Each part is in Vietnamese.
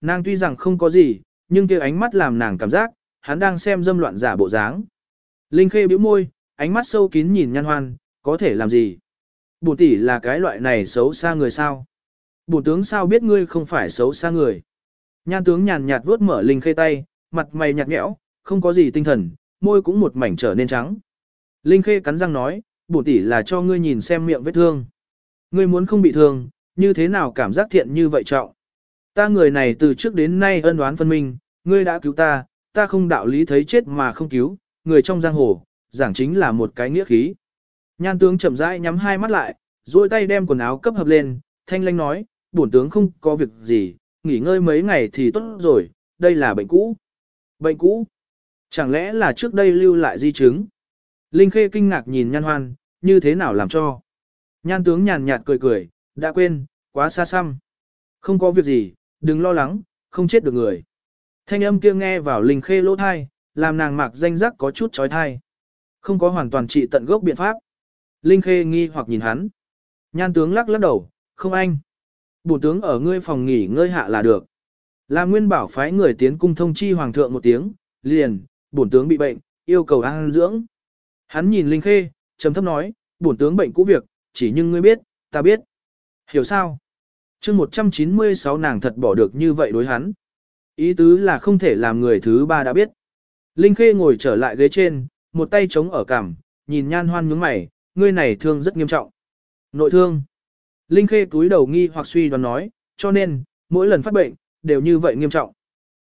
Nàng tuy rằng không có gì, nhưng kia ánh mắt làm nàng cảm giác, hắn đang xem dâm loạn giả bộ dáng. Linh Khê bĩu môi, ánh mắt sâu kín nhìn Nhan Hoan, có thể làm gì? Bổn tỷ là cái loại này xấu xa người sao? Bổn tướng sao biết ngươi không phải xấu xa người? Nhan tướng nhàn nhạt vuốt mở Linh Khê tay, mặt mày nhạt nhẽo, không có gì tinh thần, môi cũng một mảnh trở nên trắng. Linh Khê cắn răng nói, bổn tỷ là cho ngươi nhìn xem miệng vết thương. Ngươi muốn không bị thương, như thế nào cảm giác thiện như vậy trọng? Ta người này từ trước đến nay ân oán phân minh, ngươi đã cứu ta, ta không đạo lý thấy chết mà không cứu, người trong giang hồ, giảng chính là một cái nghĩa khí. Nhan tướng chậm rãi nhắm hai mắt lại, duỗi tay đem quần áo cấp hợp lên, thanh lanh nói, bổn tướng không có việc gì, nghỉ ngơi mấy ngày thì tốt rồi, đây là bệnh cũ. Bệnh cũ? Chẳng lẽ là trước đây lưu lại di chứng? Linh Khê kinh ngạc nhìn Nhan Hoan, như thế nào làm cho? Nhan tướng nhàn nhạt cười cười, đã quên, quá xa xăm. Không có việc gì, đừng lo lắng, không chết được người. Thanh âm kia nghe vào Linh Khê lỗ thai, làm nàng mạc danh giác có chút chói thai. Không có hoàn toàn trị tận gốc biện pháp. Linh Khê nghi hoặc nhìn hắn. Nhan tướng lắc lắc đầu, không anh. Bổn tướng ở ngươi phòng nghỉ ngơi hạ là được. Là nguyên bảo phái người tiến cung thông chi hoàng thượng một tiếng, liền, bổn tướng bị bệnh, yêu cầu ăn dưỡng. Hắn nhìn Linh Khê, trầm thấp nói, bổn tướng bệnh cũ việc, chỉ nhưng ngươi biết, ta biết. Hiểu sao? Chương 196 nàng thật bỏ được như vậy đối hắn. Ý tứ là không thể làm người thứ ba đã biết. Linh Khê ngồi trở lại ghế trên, một tay chống ở cằm, nhìn nhan hoan nhướng mày, ngươi này thương rất nghiêm trọng. Nội thương. Linh Khê túi đầu nghi hoặc suy đoán nói, cho nên, mỗi lần phát bệnh, đều như vậy nghiêm trọng.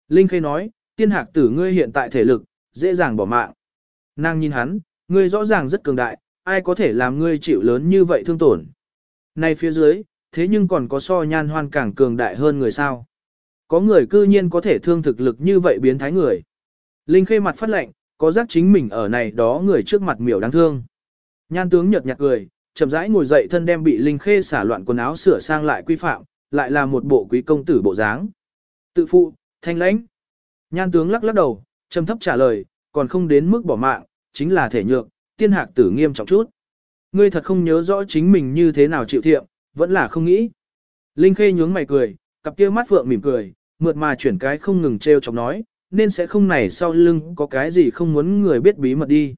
Linh Khê nói, tiên hạc tử ngươi hiện tại thể lực, dễ dàng bỏ mạng. Nàng nhìn hắn, ngươi rõ ràng rất cường đại, ai có thể làm ngươi chịu lớn như vậy thương tổn. Này phía dưới, thế nhưng còn có so nhan hoan càng cường đại hơn người sao. Có người cư nhiên có thể thương thực lực như vậy biến thái người. Linh khê mặt phát lệnh, có giác chính mình ở này đó người trước mặt miểu đáng thương. Nhan tướng nhợt nhạt cười, chậm rãi ngồi dậy thân đem bị Linh khê xả loạn quần áo sửa sang lại quy phạm, lại là một bộ quý công tử bộ dáng. Tự phụ, thanh lãnh. Nhan tướng lắc lắc đầu, trầm thấp trả lời, còn không đến mức bỏ mạng, chính là thể nhược, tiên hạc tử nghiêm trọng chút. Ngươi thật không nhớ rõ chính mình như thế nào chịu thiệm, vẫn là không nghĩ. Linh khê nhướng mày cười, cặp kia mắt phượng mỉm cười, mượt mà chuyển cái không ngừng treo chọc nói, nên sẽ không này sau lưng có cái gì không muốn người biết bí mật đi.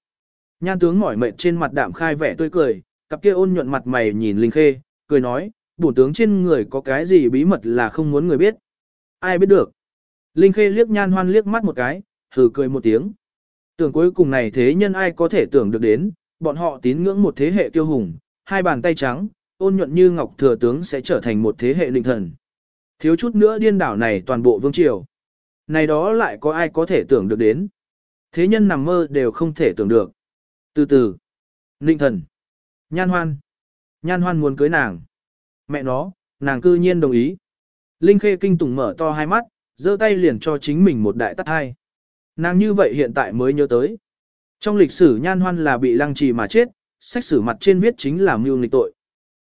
Nhan tướng mỏi mệt trên mặt đạm khai vẻ tươi cười, cặp kia ôn nhuận mặt mày nhìn Linh Khê, cười nói, bổ tướng trên người có cái gì bí mật là không muốn người biết. Ai biết được. Linh Khê liếc nhan hoan liếc mắt một cái, thử cười một tiếng. Tưởng cuối cùng này thế nhân ai có thể tưởng được đến, bọn họ tín ngưỡng một thế hệ tiêu hùng, hai bàn tay trắng, ôn nhuận như ngọc thừa tướng sẽ trở thành một thế hệ linh thần. Thiếu chút nữa điên đảo này toàn bộ vương triều. Này đó lại có ai có thể tưởng được đến. Thế nhân nằm mơ đều không thể tưởng được. Từ từ. Ninh thần. Nhan hoan. Nhan hoan muốn cưới nàng. Mẹ nó, nàng cư nhiên đồng ý. Linh khê kinh tủng mở to hai mắt, giơ tay liền cho chính mình một đại tắt hai. Nàng như vậy hiện tại mới nhớ tới. Trong lịch sử nhan hoan là bị lăng trì mà chết, sách sử mặt trên viết chính là mưu nghịch tội.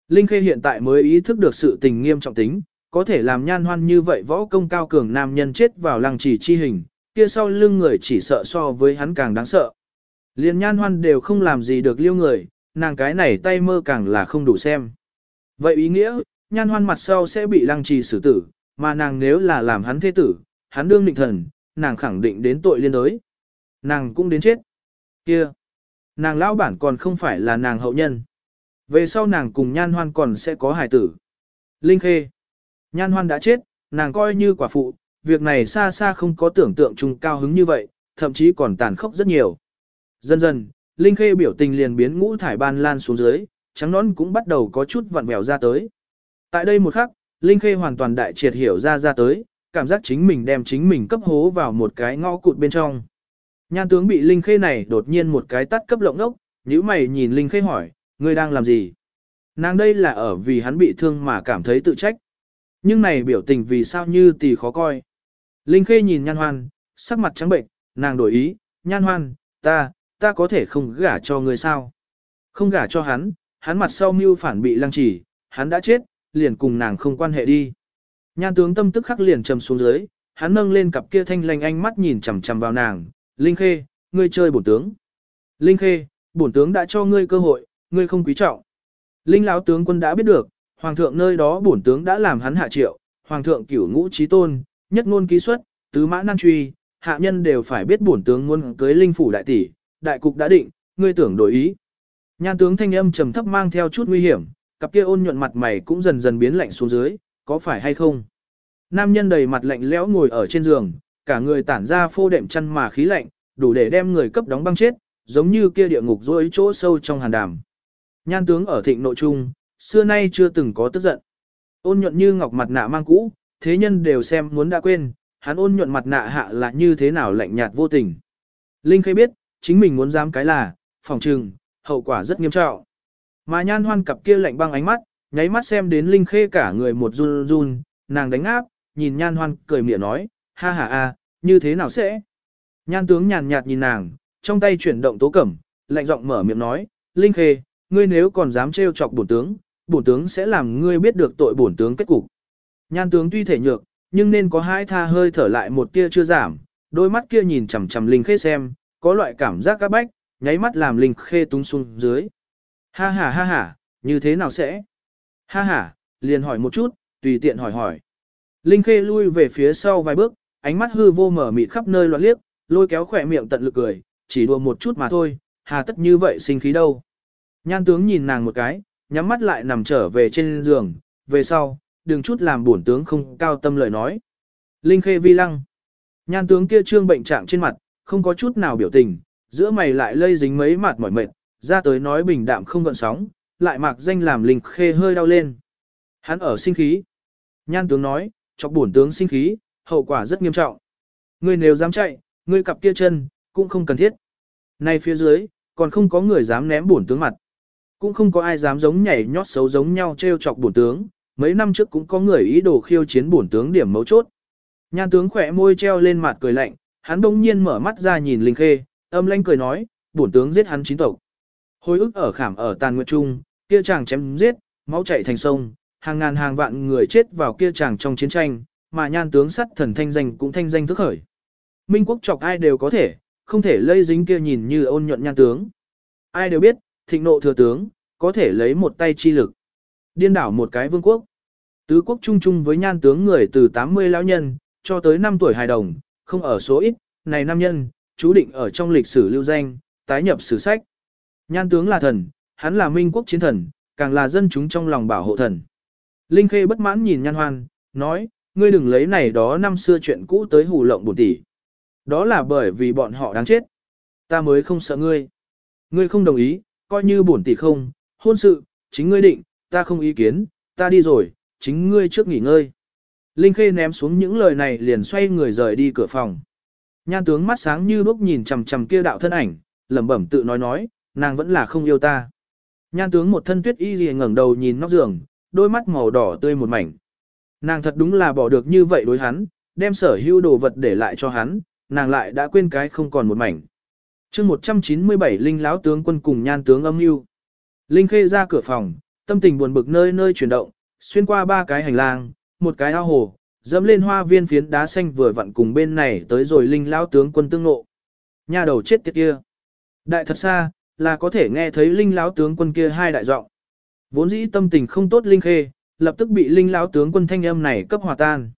Linh Khê hiện tại mới ý thức được sự tình nghiêm trọng tính, có thể làm nhan hoan như vậy võ công cao cường nam nhân chết vào lăng trì chi hình, kia sau lưng người chỉ sợ so với hắn càng đáng sợ. Liên nhan hoan đều không làm gì được liêu người, nàng cái này tay mơ càng là không đủ xem. Vậy ý nghĩa, nhan hoan mặt sau sẽ bị lăng trì xử tử, mà nàng nếu là làm hắn thế tử, hắn đương định thần, nàng khẳng định đến tội liên đối. Nàng cũng đến chết. Kia! Nàng lão bản còn không phải là nàng hậu nhân. Về sau nàng cùng nhan hoan còn sẽ có hài tử. Linh Khê. Nhan hoan đã chết, nàng coi như quả phụ, việc này xa xa không có tưởng tượng chung cao hứng như vậy, thậm chí còn tàn khốc rất nhiều. Dần dần, Linh Khê biểu tình liền biến ngũ thải ban lan xuống dưới, trắng nón cũng bắt đầu có chút vặn vẹo ra tới. Tại đây một khắc, Linh Khê hoàn toàn đại triệt hiểu ra ra tới, cảm giác chính mình đem chính mình cấp hố vào một cái ngõ cụt bên trong. Nhan tướng bị Linh Khê này đột nhiên một cái tắt cấp lộng ốc, nhíu mày nhìn Linh Khê hỏi, ngươi đang làm gì? Nàng đây là ở vì hắn bị thương mà cảm thấy tự trách. Nhưng này biểu tình vì sao như tỷ khó coi. Linh Khê nhìn Nhan Hoan, sắc mặt trắng bệnh, nàng đổi ý, Nhan Hoan, ta, ta có thể không gả cho ngươi sao? Không gả cho hắn, hắn mặt sau mưu phản bị lăng trì, hắn đã chết, liền cùng nàng không quan hệ đi. Nhan tướng tâm tức khắc liền trầm xuống dưới, hắn nâng lên cặp kia thanh lanh ánh mắt nhìn chằm chằm vào nàng, Linh Khê, ngươi chơi bổn tướng. Linh Khê, bổn tướng đã cho ngươi cơ hội, ngươi không quý trọng. Linh lão tướng quân đã biết được, hoàng thượng nơi đó bổn tướng đã làm hắn hạ triệu, hoàng thượng cửu ngũ trí tôn, nhất ngôn ký xuất, tứ mã nan truy, hạ nhân đều phải biết bổn tướng muốn cưới linh phủ đại tỷ, đại cục đã định, ngươi tưởng đổi ý. Nhan tướng thanh âm trầm thấp mang theo chút nguy hiểm, cặp kia ôn nhuận mặt mày cũng dần dần biến lạnh xuống dưới, có phải hay không? Nam nhân đầy mặt lạnh lẽo ngồi ở trên giường, cả người tản ra phô đệm chăn mà khí lạnh, đủ để đem người cấp đóng băng chết, giống như kia địa ngục rối chỗ sâu trong hàn đàm. Nhan tướng ở thịnh nội trung, xưa nay chưa từng có tức giận. Ôn nhuận như ngọc mặt nạ mang cũ, thế nhân đều xem muốn đã quên, hắn ôn nhuận mặt nạ hạ là như thế nào lạnh nhạt vô tình. Linh Khê biết, chính mình muốn dám cái là, phòng trừng, hậu quả rất nghiêm trọng. Mà nhan hoan cặp kia lạnh băng ánh mắt, nháy mắt xem đến Linh Khê cả người một run run, nàng đánh áp, nhìn nhan hoan cười mỉa nói, ha ha a, như thế nào sẽ? Nhan tướng nhàn nhạt nhìn nàng, trong tay chuyển động tố cẩm, lạnh giọng mở miệng nói, Linh Khê, ngươi nếu còn dám trêu chọc bổn tướng, bổn tướng sẽ làm ngươi biết được tội bổn tướng kết cục. Nhan tướng tuy thể nhược, nhưng nên có hai tha hơi thở lại một tia chưa giảm, đôi mắt kia nhìn chằm chằm Linh Khê xem, có loại cảm giác các bách, nháy mắt làm Linh Khê túng xuống dưới. Ha ha ha ha, như thế nào sẽ? Ha ha, liền hỏi một chút, tùy tiện hỏi hỏi. Linh Khê lui về phía sau vài bước, ánh mắt hư vô mở mịt khắp nơi loạn liếc, lôi kéo khỏe miệng tận lực cười, chỉ đùa một chút mà thôi, hà tất như vậy sinh khí đâu. Nhan tướng nhìn nàng một cái, nhắm mắt lại nằm trở về trên giường, về sau, đừng chút làm bổn tướng không cao tâm lời nói. Linh Khê vi lăng. Nhan tướng kia trương bệnh trạng trên mặt, không có chút nào biểu tình, giữa mày lại lây dính mấy mặt mỏi mệt, ra tới nói bình đạm không gợn sóng, lại mặc danh làm Linh Khê hơi đau lên. Hắn ở sinh khí. Nhan tướng nói, chọc bổn tướng sinh khí, hậu quả rất nghiêm trọng. Ngươi nếu dám chạy, ngươi cặp kia chân, cũng không cần thiết. Nay phía dưới, còn không có người dám ném bổn tướng mặt. Cũng không có ai dám giống nhảy nhót xấu giống nhau trêu chọc bổn tướng, mấy năm trước cũng có người ý đồ khiêu chiến bổn tướng điểm mấu chốt. Nhan tướng khỏe môi treo lên mặt cười lạnh, hắn bỗng nhiên mở mắt ra nhìn Linh Khê, âm lãnh cười nói, bổn tướng giết hắn chín tộc. Hồi ức ở khảm ở tàn nguyệt trung, kia chàng chém giết, máu chảy thành sông, hàng ngàn hàng vạn người chết vào kia chàng trong chiến tranh, mà nhan tướng sắt thần thanh danh cũng thanh danh thức khởi. Minh quốc chọc ai đều có thể, không thể lây dính kia nhìn như ôn nhuận nhan tướng. Ai đều biết, thịnh nộ thừa tướng, có thể lấy một tay chi lực. Điên đảo một cái vương quốc. Tứ quốc chung chung với nhan tướng người từ 80 lão nhân, cho tới 5 tuổi hài đồng, không ở số ít, này nam nhân, chú định ở trong lịch sử lưu danh, tái nhập sử sách. Nhan tướng là thần, hắn là minh quốc chiến thần, càng là dân chúng trong lòng bảo hộ thần. Linh Khê bất mãn nhìn nhan hoan, nói, ngươi đừng lấy này đó năm xưa chuyện cũ tới hù lộng bổn tỷ. Đó là bởi vì bọn họ đáng chết. Ta mới không sợ ngươi. Ngươi không đồng ý, coi như bổn tỷ không, hôn sự, chính ngươi định, ta không ý kiến, ta đi rồi, chính ngươi trước nghỉ ngơi. Linh Khê ném xuống những lời này liền xoay người rời đi cửa phòng. Nhan tướng mắt sáng như đuốc nhìn chằm chằm kia đạo thân ảnh, lẩm bẩm tự nói nói, nàng vẫn là không yêu ta. Nhan tướng một thân tuyết y gì ngẩng đầu nhìn nóc giường, đôi mắt màu đỏ tươi một mảnh. Nàng thật đúng là bỏ được như vậy đối hắn, đem sở hữu đồ vật để lại cho hắn, nàng lại đã quên cái không còn một mảnh chương 197 Linh lão tướng quân cùng nhan tướng âm mưu Linh khê ra cửa phòng, tâm tình buồn bực nơi nơi chuyển động, xuyên qua ba cái hành lang, một cái ao hồ, dẫm lên hoa viên phiến đá xanh vừa vặn cùng bên này tới rồi Linh lão tướng quân tương ngộ. Nhà đầu chết tiệt kia. Đại thật xa, là có thể nghe thấy Linh lão tướng quân kia hai đại giọng. Vốn dĩ tâm tình không tốt Linh khê, lập tức bị Linh lão tướng quân thanh âm này cấp hòa tan.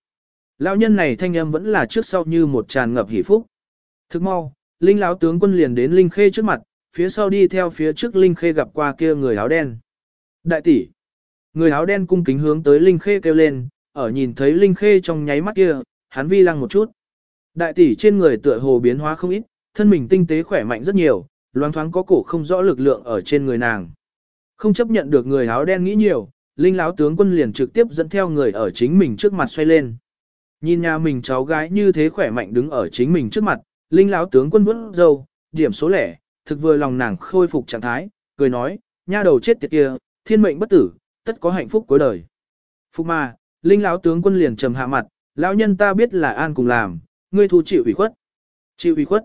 Lão nhân này thanh âm vẫn là trước sau như một tràn ngập hỷ phúc. Thức mau, Linh lão tướng quân liền đến Linh Khê trước mặt, phía sau đi theo phía trước Linh Khê gặp qua kia người áo đen. Đại tỷ. Người áo đen cung kính hướng tới Linh Khê kêu lên, ở nhìn thấy Linh Khê trong nháy mắt kia, hắn vi lăng một chút. Đại tỷ trên người tựa hồ biến hóa không ít, thân mình tinh tế khỏe mạnh rất nhiều, loáng thoáng có cổ không rõ lực lượng ở trên người nàng. Không chấp nhận được người áo đen nghĩ nhiều, Linh lão tướng quân liền trực tiếp dẫn theo người ở chính mình trước mặt xoay lên. Nhìn nhà mình cháu gái như thế khỏe mạnh đứng ở chính mình trước mặt, Linh lão tướng quân bước dâu, điểm số lẻ, thực vừa lòng nàng khôi phục trạng thái, cười nói, nha đầu chết tiệt kia, thiên mệnh bất tử, tất có hạnh phúc cuối đời. Phục mà, Linh lão tướng quân liền trầm hạ mặt, lão nhân ta biết là an cùng làm, ngươi thu chịu ủy khuất. Chịu ủy khuất.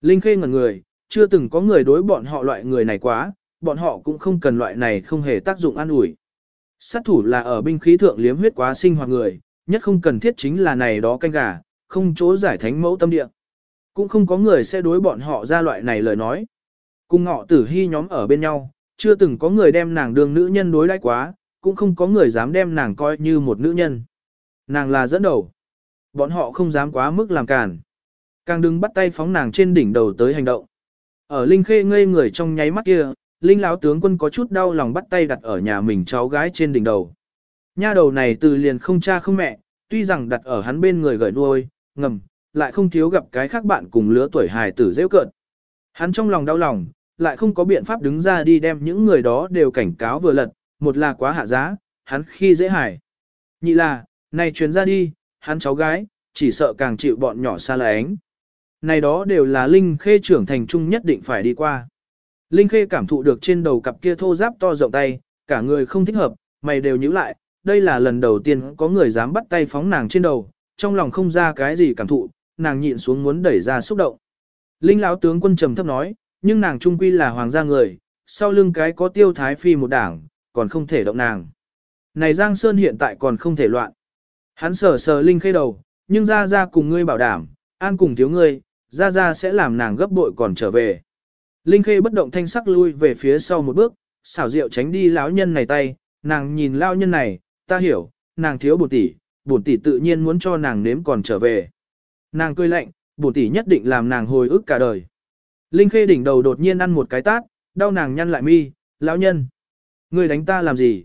Linh khê ngẩn người, chưa từng có người đối bọn họ loại người này quá, bọn họ cũng không cần loại này không hề tác dụng an ủi. Sát thủ là ở binh khí thượng liếm huyết quá sinh hoạt người, nhất không cần thiết chính là này đó canh gà, không chỗ giải thánh mẫu tâm địa. Cũng không có người sẽ đối bọn họ ra loại này lời nói. Cùng ngọ tử hy nhóm ở bên nhau, chưa từng có người đem nàng đương nữ nhân đối đãi quá, cũng không có người dám đem nàng coi như một nữ nhân. Nàng là dẫn đầu. Bọn họ không dám quá mức làm cản. Càng đừng bắt tay phóng nàng trên đỉnh đầu tới hành động. Ở Linh Khê ngây người trong nháy mắt kia, Linh lão tướng quân có chút đau lòng bắt tay đặt ở nhà mình cháu gái trên đỉnh đầu. Nha đầu này từ liền không cha không mẹ, tuy rằng đặt ở hắn bên người gởi nuôi, ngầm, lại không thiếu gặp cái khác bạn cùng lứa tuổi hài tử dễ cợt. Hắn trong lòng đau lòng, lại không có biện pháp đứng ra đi đem những người đó đều cảnh cáo vừa lật, một là quá hạ giá, hắn khi dễ hài. Nhị là, này chuyến ra đi, hắn cháu gái, chỉ sợ càng chịu bọn nhỏ xa lánh. Này đó đều là Linh Khê trưởng thành trung nhất định phải đi qua. Linh Khê cảm thụ được trên đầu cặp kia thô giáp to rộng tay, cả người không thích hợp, mày đều nhíu lại, đây là lần đầu tiên có người dám bắt tay phóng nàng trên đầu, trong lòng không ra cái gì cảm thụ, nàng nhịn xuống muốn đẩy ra xúc động. Linh lão tướng quân trầm thấp nói, nhưng nàng trung quy là hoàng gia người, sau lưng cái có tiêu thái phi một đảng, còn không thể động nàng. Này Giang Sơn hiện tại còn không thể loạn. Hắn sờ sờ Linh khê đầu, nhưng ra ra cùng ngươi bảo đảm, an cùng thiếu ngươi, ra ra sẽ làm nàng gấp bội còn trở về. Linh khê bất động thanh sắc lui về phía sau một bước, xảo diệu tránh đi lão nhân này tay, nàng nhìn lão nhân này, ta hiểu, nàng thiếu bổn tỷ, bổn tỷ tự nhiên muốn cho nàng nếm còn trở về. Nàng cười lạnh, bổn tỷ nhất định làm nàng hồi ức cả đời. Linh khê đỉnh đầu đột nhiên ăn một cái tát, đau nàng nhăn lại mi, lão nhân. Ngươi đánh ta làm gì?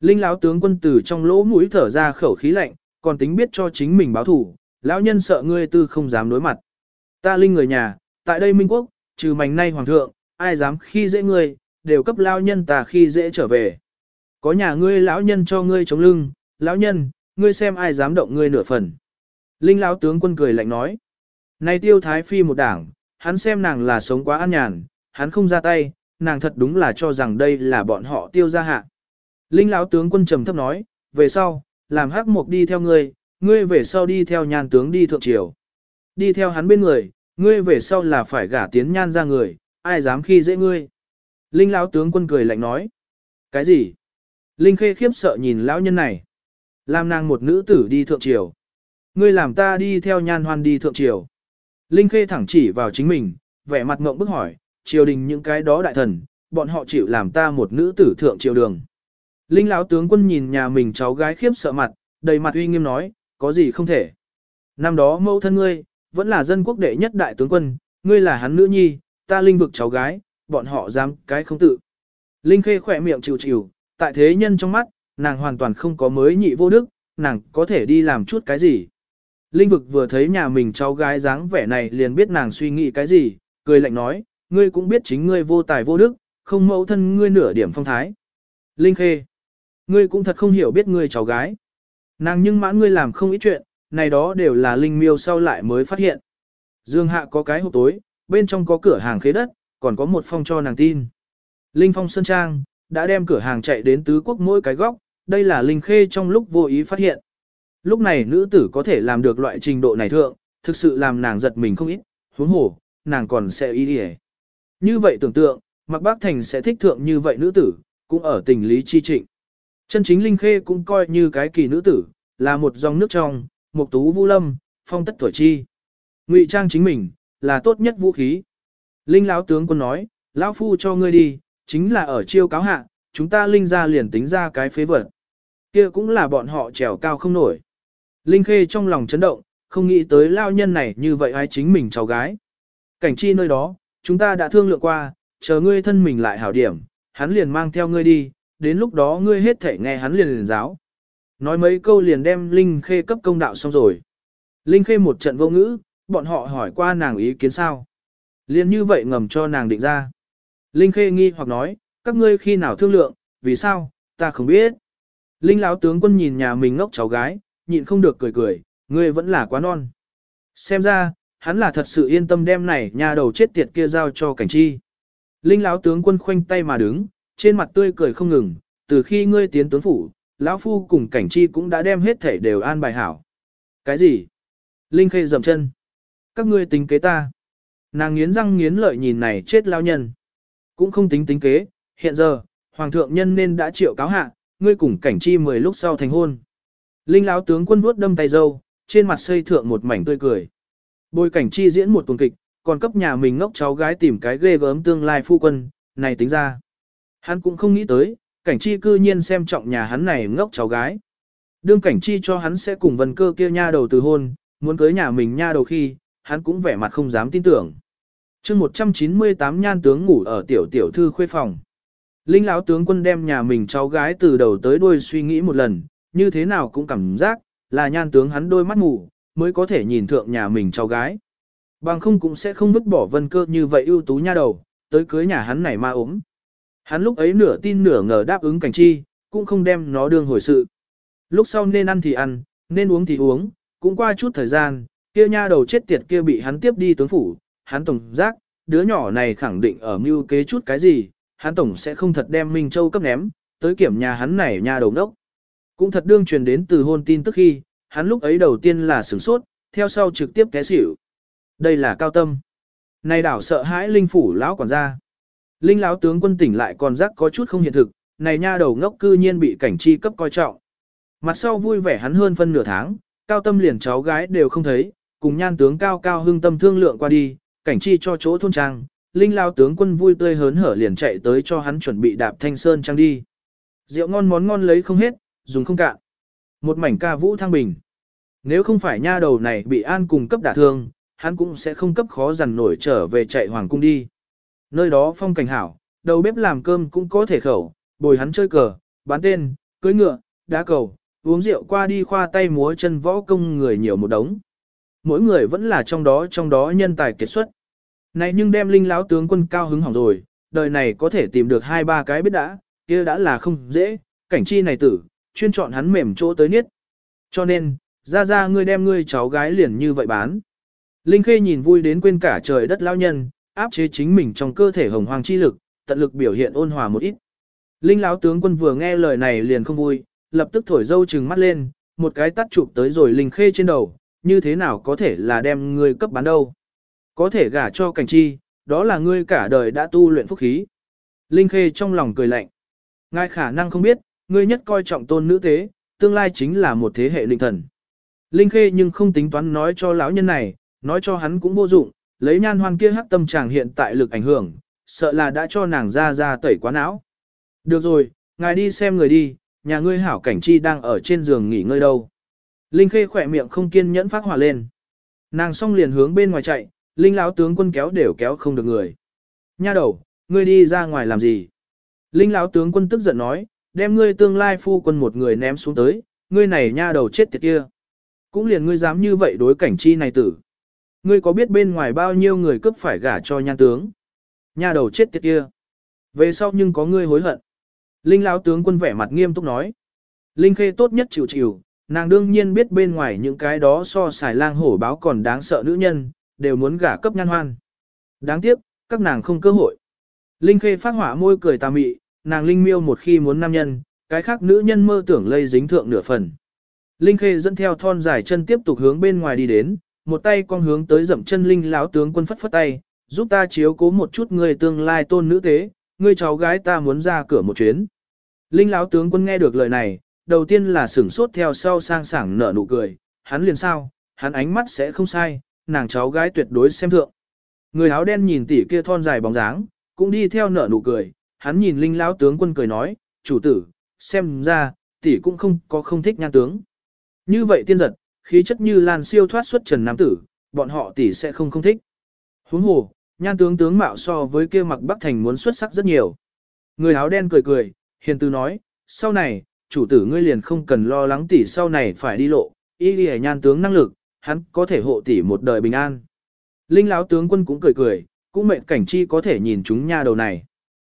Linh lão tướng quân tử trong lỗ mũi thở ra khẩu khí lạnh, còn tính biết cho chính mình báo thủ, lão nhân sợ ngươi tư không dám đối mặt. Ta linh người nhà, tại đây Minh Quốc, trừ mảnh nay hoàng thượng, ai dám khi dễ ngươi, đều cấp lão nhân ta khi dễ trở về. Có nhà ngươi lão nhân cho ngươi chống lưng, lão nhân, ngươi xem ai dám động ngươi nửa phần. Linh lão tướng quân cười lạnh nói. Này tiêu thái phi một đảng, hắn xem nàng là sống quá an nhàn, hắn không ra tay, nàng thật đúng là cho rằng đây là bọn họ tiêu gia hạ. Linh lão tướng quân trầm thấp nói, về sau, làm hắc mục đi theo ngươi, ngươi về sau đi theo nhan tướng đi thượng triều. Đi theo hắn bên người, ngươi về sau là phải gả tiến nhan ra người, ai dám khi dễ ngươi. Linh lão tướng quân cười lạnh nói. Cái gì? Linh khê khiếp sợ nhìn lão nhân này. Làm nàng một nữ tử đi thượng triều. Ngươi làm ta đi theo nhan hoan đi thượng triều. Linh khê thẳng chỉ vào chính mình, vẻ mặt ngộng bức hỏi, triều đình những cái đó đại thần, bọn họ chịu làm ta một nữ tử thượng triều đường. Linh lão tướng quân nhìn nhà mình cháu gái khiếp sợ mặt, đầy mặt uy nghiêm nói, có gì không thể. Năm đó mẫu thân ngươi, vẫn là dân quốc đệ nhất đại tướng quân, ngươi là hắn nữ nhi, ta linh vực cháu gái, bọn họ dám cái không tự. Linh khê khỏe miệng chịu chịu, tại thế nhân trong mắt, nàng hoàn toàn không có mới nhị vô đức, nàng có thể đi làm chút cái gì. Linh vực vừa thấy nhà mình cháu gái dáng vẻ này liền biết nàng suy nghĩ cái gì, cười lạnh nói, ngươi cũng biết chính ngươi vô tài vô đức, không mẫu thân ngươi nửa điểm phong thái. Linh khê, ngươi cũng thật không hiểu biết ngươi cháu gái. Nàng nhưng mãn ngươi làm không ít chuyện, này đó đều là linh miêu sau lại mới phát hiện. Dương hạ có cái hộp tối, bên trong có cửa hàng khế đất, còn có một phong cho nàng tin. Linh phong sơn trang, đã đem cửa hàng chạy đến tứ quốc mỗi cái góc, đây là linh khê trong lúc vô ý phát hiện. Lúc này nữ tử có thể làm được loại trình độ này thượng, thực sự làm nàng giật mình không ít, huống hồ, nàng còn sẽ ý đi Như vậy tưởng tượng, Mạc Bác Thành sẽ thích thượng như vậy nữ tử, cũng ở tình lý chi trịnh. Chân chính Linh Khê cũng coi như cái kỳ nữ tử, là một dòng nước trong, một tú vũ lâm, phong tất tuổi chi. Ngụy trang chính mình, là tốt nhất vũ khí. Linh lão tướng quân nói, lão phu cho ngươi đi, chính là ở chiêu cáo hạ, chúng ta linh ra liền tính ra cái phế vật. Kia cũng là bọn họ trèo cao không nổi. Linh Khê trong lòng chấn động, không nghĩ tới lao nhân này như vậy ai chính mình cháu gái. Cảnh chi nơi đó, chúng ta đã thương lượng qua, chờ ngươi thân mình lại hảo điểm, hắn liền mang theo ngươi đi, đến lúc đó ngươi hết thể nghe hắn liền liền giáo. Nói mấy câu liền đem Linh Khê cấp công đạo xong rồi. Linh Khê một trận vô ngữ, bọn họ hỏi qua nàng ý kiến sao. Liền như vậy ngầm cho nàng định ra. Linh Khê nghi hoặc nói, các ngươi khi nào thương lượng, vì sao, ta không biết. Linh lão tướng quân nhìn nhà mình ngốc cháu gái, nhịn không được cười cười, ngươi vẫn là quá non. Xem ra, hắn là thật sự yên tâm đem này nhà đầu chết tiệt kia giao cho cảnh chi. Linh lão tướng quân khoanh tay mà đứng, trên mặt tươi cười không ngừng, từ khi ngươi tiến tướng phủ, lão phu cùng cảnh chi cũng đã đem hết thể đều an bài hảo. Cái gì? Linh khê dầm chân. Các ngươi tính kế ta. Nàng nghiến răng nghiến lợi nhìn này chết lao nhân. Cũng không tính tính kế, hiện giờ, hoàng thượng nhân nên đã triệu cáo hạ, ngươi cùng cảnh chi mười lúc sau thành hôn. Linh lão tướng quân vuốt đâm tay dâu, trên mặt xây thượng một mảnh tươi cười. Bối cảnh chi diễn một tuần kịch, còn cấp nhà mình ngốc cháu gái tìm cái ghê gớm tương lai phu quân, này tính ra. Hắn cũng không nghĩ tới, cảnh chi cư nhiên xem trọng nhà hắn này ngốc cháu gái. Đương cảnh chi cho hắn sẽ cùng vân cơ kia nha đầu từ hôn, muốn cưới nhà mình nha đầu khi, hắn cũng vẻ mặt không dám tin tưởng. chương 198 nhan tướng ngủ ở tiểu tiểu thư khuê phòng. Linh lão tướng quân đem nhà mình cháu gái từ đầu tới đuôi suy nghĩ một lần, như thế nào cũng cảm giác, là nhan tướng hắn đôi mắt ngủ, mới có thể nhìn thượng nhà mình cháu gái. Bằng không cũng sẽ không vứt bỏ vân cơ như vậy ưu tú nha đầu, tới cưới nhà hắn này ma ốm. Hắn lúc ấy nửa tin nửa ngờ đáp ứng cảnh chi, cũng không đem nó đương hồi sự. Lúc sau nên ăn thì ăn, nên uống thì uống, cũng qua chút thời gian, kia nha đầu chết tiệt kia bị hắn tiếp đi tướng phủ, hắn tổng giác, đứa nhỏ này khẳng định ở mưu kế chút cái gì, hắn tổng sẽ không thật đem Minh Châu cấp ném, tới kiểm nhà hắn này nha đầu đốc. Cũng thật đương truyền đến từ hôn tin tức khi, hắn lúc ấy đầu tiên là sửng sốt, theo sau trực tiếp té xỉu. Đây là cao tâm. Này đảo sợ hãi linh phủ lão quản gia. Linh lão tướng quân tỉnh lại còn giác có chút không hiện thực, này nha đầu ngốc cư nhiên bị cảnh chi cấp coi trọng. Mặt sau vui vẻ hắn hơn phân nửa tháng, cao tâm liền cháu gái đều không thấy, cùng nhan tướng cao cao hưng tâm thương lượng qua đi, cảnh chi cho chỗ thôn trang, linh lao tướng quân vui tươi hớn hở liền chạy tới cho hắn chuẩn bị đạp thanh sơn trang đi. Rượu ngon món ngon lấy không hết, dùng không cạn. Một mảnh ca vũ thăng bình. Nếu không phải nha đầu này bị an cùng cấp đả thương, hắn cũng sẽ không cấp khó dằn nổi trở về chạy hoàng cung đi. Nơi đó phong cảnh hảo, đầu bếp làm cơm cũng có thể khẩu, bồi hắn chơi cờ, bán tên, cưới ngựa, đá cầu, uống rượu qua đi khoa tay múa chân võ công người nhiều một đống. Mỗi người vẫn là trong đó trong đó nhân tài kiệt xuất. Này nhưng đem linh láo tướng quân cao hứng hỏng rồi, đời này có thể tìm được hai ba cái biết đã, kia đã là không dễ, cảnh chi này tử, chuyên chọn hắn mềm chỗ tới niết. Cho nên, ra ra ngươi đem ngươi cháu gái liền như vậy bán. Linh Khê nhìn vui đến quên cả trời đất lao nhân, áp chế chính mình trong cơ thể hồng hoàng chi lực, tận lực biểu hiện ôn hòa một ít. Linh lão tướng quân vừa nghe lời này liền không vui, lập tức thổi dâu trừng mắt lên, một cái tắt chụp tới rồi Linh Khê trên đầu, như thế nào có thể là đem ngươi cấp bán đâu. Có thể gả cho cảnh chi, đó là ngươi cả đời đã tu luyện phúc khí. Linh Khê trong lòng cười lạnh. Ngài khả năng không biết, ngươi nhất coi trọng tôn nữ tế, tương lai chính là một thế hệ linh thần. Linh Khê nhưng không tính toán nói cho lão nhân này, nói cho hắn cũng vô dụng, lấy nhan hoan kia hắc tâm trạng hiện tại lực ảnh hưởng, sợ là đã cho nàng ra ra tẩy quá não. Được rồi, ngài đi xem người đi, nhà ngươi hảo cảnh chi đang ở trên giường nghỉ ngơi đâu. Linh Khê khỏe miệng không kiên nhẫn phát hỏa lên. Nàng xong liền hướng bên ngoài chạy, Linh lão tướng quân kéo đều kéo không được người. Nha đầu, ngươi đi ra ngoài làm gì? Linh lão tướng quân tức giận nói, đem ngươi tương lai phu quân một người ném xuống tới, ngươi này nha đầu chết tiệt kia. Cũng liền ngươi dám như vậy đối cảnh chi này tử. Ngươi có biết bên ngoài bao nhiêu người cướp phải gả cho nhan tướng? Nha đầu chết tiệt kia. Về sau nhưng có ngươi hối hận. Linh lão tướng quân vẻ mặt nghiêm túc nói. Linh khê tốt nhất chịu chịu, nàng đương nhiên biết bên ngoài những cái đó so xài lang hổ báo còn đáng sợ nữ nhân, đều muốn gả cấp nhan hoan. Đáng tiếc, các nàng không cơ hội. Linh khê phát hỏa môi cười tà mị, nàng linh miêu một khi muốn nam nhân, cái khác nữ nhân mơ tưởng lây dính thượng nửa phần. Linh khê dẫn theo thon dài chân tiếp tục hướng bên ngoài đi đến, một tay con hướng tới dậm chân linh lão tướng quân phất phất tay, giúp ta chiếu cố một chút người tương lai tôn nữ tế, người cháu gái ta muốn ra cửa một chuyến. Linh lão tướng quân nghe được lời này, đầu tiên là sửng sốt theo sau sang sảng nở nụ cười, hắn liền sao, hắn ánh mắt sẽ không sai, nàng cháu gái tuyệt đối xem thượng. Người áo đen nhìn tỷ kia thon dài bóng dáng, cũng đi theo nở nụ cười, hắn nhìn linh lão tướng quân cười nói, chủ tử, xem ra, tỷ cũng không có không thích nhan tướng. Như vậy tiên giật, khí chất như lan siêu thoát xuất trần nam tử, bọn họ tỷ sẽ không không thích. Huống hồ, nhan tướng tướng mạo so với kia mặc bắc thành muốn xuất sắc rất nhiều. Người áo đen cười cười, hiền tư nói, sau này, chủ tử ngươi liền không cần lo lắng tỷ sau này phải đi lộ, y lì nhan tướng năng lực, hắn có thể hộ tỷ một đời bình an. Linh lão tướng quân cũng cười cười, cũng mệnh cảnh chi có thể nhìn chúng nha đầu này.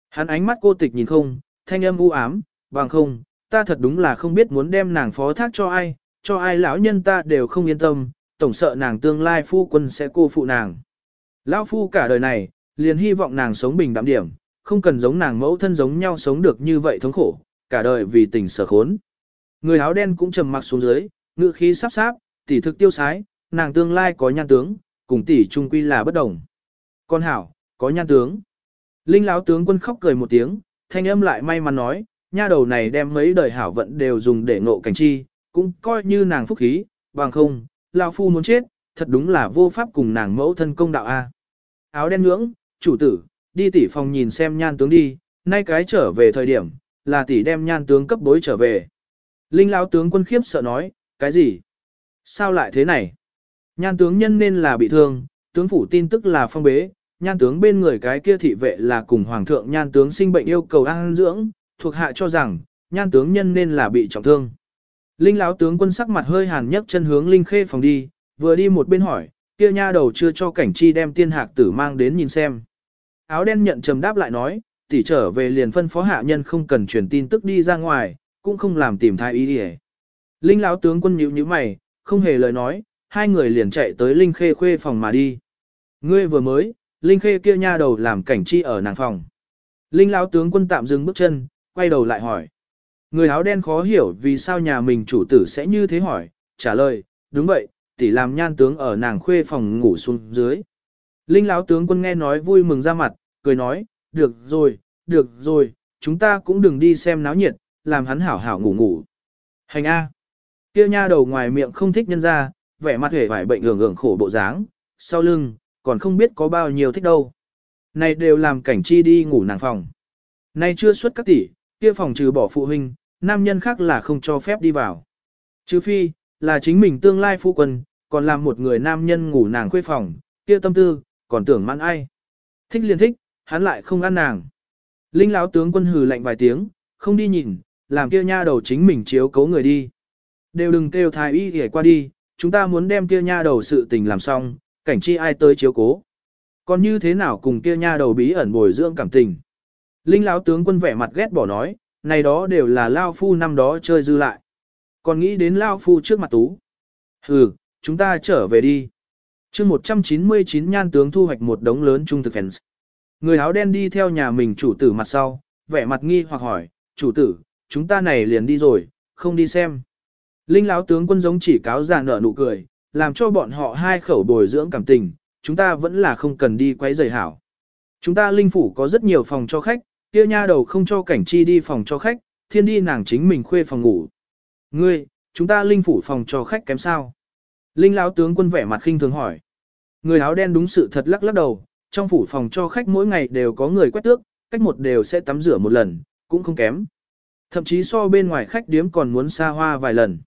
Hắn ánh mắt cô tịch nhìn không, thanh âm u ám, bằng không, ta thật đúng là không biết muốn đem nàng phó thác cho ai, cho ai lão nhân ta đều không yên tâm, tổng sợ nàng tương lai phu quân sẽ cô phụ nàng. Lão phu cả đời này, liền hy vọng nàng sống bình đạm điểm, không cần giống nàng mẫu thân giống nhau sống được như vậy thống khổ, cả đời vì tình sở khốn. Người áo đen cũng trầm mặc xuống dưới, ngựa khí sắp sáp, tỷ thực tiêu sái, nàng tương lai có nhan tướng, cùng tỷ trung quy là bất đồng. Con hảo, có nhan tướng. Linh lão tướng quân khóc cười một tiếng, thanh âm lại may mắn nói, nha đầu này đem mấy đời hảo vận đều dùng để ngộ cảnh chi, cũng coi như nàng phúc khí, bằng không, lão phu muốn chết, thật đúng là vô pháp cùng nàng mẫu thân công đạo a. Áo đen ngưỡng, chủ tử, đi tỷ phòng nhìn xem nhan tướng đi, nay cái trở về thời điểm, là tỷ đem nhan tướng cấp bối trở về. Linh lão tướng quân khiếp sợ nói, cái gì? Sao lại thế này? Nhan tướng nhân nên là bị thương, tướng phủ tin tức là phong bế, nhan tướng bên người cái kia thị vệ là cùng hoàng thượng nhan tướng sinh bệnh yêu cầu ăn dưỡng, thuộc hạ cho rằng, nhan tướng nhân nên là bị trọng thương. Linh lão tướng quân sắc mặt hơi hàn nhấc chân hướng Linh Khê phòng đi, vừa đi một bên hỏi, kia nha đầu chưa cho cảnh chi đem tiên hạc tử mang đến nhìn xem. Áo đen nhận trầm đáp lại nói, tỷ trở về liền phân phó hạ nhân không cần truyền tin tức đi ra ngoài, cũng không làm tìm thai ý đi Linh lão tướng quân nhíu nhíu mày, không hề lời nói, hai người liền chạy tới Linh Khê khuê phòng mà đi. Ngươi vừa mới, Linh Khê kia nha đầu làm cảnh chi ở nàng phòng. Linh lão tướng quân tạm dừng bước chân, quay đầu lại hỏi. Người áo đen khó hiểu vì sao nhà mình chủ tử sẽ như thế hỏi, trả lời, đúng vậy, tỷ làm nhan tướng ở nàng khuê phòng ngủ xuống dưới. Linh lão tướng quân nghe nói vui mừng ra mặt, cười nói, được rồi, được rồi, chúng ta cũng đừng đi xem náo nhiệt, làm hắn hảo hảo ngủ ngủ. Hành A. Kia nha đầu ngoài miệng không thích nhân ra, vẻ mặt hề vải bệnh ưởng ưởng khổ bộ dáng, sau lưng, còn không biết có bao nhiêu thích đâu. Này đều làm cảnh chi đi ngủ nàng phòng. Này chưa xuất các tỷ, kia phòng trừ bỏ phụ huynh, nam nhân khác là không cho phép đi vào. Chứ phi, là chính mình tương lai phụ quân, còn làm một người nam nhân ngủ nàng khuê phòng, kia tâm tư, còn tưởng mãn ai. Thích liền thích, hắn lại không ăn nàng. Linh lão tướng quân hừ lạnh vài tiếng, không đi nhìn, làm kia nha đầu chính mình chiếu cấu người đi. Đều đừng kêu thái y để qua đi, chúng ta muốn đem kia nha đầu sự tình làm xong, cảnh chi ai tới chiếu cố. Còn như thế nào cùng kia nha đầu bí ẩn bồi dưỡng cảm tình. Linh lão tướng quân vẻ mặt ghét bỏ nói, này đó đều là Lao Phu năm đó chơi dư lại. Còn nghĩ đến Lao Phu trước mặt tú. Hừ, chúng ta trở về đi. chương 199 nhan tướng thu hoạch một đống lớn trung thực fans. Người áo đen đi theo nhà mình chủ tử mặt sau, vẻ mặt nghi hoặc hỏi, chủ tử, chúng ta này liền đi rồi, không đi xem. Linh lão tướng quân giống chỉ cáo già nở nụ cười, làm cho bọn họ hai khẩu bồi dưỡng cảm tình, chúng ta vẫn là không cần đi quấy rầy hảo. Chúng ta linh phủ có rất nhiều phòng cho khách, kia nha đầu không cho cảnh chi đi phòng cho khách, thiên đi nàng chính mình khuê phòng ngủ. Ngươi, chúng ta linh phủ phòng cho khách kém sao? Linh lão tướng quân vẻ mặt khinh thường hỏi. Người áo đen đúng sự thật lắc lắc đầu, trong phủ phòng cho khách mỗi ngày đều có người quét tước, cách một đều sẽ tắm rửa một lần, cũng không kém. Thậm chí so bên ngoài khách điếm còn muốn xa hoa vài lần.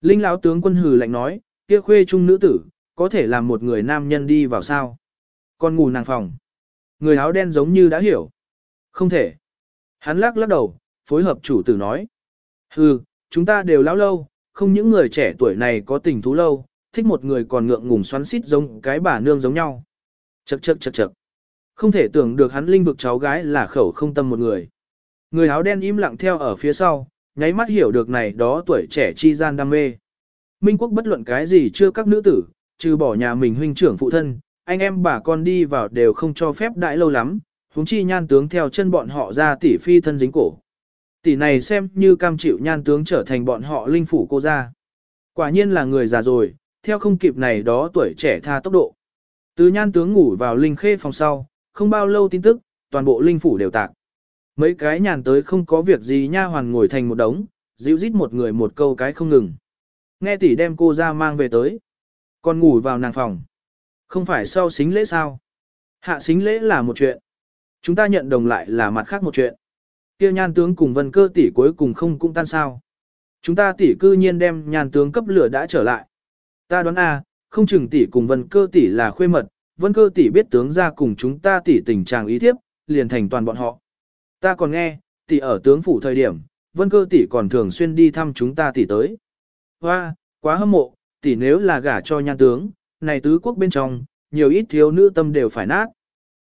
Linh lão tướng quân hừ lạnh nói, kia khuê trung nữ tử, có thể làm một người nam nhân đi vào sao? Còn ngủ nàng phòng. Người áo đen giống như đã hiểu. Không thể. Hắn lắc lắc đầu, phối hợp chủ tử nói. Hừ, chúng ta đều lão lâu, không những người trẻ tuổi này có tình thú lâu, thích một người còn ngượng ngùng xoắn xít giống cái bà nương giống nhau. Chậc chậc chậc chậc. Không thể tưởng được hắn linh vực cháu gái là khẩu không tâm một người. Người áo đen im lặng theo ở phía sau, nháy mắt hiểu được này đó tuổi trẻ chi gian đam mê. Minh quốc bất luận cái gì chưa các nữ tử, trừ bỏ nhà mình huynh trưởng phụ thân, anh em bà con đi vào đều không cho phép đại lâu lắm, huống chi nhan tướng theo chân bọn họ ra tỷ phi thân dính cổ. Tỷ này xem như cam chịu nhan tướng trở thành bọn họ linh phủ cô ra. Quả nhiên là người già rồi, theo không kịp này đó tuổi trẻ tha tốc độ. Từ nhan tướng ngủ vào linh khê phòng sau, không bao lâu tin tức, toàn bộ linh phủ đều tạc. Mấy cái nhàn tới không có việc gì nha hoàn ngồi thành một đống, dịu rít một người một câu cái không ngừng. Nghe tỷ đem cô ra mang về tới. Còn ngủ vào nàng phòng. Không phải sau xính lễ sao? Hạ xính lễ là một chuyện. Chúng ta nhận đồng lại là mặt khác một chuyện. Kia nhan tướng cùng vân cơ tỷ cuối cùng không cũng tan sao. Chúng ta tỷ cư nhiên đem nhan tướng cấp lửa đã trở lại. Ta đoán a, không chừng tỷ cùng vân cơ tỷ là khuê mật, vân cơ tỷ biết tướng ra cùng chúng ta tỷ tình trạng ý tiếp, liền thành toàn bọn họ. Ta còn nghe, tỷ ở tướng phủ thời điểm, vân cơ tỷ còn thường xuyên đi thăm chúng ta tỷ tới. Hoa, quá hâm mộ, tỷ nếu là gả cho nhan tướng, này tứ quốc bên trong, nhiều ít thiếu nữ tâm đều phải nát.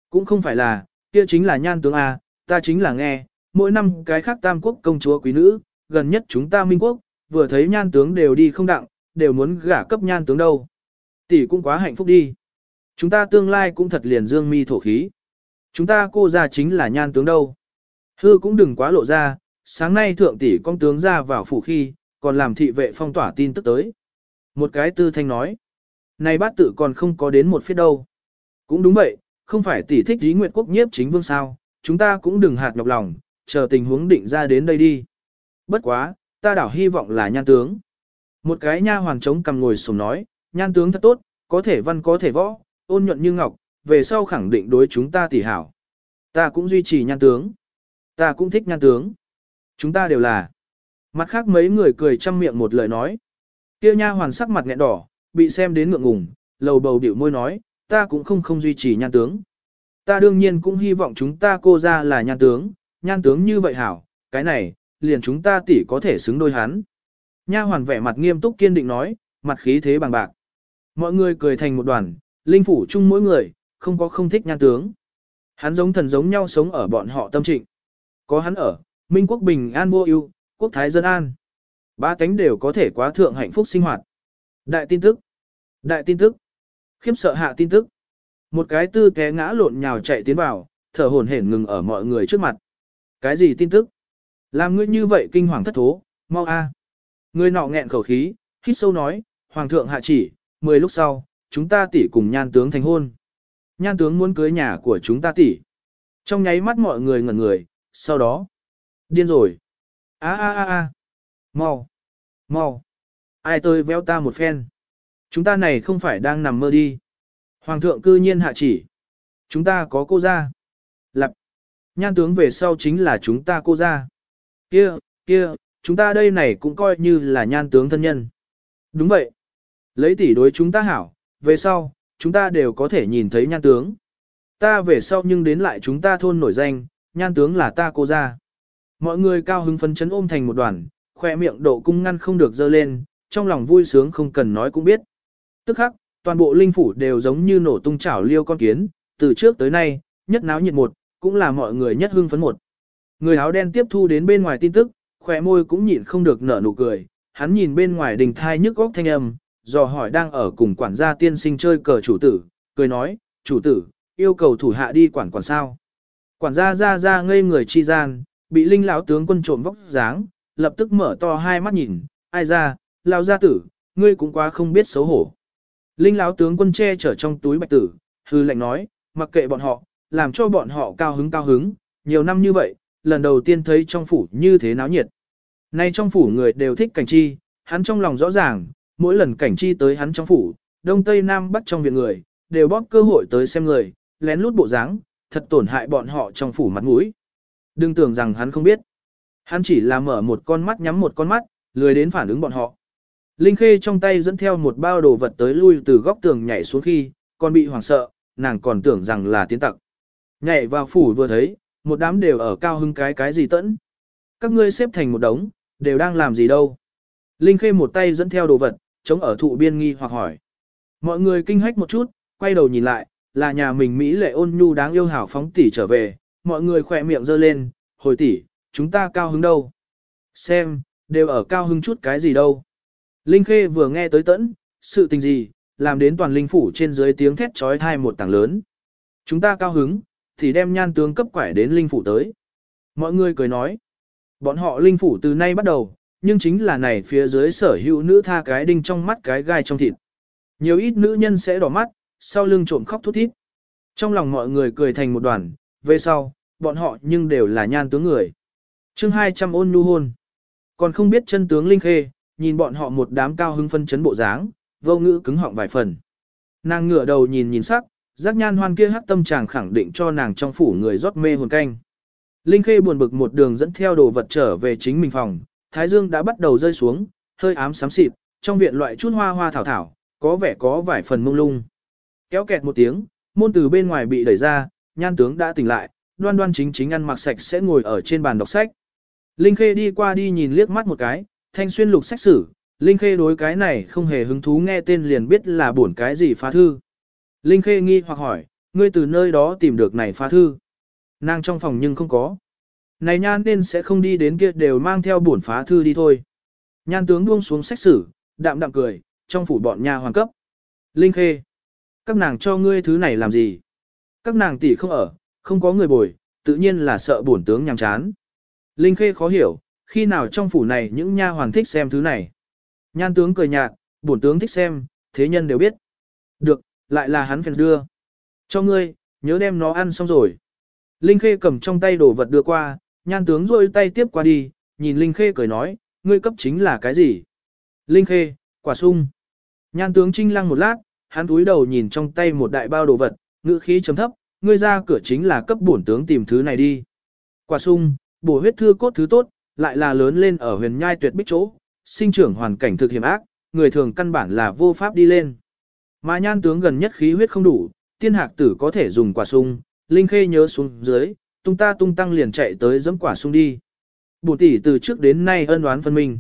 Cũng không phải là, kia chính là nhan tướng A, ta chính là nghe, mỗi năm cái khác tam quốc công chúa quý nữ, gần nhất chúng ta minh quốc, vừa thấy nhan tướng đều đi không đặng, đều muốn gả cấp nhan tướng đâu. Tỷ cũng quá hạnh phúc đi. Chúng ta tương lai cũng thật liền dương mi thổ khí. Chúng ta cô ra chính là nhan tướng đâu. Hư cũng đừng quá lộ ra, sáng nay thượng tỷ công tướng ra vào phủ khi, còn làm thị vệ phong tỏa tin tức tới. Một cái tư thanh nói. Này bát tự còn không có đến một phía đâu. Cũng đúng vậy, không phải tỷ thích lý nguyệt quốc nhiếp chính vương sao, chúng ta cũng đừng hạt nhọc lòng, chờ tình huống định ra đến đây đi. Bất quá, ta đảo hy vọng là nhan tướng. Một cái nha hoàng trống cầm ngồi sùng nói, nhan tướng thật tốt, có thể văn có thể võ, ôn nhuận như ngọc, về sau khẳng định đối chúng ta tỷ hảo. Ta cũng duy trì nhan tướng. Ta cũng thích nhan tướng. Chúng ta đều là. Mặt khác mấy người cười chăm miệng một lời nói. Kia nha hoàn sắc mặt nghẹn đỏ, bị xem đến ngượng ngùng, lầu bầu điệu môi nói, ta cũng không không duy trì nhan tướng. Ta đương nhiên cũng hy vọng chúng ta cô ra là nhan tướng, nhan tướng như vậy hảo, cái này, liền chúng ta tỷ có thể xứng đôi hắn. Nha hoàn vẻ mặt nghiêm túc kiên định nói, mặt khí thế bằng bạc. Mọi người cười thành một đoàn, linh phủ chung mỗi người, không có không thích nhan tướng. Hắn giống thần giống nhau sống ở bọn họ tâm trịnh. Có hắn ở, Minh quốc bình an vô ưu, quốc thái dân an. Ba tánh đều có thể quá thượng hạnh phúc sinh hoạt. Đại tin tức. Đại tin tức. Khiếp sợ hạ tin tức. Một cái tư té ngã lộn nhào chạy tiến vào, thở hổn hển ngừng ở mọi người trước mặt. Cái gì tin tức? Làm ngươi như vậy kinh hoàng thất thố, mau a. Người nọ nghẹn khẩu khí, hít sâu nói, Hoàng thượng hạ chỉ, 10 lúc sau, chúng ta tỷ cùng nhan tướng thành hôn. Nhan tướng muốn cưới nhà của chúng ta tỷ. Trong nháy mắt mọi người ngẩn người, sau đó. Điên rồi a a a a Mau. Mau. Ai tôi véo ta một phen. Chúng ta này không phải đang nằm mơ đi. Hoàng thượng cư nhiên hạ chỉ. Chúng ta có cô ra. lập Nhan tướng về sau chính là chúng ta cô ra. Kia, kia, chúng ta đây này cũng coi như là nhan tướng thân nhân. Đúng vậy. Lấy tỷ đối chúng ta hảo, về sau, chúng ta đều có thể nhìn thấy nhan tướng. Ta về sau nhưng đến lại chúng ta thôn nổi danh, nhan tướng là ta cô ra. Mọi người cao hứng phấn chấn ôm thành một đoàn, khoe miệng độ cung ngăn không được dơ lên, trong lòng vui sướng không cần nói cũng biết. Tức khắc, toàn bộ linh phủ đều giống như nổ tung chảo liêu con kiến, từ trước tới nay, nhất náo nhiệt một, cũng là mọi người nhất hưng phấn một. Người áo đen tiếp thu đến bên ngoài tin tức, khỏe môi cũng nhịn không được nở nụ cười, hắn nhìn bên ngoài đình thai nhức góc thanh âm, dò hỏi đang ở cùng quản gia tiên sinh chơi cờ chủ tử, cười nói, chủ tử, yêu cầu thủ hạ đi quản quản sao. Quản gia ra ra ngây người chi gian, bị linh lão tướng quân trộm vóc dáng, lập tức mở to hai mắt nhìn, ai ra, lão gia tử, ngươi cũng quá không biết xấu hổ. Linh lão tướng quân che chở trong túi bạch tử, hư lệnh nói, mặc kệ bọn họ, làm cho bọn họ cao hứng cao hứng, nhiều năm như vậy, lần đầu tiên thấy trong phủ như thế náo nhiệt. Nay trong phủ người đều thích cảnh chi, hắn trong lòng rõ ràng, mỗi lần cảnh chi tới hắn trong phủ, đông tây nam bắc trong viện người, đều bóp cơ hội tới xem người, lén lút bộ dáng, thật tổn hại bọn họ trong phủ mặt mũi. Đừng tưởng rằng hắn không biết. Hắn chỉ là mở một con mắt nhắm một con mắt, lười đến phản ứng bọn họ. Linh Khê trong tay dẫn theo một bao đồ vật tới lui từ góc tường nhảy xuống khi, còn bị hoảng sợ, nàng còn tưởng rằng là tiến tặc. Nhảy vào phủ vừa thấy, một đám đều ở cao hưng cái cái gì tẫn. Các ngươi xếp thành một đống, đều đang làm gì đâu. Linh Khê một tay dẫn theo đồ vật, chống ở thụ biên nghi hoặc hỏi. Mọi người kinh hách một chút, quay đầu nhìn lại, là nhà mình Mỹ lệ ôn nhu đáng yêu hảo phóng tỷ trở về, mọi người khỏe miệng giơ lên, hồi tỷ, chúng ta cao hứng đâu. Xem, đều ở cao hứng chút cái gì đâu. Linh Khê vừa nghe tới tẫn, sự tình gì, làm đến toàn linh phủ trên dưới tiếng thét chói tai một tảng lớn. Chúng ta cao hứng, thì đem nhan tướng cấp quải đến linh phủ tới. Mọi người cười nói, bọn họ linh phủ từ nay bắt đầu, nhưng chính là này phía dưới sở hữu nữ tha cái đinh trong mắt cái gai trong thịt. Nhiều ít nữ nhân sẽ đỏ mắt, sau lưng trộm khóc thút thít. Trong lòng mọi người cười thành một đoàn, về sau, bọn họ nhưng đều là nhan tướng người. chương 200 ôn nhu hôn. Còn không biết chân tướng Linh Khê, nhìn bọn họ một đám cao hứng phân chấn bộ dáng, vô ngữ cứng họng vài phần. Nàng ngửa đầu nhìn nhìn sắc, giác nhan hoan kia hắc tâm chàng khẳng định cho nàng trong phủ người rót mê hồn canh. Linh Khê buồn bực một đường dẫn theo đồ vật trở về chính mình phòng, thái dương đã bắt đầu rơi xuống, hơi ám sám xịt, trong viện loại chút hoa hoa thảo thảo, có vẻ có vài phần mông lung. Kéo kẹt một tiếng, môn từ bên ngoài bị đẩy ra, nhan tướng đã tỉnh lại, đoan đoan chính chính ăn mặc sạch sẽ ngồi ở trên bàn đọc sách. Linh Khê đi qua đi nhìn liếc mắt một cái, thanh xuyên lục sách sử, Linh Khê đối cái này không hề hứng thú nghe tên liền biết là buồn cái gì phá thư. Linh Khê nghi hoặc hỏi, ngươi từ nơi đó tìm được này phá thư. Nàng trong phòng nhưng không có. Này nhan nên sẽ không đi đến kia đều mang theo buồn phá thư đi thôi. Nhan tướng buông xuống sách sử, đạm đạm cười, trong phủ bọn nhà hoàng cấp. Linh Khê, các nàng cho ngươi thứ này làm gì? Các nàng tỷ không ở, không có người bồi, tự nhiên là sợ bổn tướng nhàm chán. Linh Khê khó hiểu, khi nào trong phủ này những nha hoàng thích xem thứ này. Nhan tướng cười nhạt, bổn tướng thích xem, thế nhân đều biết. Được, lại là hắn phèn đưa. Cho ngươi, nhớ đem nó ăn xong rồi. Linh Khê cầm trong tay đồ vật đưa qua, nhan tướng rôi tay tiếp qua đi, nhìn Linh Khê cười nói, ngươi cấp chính là cái gì? Linh Khê, quả sung. Nhan tướng trinh lăng một lát, hắn túi đầu nhìn trong tay một đại bao đồ vật, ngữ khí chấm thấp, ngươi ra cửa chính là cấp bổn tướng tìm thứ này đi. Quả sung, bổ huyết thư cốt thứ tốt, lại là lớn lên ở huyền nhai tuyệt bích chỗ, sinh trưởng hoàn cảnh thực hiểm ác, người thường căn bản là vô pháp đi lên. Mà nhan tướng gần nhất khí huyết không đủ, tiên hạc tử có thể dùng quả sung, linh khê nhớ xuống dưới, tung ta tung tăng liền chạy tới giẫm quả sung đi. Bổ tỷ từ trước đến nay ân oán phân minh.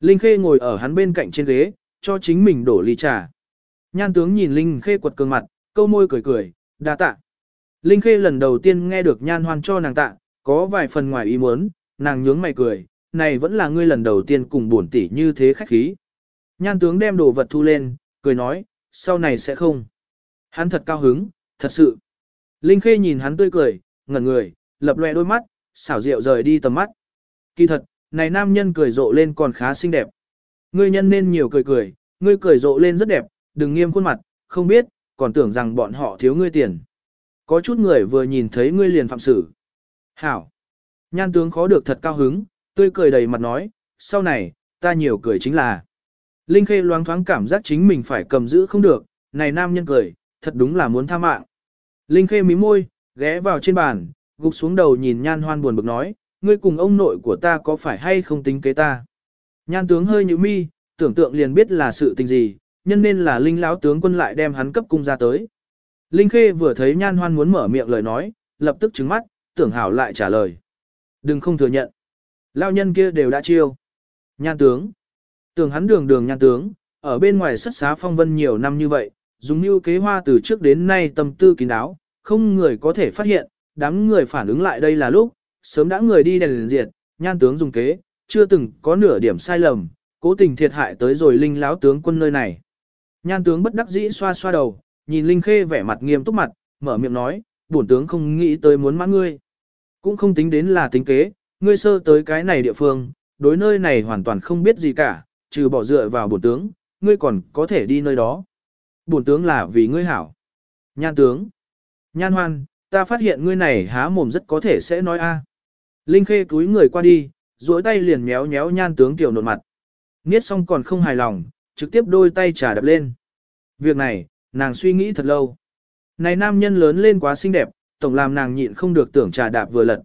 Linh khê ngồi ở hắn bên cạnh trên ghế, cho chính mình đổ ly trà. Nhan tướng nhìn Linh khê quật cường mặt, câu môi cười cười, đa tạ. Linh khê lần đầu tiên nghe được nhan hoan cho nàng tạ, có vài phần ngoài ý muốn, nàng nhướng mày cười, này vẫn là ngươi lần đầu tiên cùng bổn tỷ như thế khách khí. Nhan tướng đem đồ vật thu lên, cười nói, sau này sẽ không. Hắn thật cao hứng, thật sự. Linh Khê nhìn hắn tươi cười, ngẩn người, lập loè đôi mắt, xảo rượu rời đi tầm mắt. Kỳ thật, này nam nhân cười rộ lên còn khá xinh đẹp. Ngươi nhân nên nhiều cười cười, ngươi cười rộ lên rất đẹp, đừng nghiêm khuôn mặt, không biết, còn tưởng rằng bọn họ thiếu ngươi tiền. Có chút người vừa nhìn thấy ngươi liền phạm xử. Hảo. Nhan tướng khó được thật cao hứng, tươi cười đầy mặt nói, sau này, ta nhiều cười chính là. Linh Khê loáng thoáng cảm giác chính mình phải cầm giữ không được, này nam nhân cười, thật đúng là muốn tha mạng. Linh Khê mí môi, ghé vào trên bàn, gục xuống đầu nhìn nhan hoan buồn bực nói, ngươi cùng ông nội của ta có phải hay không tính kế ta. Nhan tướng hơi như mi, tưởng tượng liền biết là sự tình gì, nhân nên là Linh lão tướng quân lại đem hắn cấp cung ra tới. Linh Khê vừa thấy nhan hoan muốn mở miệng lời nói, lập tức trứng mắt, tưởng hảo lại trả lời. Đừng không thừa nhận. Lao nhân kia đều đã chiêu. Nhan tướng. Tưởng hắn đường đường nhan tướng, ở bên ngoài sất xá phong vân nhiều năm như vậy, dùng như kế hoa từ trước đến nay tâm tư kín đáo, không người có thể phát hiện, đám người phản ứng lại đây là lúc, sớm đã người đi đèn liền diệt, nhan tướng dùng kế, chưa từng có nửa điểm sai lầm, cố tình thiệt hại tới rồi linh láo tướng quân nơi này. Nhan tướng bất đắc dĩ xoa xoa đầu, nhìn Linh Khê vẻ mặt nghiêm túc mặt, mở miệng nói, bổn tướng không nghĩ tới muốn mãn ngươi. Cũng không tính đến là tính kế, ngươi sơ tới cái này địa phương, đối nơi này hoàn toàn không biết gì cả, trừ bỏ dựa vào bổn tướng, ngươi còn có thể đi nơi đó. Bổn tướng là vì ngươi hảo. Nhan tướng. Nhan hoan, ta phát hiện ngươi này há mồm rất có thể sẽ nói a. Linh Khê túi người qua đi, duỗi tay liền méo méo nhan tướng tiểu nột mặt. Niết xong còn không hài lòng, trực tiếp đôi tay trả đập lên. Việc này, nàng suy nghĩ thật lâu. Này nam nhân lớn lên quá xinh đẹp, tổng làm nàng nhịn không được tưởng trà đạp vừa lật.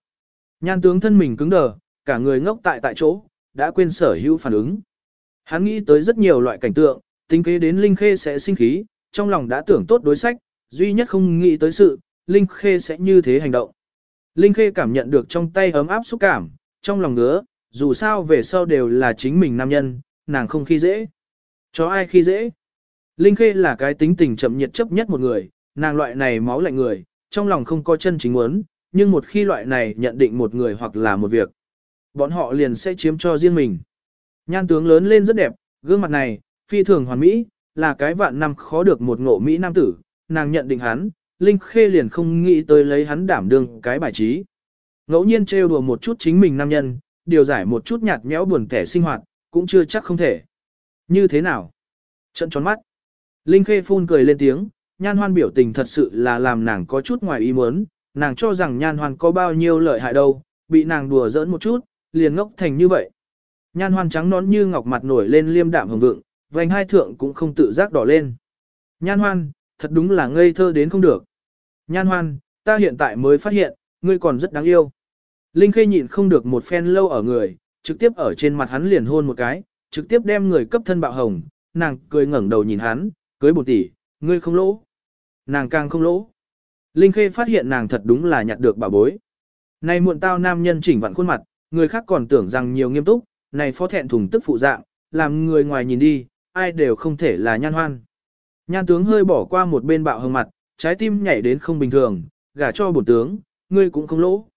Nhan tướng thân mình cứng đờ, cả người ngốc tại tại chỗ, đã quên sở hữu phản ứng. Hắn nghĩ tới rất nhiều loại cảnh tượng, tính kế đến Linh Khê sẽ sinh khí, trong lòng đã tưởng tốt đối sách, duy nhất không nghĩ tới sự, Linh Khê sẽ như thế hành động. Linh Khê cảm nhận được trong tay ấm áp xúc cảm, trong lòng ngứa, dù sao về sau đều là chính mình nam nhân, nàng không khi dễ. Cho ai khi dễ? Linh Khê là cái tính tình chậm nhiệt chấp nhất một người, nàng loại này máu lạnh người, trong lòng không có chân chính muốn, nhưng một khi loại này nhận định một người hoặc là một việc, bọn họ liền sẽ chiếm cho riêng mình. Nhan tướng lớn lên rất đẹp, gương mặt này, phi thường hoàn mỹ, là cái vạn năm khó được một ngộ mỹ nam tử, nàng nhận định hắn, Linh Khê liền không nghĩ tới lấy hắn đảm đương cái bài trí. Ngẫu nhiên trêu đùa một chút chính mình nam nhân, điều giải một chút nhạt nhẽo buồn kẻ sinh hoạt, cũng chưa chắc không thể. Như thế nào? Trận tròn mắt. Linh Khê phun cười lên tiếng, nhan hoan biểu tình thật sự là làm nàng có chút ngoài ý muốn, nàng cho rằng nhan hoan có bao nhiêu lợi hại đâu, bị nàng đùa giỡn một chút, liền ngốc thành như vậy. Nhan hoan trắng nón như ngọc mặt nổi lên liêm đạm hồng vượng, vành hai thượng cũng không tự giác đỏ lên. Nhan hoan, thật đúng là ngây thơ đến không được. Nhan hoan, ta hiện tại mới phát hiện, ngươi còn rất đáng yêu. Linh Khê nhịn không được một phen lâu ở người, trực tiếp ở trên mặt hắn liền hôn một cái, trực tiếp đem người cấp thân bạo hồng, nàng cười ngẩng đầu nhìn hắn, cưới bổn tỷ, ngươi không lỗ. Nàng càng không lỗ. Linh Khê phát hiện nàng thật đúng là nhặt được bảo bối. Này muộn tao nam nhân chỉnh vặn khuôn mặt, người khác còn tưởng rằng nhiều nghiêm túc, này phó thẹn thùng tức phụ dạng, làm người ngoài nhìn đi, ai đều không thể là nhan hoan. Nhan tướng hơi bỏ qua một bên bạo hương mặt, trái tim nhảy đến không bình thường, gả cho bổn tướng, ngươi cũng không lỗ.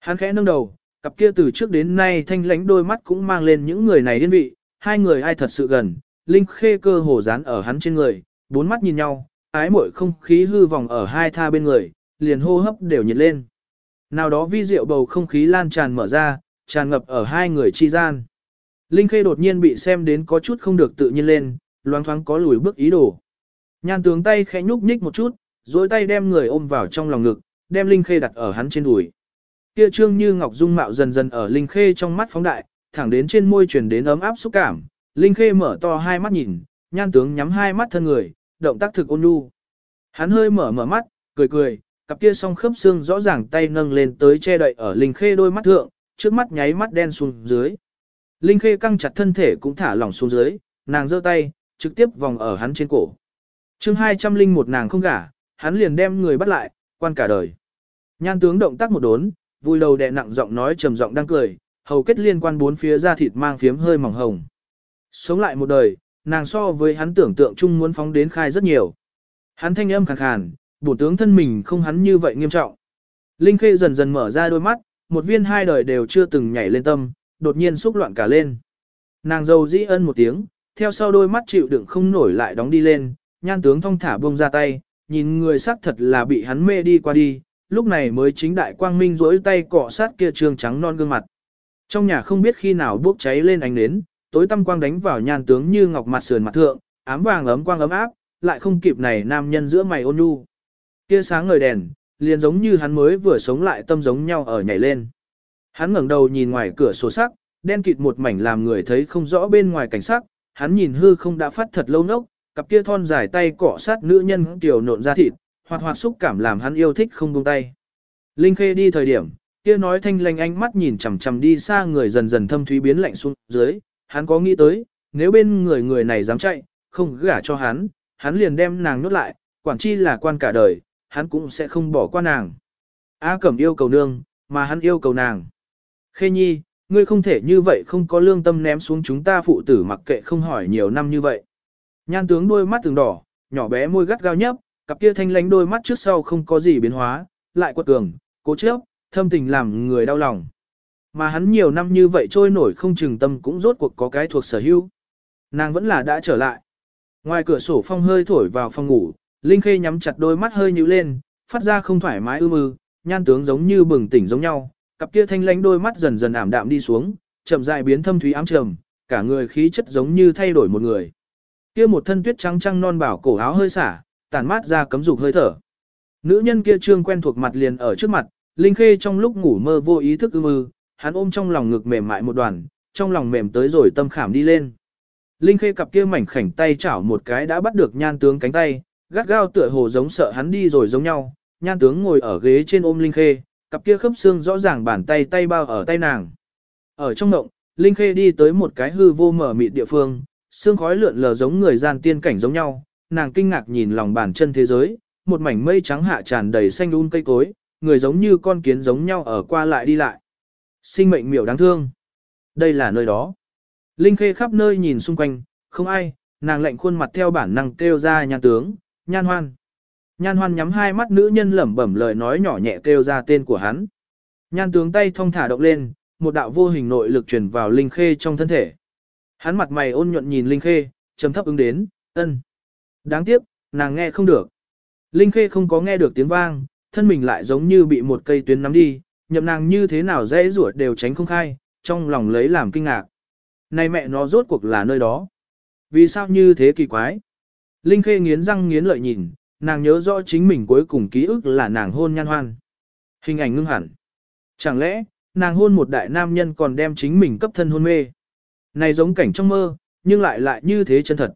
Hắn khẽ nâng đầu, cặp kia từ trước đến nay thanh lãnh đôi mắt cũng mang lên những người này điên vị, hai người ai thật sự gần, Linh Khê cơ hồ dán ở hắn trên người, bốn mắt nhìn nhau, ái muội không khí hư vòng ở hai tha bên người, liền hô hấp đều nhiệt lên. Nào đó vi diệu bầu không khí lan tràn mở ra, tràn ngập ở hai người chi gian. Linh Khê đột nhiên bị xem đến có chút không được tự nhiên lên, loáng thoáng có lùi bước ý đồ. Nhan tướng tay khẽ nhúc nhích một chút, duỗi tay đem người ôm vào trong lòng ngực, đem Linh Khê đặt ở hắn trên đùi. Kia trương như ngọc dung mạo dần dần ở Linh Khê trong mắt phóng đại, thẳng đến trên môi truyền đến ấm áp xúc cảm. Linh Khê mở to hai mắt nhìn, nhan tướng nhắm hai mắt thân người, động tác thực ôn nhu. Hắn hơi mở mở mắt, cười cười, cặp kia song khớp xương rõ ràng tay nâng lên tới che đậy ở Linh Khê đôi mắt thượng, trước mắt nháy mắt đen xuống dưới. Linh Khê căng chặt thân thể cũng thả lỏng xuống dưới, nàng giơ tay, trực tiếp vòng ở hắn trên cổ. chương 201 nàng không gả, hắn liền đem người bắt lại, quan cả đời. Nhan tướng động tác một đốn, vui đầu đè nặng giọng nói trầm giọng đang cười, hầu kết liên quan bốn phía da thịt mang phiếm hơi mỏng hồng. Sống lại một đời, nàng so với hắn tưởng tượng chung muốn phóng đến khai rất nhiều. Hắn thanh âm khàn khàn, bổ tướng thân mình không hắn như vậy nghiêm trọng. Linh Khê dần dần mở ra đôi mắt, một viên hai đời đều chưa từng nhảy lên tâm, đột nhiên xúc loạn cả lên. Nàng dâu dĩ ân một tiếng, theo sau đôi mắt chịu đựng không nổi lại đóng đi lên, nhan tướng thong thả buông ra tay, nhìn người sắc thật là bị hắn mê đi qua đi, lúc này mới chính đại quang minh rỗi tay cọ sát kia trường trắng non gương mặt. Trong nhà không biết khi nào bốc cháy lên ánh nến, tối tăm quang đánh vào nhan tướng như ngọc mặt sườn mặt thượng, ám vàng ấm quang ấm áp, lại không kịp này nam nhân giữa mày ôn nhu. Kia sáng ngời đèn, liền giống như hắn mới vừa sống lại tâm giống nhau ở nhảy lên. Hắn ngẩng đầu nhìn ngoài cửa sổ sắc, đen kịt một mảnh làm người thấy không rõ bên ngoài cảnh sắc, hắn nhìn hư không đã phát thật lâu nốc, cặp kia thon dài tay cọ sát nữ nhân tiểu nộn ra thịt, hoạt hoạt xúc cảm làm hắn yêu thích không buông tay. Linh Khê đi thời điểm, kia nói thanh lanh ánh mắt nhìn chằm chằm đi xa người dần dần thâm thúy biến lạnh xuống dưới, hắn có nghĩ tới, nếu bên người người này dám chạy, không gả cho hắn, hắn liền đem nàng nhốt lại, quản chi là quan cả đời, hắn cũng sẽ không bỏ qua nàng. A Cẩm yêu cầu nương, mà hắn yêu cầu nàng. Khê Nhi, ngươi không thể như vậy không có lương tâm ném xuống chúng ta phụ tử mặc kệ không hỏi nhiều năm như vậy. Nhan tướng đôi mắt từng đỏ, nhỏ bé môi gắt gao nhấp, cặp kia thanh lánh đôi mắt trước sau không có gì biến hóa, lại quật cường, cố chấp, thâm tình làm người đau lòng. Mà hắn nhiều năm như vậy trôi nổi không chừng tâm cũng rốt cuộc có cái thuộc sở hữu. Nàng vẫn là đã trở lại. Ngoài cửa sổ phong hơi thổi vào phòng ngủ, Linh Khê nhắm chặt đôi mắt hơi nhíu lên, phát ra không thoải mái ư mư, nhan tướng giống như bừng tỉnh giống nhau, cặp kia thanh lãnh đôi mắt dần dần ảm đạm đi xuống, chậm rãi biến thâm thúy ám trầm, cả người khí chất giống như thay đổi một người. Kia một thân tuyết trắng trăng non bảo cổ áo hơi xả, tản mát ra cấm dục hơi thở. Nữ nhân kia trương quen thuộc mặt liền ở trước mặt, Linh Khê trong lúc ngủ mơ vô ý thức ư mư, hắn ôm trong lòng ngực mềm mại một đoàn, trong lòng mềm tới rồi tâm khảm đi lên. Linh Khê cặp kia mảnh khảnh tay chảo một cái đã bắt được nhan tướng cánh tay, gắt gao tựa hồ giống sợ hắn đi rồi giống nhau, nhan tướng ngồi ở ghế trên ôm Linh Khê, cặp kia khớp xương rõ ràng bàn tay tay bao ở tay nàng. Ở trong động, Linh Khê đi tới một cái hư vô mở mịt địa phương, xương khói lượn lờ giống người gian tiên cảnh giống nhau, nàng kinh ngạc nhìn lòng bàn chân thế giới, một mảnh mây trắng hạ tràn đầy xanh un cây cối, người giống như con kiến giống nhau ở qua lại đi lại. Sinh mệnh miểu đáng thương. Đây là nơi đó. Linh Khê khắp nơi nhìn xung quanh, không ai, nàng lạnh khuôn mặt theo bản năng kêu ra nhan tướng, nhan hoan. Nhan hoan nhắm hai mắt nữ nhân lẩm bẩm lời nói nhỏ nhẹ kêu ra tên của hắn. Nhan tướng tay thong thả động lên, một đạo vô hình nội lực truyền vào Linh Khê trong thân thể. Hắn mặt mày ôn nhuận nhìn Linh Khê, trầm thấp ứng đến, ân. Đáng tiếc, nàng nghe không được. Linh Khê không có nghe được tiếng vang, thân mình lại giống như bị một cây tuyến nắm đi, nhậm nàng như thế nào dễ ruột đều tránh không khai, trong lòng lấy làm kinh ngạc. Này mẹ nó rốt cuộc là nơi đó. Vì sao như thế kỳ quái? Linh Khê nghiến răng nghiến lợi nhìn, nàng nhớ rõ chính mình cuối cùng ký ức là nàng hôn nhan hoan. Hình ảnh ngưng hẳn. Chẳng lẽ, nàng hôn một đại nam nhân còn đem chính mình cấp thân hôn mê. Này giống cảnh trong mơ, nhưng lại lại như thế chân thật.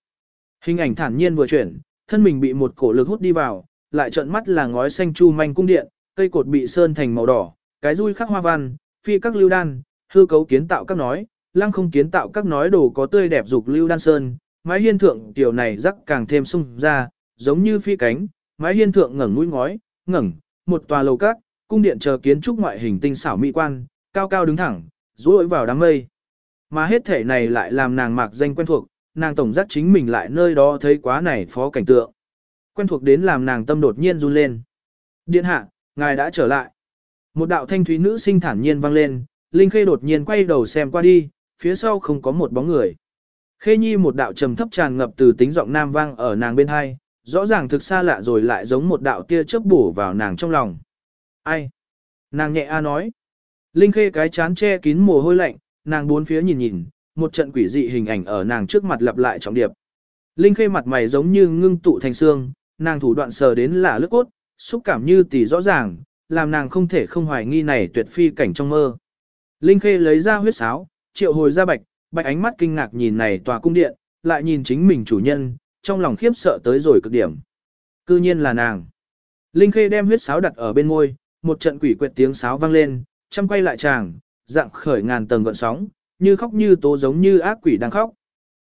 Hình ảnh thản nhiên vừa chuyển, thân mình bị một cổ lực hút đi vào, lại trợn mắt là ngói xanh chu manh cung điện, cây cột bị sơn thành màu đỏ, cái rui khắc hoa văn, phi các lưu đan, hư cấu kiến tạo các nói, lăng không kiến tạo các nói đồ có tươi đẹp dục lưu đan sơn, mái hiên thượng tiểu này rắc càng thêm sung ra, giống như phi cánh, mái hiên thượng ngẩng mũi ngói, ngẩng, một tòa lầu các, cung điện chờ kiến trúc ngoại hình tinh xảo mỹ quan, cao cao đứng thẳng, rũi vào đám mây. Mà hết thể này lại làm nàng mạc danh quen thuộc, nàng tổng giác chính mình lại nơi đó thấy quá này phó cảnh tượng. Quen thuộc đến làm nàng tâm đột nhiên run lên. Điện hạ, ngài đã trở lại. Một đạo thanh thúy nữ sinh thản nhiên vang lên, Linh Khê đột nhiên quay đầu xem qua đi, phía sau không có một bóng người. Khê Nhi một đạo trầm thấp tràn ngập từ tính giọng nam vang ở nàng bên hai, rõ ràng thực xa lạ rồi lại giống một đạo tia chớp bổ vào nàng trong lòng. Ai? Nàng nhẹ a nói. Linh Khê cái chán che kín mồ hôi lạnh, nàng bốn phía nhìn nhìn, một trận quỷ dị hình ảnh ở nàng trước mặt lặp lại trọng điệp. Linh Khê mặt mày giống như ngưng tụ thành xương, nàng thủ đoạn sờ đến là lướt cốt, xúc cảm như tỉ rõ ràng, làm nàng không thể không hoài nghi này tuyệt phi cảnh trong mơ. Linh Khê lấy ra huyết sáo, triệu hồi ra bạch, bạch ánh mắt kinh ngạc nhìn này tòa cung điện, lại nhìn chính mình chủ nhân, trong lòng khiếp sợ tới rồi cực điểm. Cư nhiên là nàng. Linh Khê đem huyết sáo đặt ở bên môi, một trận quỷ quyệt tiếng sáo vang lên, chăm quay lại chàng, dạng khởi ngàn tầng gợn sóng, như khóc như tố giống như ác quỷ đang khóc.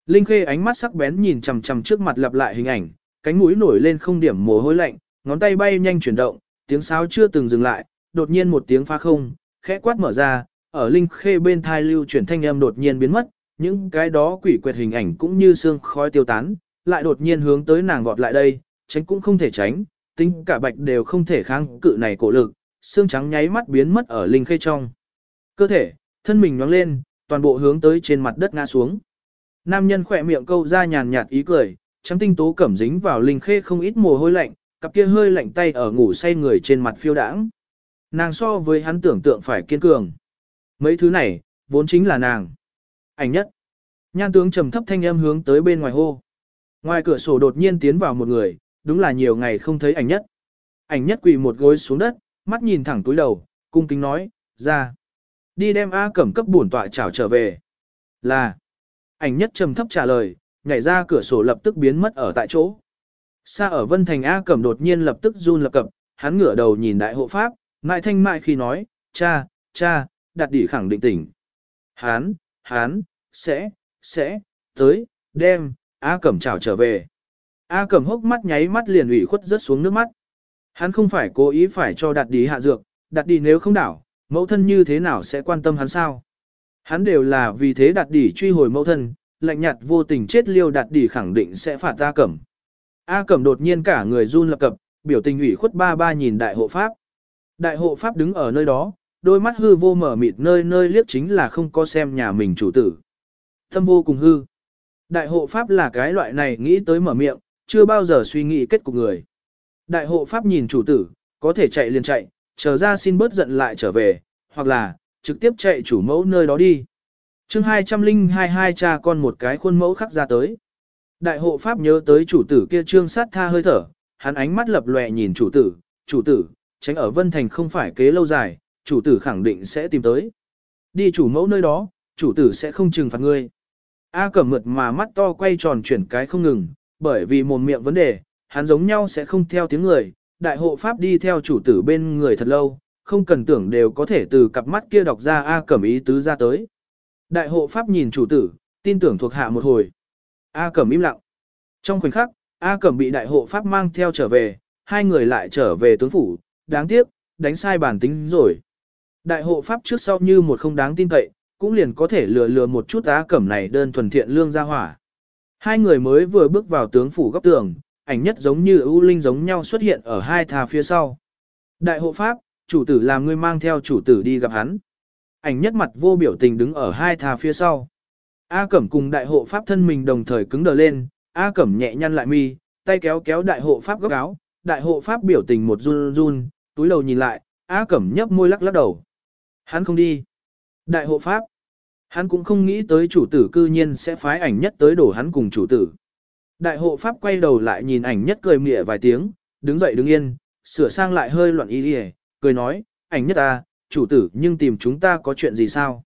Linh Khê ánh mắt sắc bén nhìn chằm chằm trước mặt lặp lại hình ảnh, cánh mũi nổi lên không điểm mồ hôi lạnh, ngón tay bay nhanh chuyển động, tiếng sáo chưa từng dừng lại, đột nhiên một tiếng phá không, khẽ quát mở ra, ở Linh Khê bên thai lưu chuyển thanh âm đột nhiên biến mất, những cái đó quỷ quyệt hình ảnh cũng như sương khói tiêu tán, lại đột nhiên hướng tới nàng vọt lại đây, tránh cũng không thể tránh, tính cả bạch đều không thể kháng cự này cổ lực, xương trắng nháy mắt biến mất ở Linh Khê trong. Cơ thể, thân mình nhoáng lên, toàn bộ hướng tới trên mặt đất ngã xuống. Nam nhân khỏe miệng câu ra nhàn nhạt ý cười, trắng tinh tố cẩm dính vào Linh Khê không ít mồ hôi lạnh, cặp kia hơi lạnh tay ở ngủ say người trên mặt phiêu đãng. Nàng so với hắn tưởng tượng phải kiên cường. Mấy thứ này, vốn chính là nàng. Ảnh nhất. Nhan tướng trầm thấp thanh âm hướng tới bên ngoài hô. Ngoài cửa sổ đột nhiên tiến vào một người, đúng là nhiều ngày không thấy ảnh nhất. Ảnh nhất quỳ một gối xuống đất, mắt nhìn thẳng túi đầu, cung kính nói, ra. Đi đem A cẩm cấp bổn tọa trảo trở về. Là. Ảnh nhất trầm thấp trả lời, nhảy ra cửa sổ lập tức biến mất ở tại chỗ. Xa ở Vân Thành A cẩm đột nhiên lập tức run lập cập, hắn ngửa đầu nhìn đại hộ pháp, mại thanh mại khi nói, cha, cha, đặt đỉ khẳng định tỉnh. Hán, hán, sẽ, sẽ, tới, đem, A Cẩm chào trở về. A Cẩm hốc mắt nháy mắt liền ủy khuất rớt xuống nước mắt. Hắn không phải cố ý phải cho đặt đi hạ dược, đặt đi nếu không đảo, mẫu thân như thế nào sẽ quan tâm hắn sao? Hắn đều là vì thế đặt đỉ truy hồi mẫu thân, lạnh nhạt vô tình chết liêu đặt đỉ khẳng định sẽ phạt A Cẩm. A Cẩm đột nhiên cả người run lập cập, biểu tình ủy khuất ba ba nhìn đại hộ pháp. Đại hộ pháp đứng ở nơi đó, đôi mắt hư vô mở mịt nơi nơi liếc chính là không có xem nhà mình chủ tử. thâm vô cùng hư. Đại hộ pháp là cái loại này nghĩ tới mở miệng, chưa bao giờ suy nghĩ kết cục người. Đại hộ pháp nhìn chủ tử, có thể chạy liền chạy, chờ ra xin bớt giận lại trở về, hoặc là, trực tiếp chạy chủ mẫu nơi đó đi. chương 2022 cha con một cái khuôn mẫu khắc ra tới. Đại hộ pháp nhớ tới chủ tử kia trương sát tha hơi thở, hắn ánh mắt lập lòe nhìn chủ tử, chủ tử, tránh ở Vân Thành không phải kế lâu dài, chủ tử khẳng định sẽ tìm tới. Đi chủ mẫu nơi đó, chủ tử sẽ không trừng phạt ngươi. A cẩm mượt mà mắt to quay tròn chuyển cái không ngừng, bởi vì mồm miệng vấn đề, hắn giống nhau sẽ không theo tiếng người, đại hộ pháp đi theo chủ tử bên người thật lâu, không cần tưởng đều có thể từ cặp mắt kia đọc ra A cẩm ý tứ ra tới. Đại hộ pháp nhìn chủ tử, tin tưởng thuộc hạ một hồi. A cẩm im lặng. Trong khoảnh khắc, A cẩm bị đại hộ pháp mang theo trở về, hai người lại trở về tướng phủ, đáng tiếc, đánh sai bản tính rồi. Đại hộ pháp trước sau như một không đáng tin cậy, cũng liền có thể lừa lừa một chút A cẩm này đơn thuần thiện lương ra hỏa. Hai người mới vừa bước vào tướng phủ góc tường, ảnh nhất giống như ưu linh giống nhau xuất hiện ở hai thà phía sau. Đại hộ pháp, chủ tử làm ngươi mang theo chủ tử đi gặp hắn. Ảnh nhất mặt vô biểu tình đứng ở hai thà phía sau. A Cẩm cùng đại hộ pháp thân mình đồng thời cứng đờ lên, A Cẩm nhẹ nhăn lại mi, tay kéo kéo đại hộ pháp góc áo, đại hộ pháp biểu tình một run run, túi đầu nhìn lại, A Cẩm nhấp môi lắc lắc đầu. Hắn không đi. Đại hộ pháp. Hắn cũng không nghĩ tới chủ tử cư nhiên sẽ phái ảnh nhất tới đổ hắn cùng chủ tử. Đại hộ pháp quay đầu lại nhìn ảnh nhất cười mỉa vài tiếng, đứng dậy đứng yên, sửa sang lại hơi loạn ý đi cười nói, ảnh nhất ta, chủ tử nhưng tìm chúng ta có chuyện gì sao?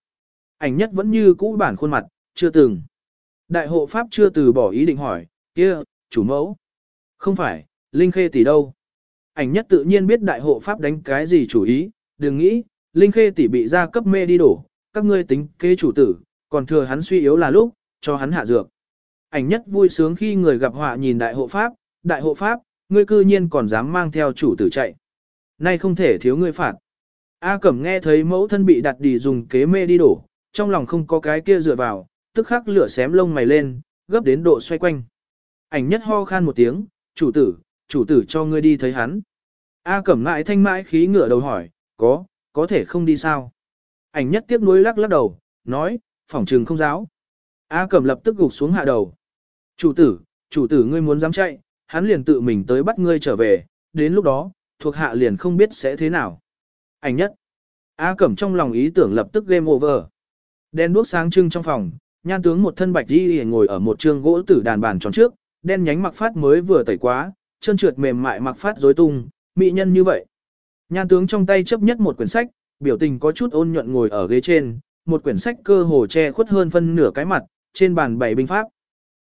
Ảnh nhất vẫn như cũ bản khuôn mặt, chưa từng. Đại hộ pháp chưa từ bỏ ý định hỏi, kia, chủ mẫu. Không phải, Linh Khê tỷ đâu? Ảnh nhất tự nhiên biết đại hộ pháp đánh cái gì chủ ý, đừng nghĩ, Linh Khê tỷ bị gia cấp mê đi đổ, các ngươi tính kế chủ tử, còn thừa hắn suy yếu là lúc, cho hắn hạ dược. Ảnh nhất vui sướng khi người gặp họa nhìn đại hộ pháp, đại hộ pháp, ngươi cư nhiên còn dám mang theo chủ tử chạy. Nay không thể thiếu ngươi phạt. A Cẩm nghe thấy mẫu thân bị đặt đi dùng kế mê đi đổ, trong lòng không có cái kia dựa vào, tức khắc lửa xém lông mày lên, gấp đến độ xoay quanh. Ảnh nhất ho khan một tiếng, chủ tử, chủ tử cho ngươi đi thấy hắn. A Cẩm ngại thanh mãi khí ngửa đầu hỏi, có, có thể không đi sao? Ảnh nhất tiếc nuối lắc lắc đầu, nói, phỏng trừng không giáo. A Cẩm lập tức gục xuống hạ đầu. Chủ tử, chủ tử ngươi muốn dám chạy, hắn liền tự mình tới bắt ngươi trở về, đến lúc đó, thuộc hạ liền không biết sẽ thế nào. Ảnh nhất. A Cẩm trong lòng ý tưởng lập tức game over. Đen đuốc sáng trưng trong phòng, nhan tướng một thân bạch đi ngồi ở một trường gỗ tử đàn bàn tròn trước, đen nhánh mặc phát mới vừa tẩy quá, chân trượt mềm mại mặc phát rối tung, mỹ nhân như vậy. Nhan tướng trong tay chấp nhất một quyển sách, biểu tình có chút ôn nhuận ngồi ở ghế trên, một quyển sách cơ hồ che khuất hơn phân nửa cái mặt, trên bàn bảy binh pháp.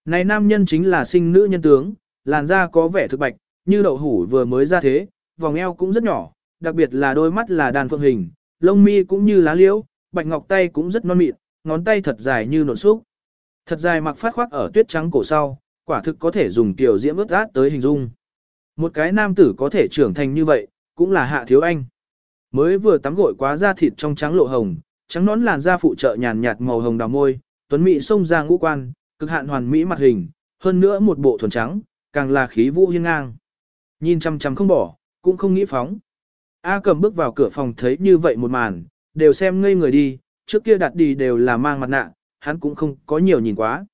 Này nam nhân chính là sinh nữ nhân tướng, làn da có vẻ thực bạch, như đậu hủ vừa mới ra thế, vòng eo cũng rất nhỏ, đặc biệt là đôi mắt là đàn phượng hình, lông mi cũng như lá liễu, bạch ngọc tay cũng rất non mịn, ngón tay thật dài như nộn xúc. Thật dài mặc phát khoác ở tuyết trắng cổ sau, quả thực có thể dùng tiểu diễm ướt át tới hình dung. Một cái nam tử có thể trưởng thành như vậy, cũng là hạ thiếu anh. Mới vừa tắm gội quá da thịt trong trắng lộ hồng, trắng nón làn da phụ trợ nhàn nhạt màu hồng đào môi, tuấn mỹ sông ra ngũ quan, cực hạn hoàn mỹ mặt hình, hơn nữa một bộ thuần trắng, càng là khí vũ hiên ngang. Nhìn chăm chăm không bỏ, cũng không nghĩ phóng. A cầm bước vào cửa phòng thấy như vậy một màn, đều xem ngây người đi, trước kia đặt đi đều là mang mặt nạ, hắn cũng không có nhiều nhìn quá.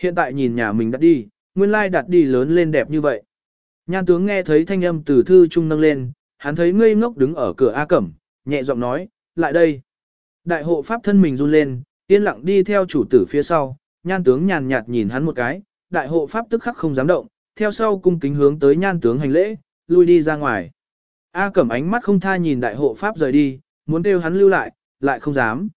Hiện tại nhìn nhà mình đặt đi, nguyên lai đặt đi lớn lên đẹp như vậy. Nhan tướng nghe thấy thanh âm từ thư trung nâng lên, hắn thấy ngây ngốc đứng ở cửa A Cẩm, nhẹ giọng nói, lại đây. Đại hộ pháp thân mình run lên, yên lặng đi theo chủ tử phía sau, nhan tướng nhàn nhạt nhìn hắn một cái, đại hộ pháp tức khắc không dám động, theo sau cung kính hướng tới nhan tướng hành lễ, lui đi ra ngoài. A Cẩm ánh mắt không tha nhìn đại hộ pháp rời đi, muốn kêu hắn lưu lại, lại không dám.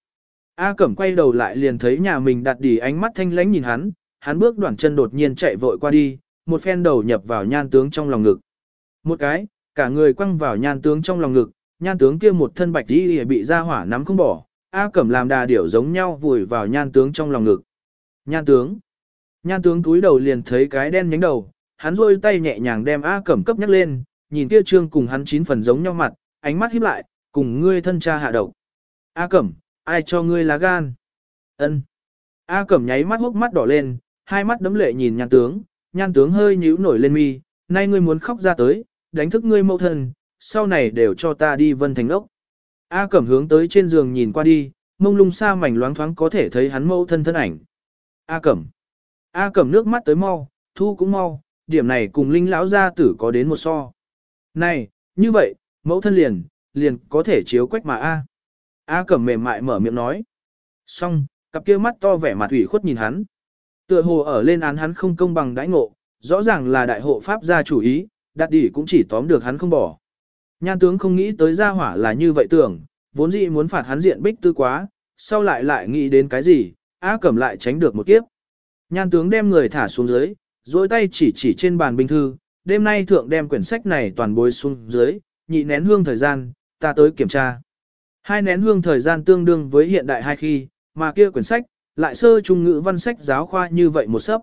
A Cẩm quay đầu lại liền thấy nhà mình đặt đỉ ánh mắt thanh lãnh nhìn hắn, hắn bước đoạn chân đột nhiên chạy vội qua đi, một phen đầu nhập vào nhan tướng trong lòng ngực. Một cái, cả người quăng vào nhan tướng trong lòng ngực, nhan tướng kia một thân bạch đi bị ra hỏa nắm không bỏ, A Cẩm làm đà điểu giống nhau vùi vào nhan tướng trong lòng ngực. Nhan tướng. Nhan tướng túi đầu liền thấy cái đen nhánh đầu, hắn rôi tay nhẹ nhàng đem A Cẩm cấp nhắc lên, nhìn kia trương cùng hắn chín phần giống nhau mặt, ánh mắt híp lại, cùng ngươi thân cha hạ độc. A Cẩm, ai cho ngươi lá gan? Ân. A Cẩm nháy mắt hốc mắt đỏ lên, hai mắt đấm lệ nhìn nhan tướng, nhan tướng hơi nhíu nổi lên mi, nay ngươi muốn khóc ra tới, đánh thức ngươi mẫu thân, sau này đều cho ta đi vân thành ốc. A Cẩm hướng tới trên giường nhìn qua đi, mông lung xa mảnh loáng thoáng có thể thấy hắn mẫu thân thân ảnh. A Cẩm. A Cẩm nước mắt tới mau, thu cũng mau, điểm này cùng linh lão gia tử có đến một so. Này, như vậy, mẫu thân liền, liền có thể chiếu quách mà A. A Cẩm mềm mại mở miệng nói. Xong, cặp kia mắt to vẻ mặt ủy khuất nhìn hắn. Tựa hồ ở lên án hắn không công bằng đãi ngộ, rõ ràng là đại hộ pháp gia chủ ý, đặt đỉ cũng chỉ tóm được hắn không bỏ. Nhan tướng không nghĩ tới gia hỏa là như vậy tưởng, vốn dĩ muốn phạt hắn diện bích tư quá, sau lại lại nghĩ đến cái gì, A Cẩm lại tránh được một kiếp. Nhan tướng đem người thả xuống dưới, dối tay chỉ chỉ trên bàn binh thư, đêm nay thượng đem quyển sách này toàn bối xuống dưới, nhị nén hương thời gian, ta tới kiểm tra. Hai nén hương thời gian tương đương với hiện đại hai khi, mà kia quyển sách, lại sơ trung ngữ văn sách giáo khoa như vậy một sấp.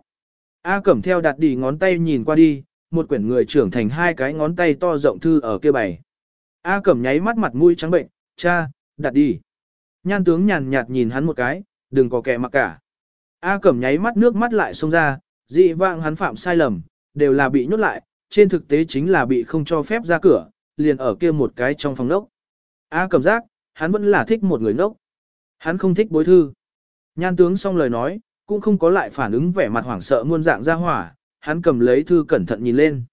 A Cẩm theo đặt đi ngón tay nhìn qua đi, một quyển người trưởng thành hai cái ngón tay to rộng thư ở kia bày. A Cẩm nháy mắt mặt mũi trắng bệnh, cha, đặt đi. Nhan tướng nhàn nhạt nhìn hắn một cái, đừng có kẻ mặc cả. A Cẩm nháy mắt nước mắt lại xông ra, dị vạng hắn phạm sai lầm, đều là bị nhốt lại, trên thực tế chính là bị không cho phép ra cửa, liền ở kia một cái trong phòng nốc. A Cẩm giác, hắn vẫn là thích một người ngốc. Hắn không thích bối thư. Nhan tướng xong lời nói, cũng không có lại phản ứng vẻ mặt hoảng sợ muôn dạng ra hỏa, hắn cầm lấy thư cẩn thận nhìn lên.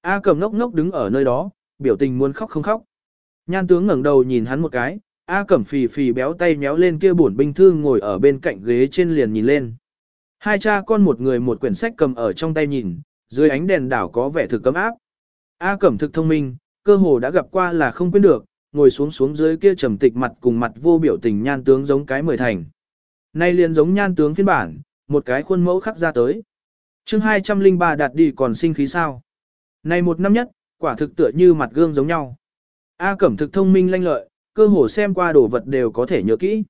A cầm ngốc ngốc đứng ở nơi đó, biểu tình muốn khóc không khóc. Nhan tướng ngẩng đầu nhìn hắn một cái, A cẩm phì phì béo tay méo lên kia bổn binh thư ngồi ở bên cạnh ghế trên liền nhìn lên. Hai cha con một người một quyển sách cầm ở trong tay nhìn, dưới ánh đèn đảo có vẻ thực cấm áp. A cẩm thực thông minh, cơ hồ đã gặp qua là không quên được, ngồi xuống xuống dưới kia trầm tịch mặt cùng mặt vô biểu tình nhan tướng giống cái mười thành. Nay liền giống nhan tướng phiên bản, một cái khuôn mẫu khắc ra tới. chương 203 đạt đi còn sinh khí sao. Này một năm nhất, quả thực tựa như mặt gương giống nhau. A cẩm thực thông minh lanh lợi, cơ hồ xem qua đồ vật đều có thể nhớ kỹ.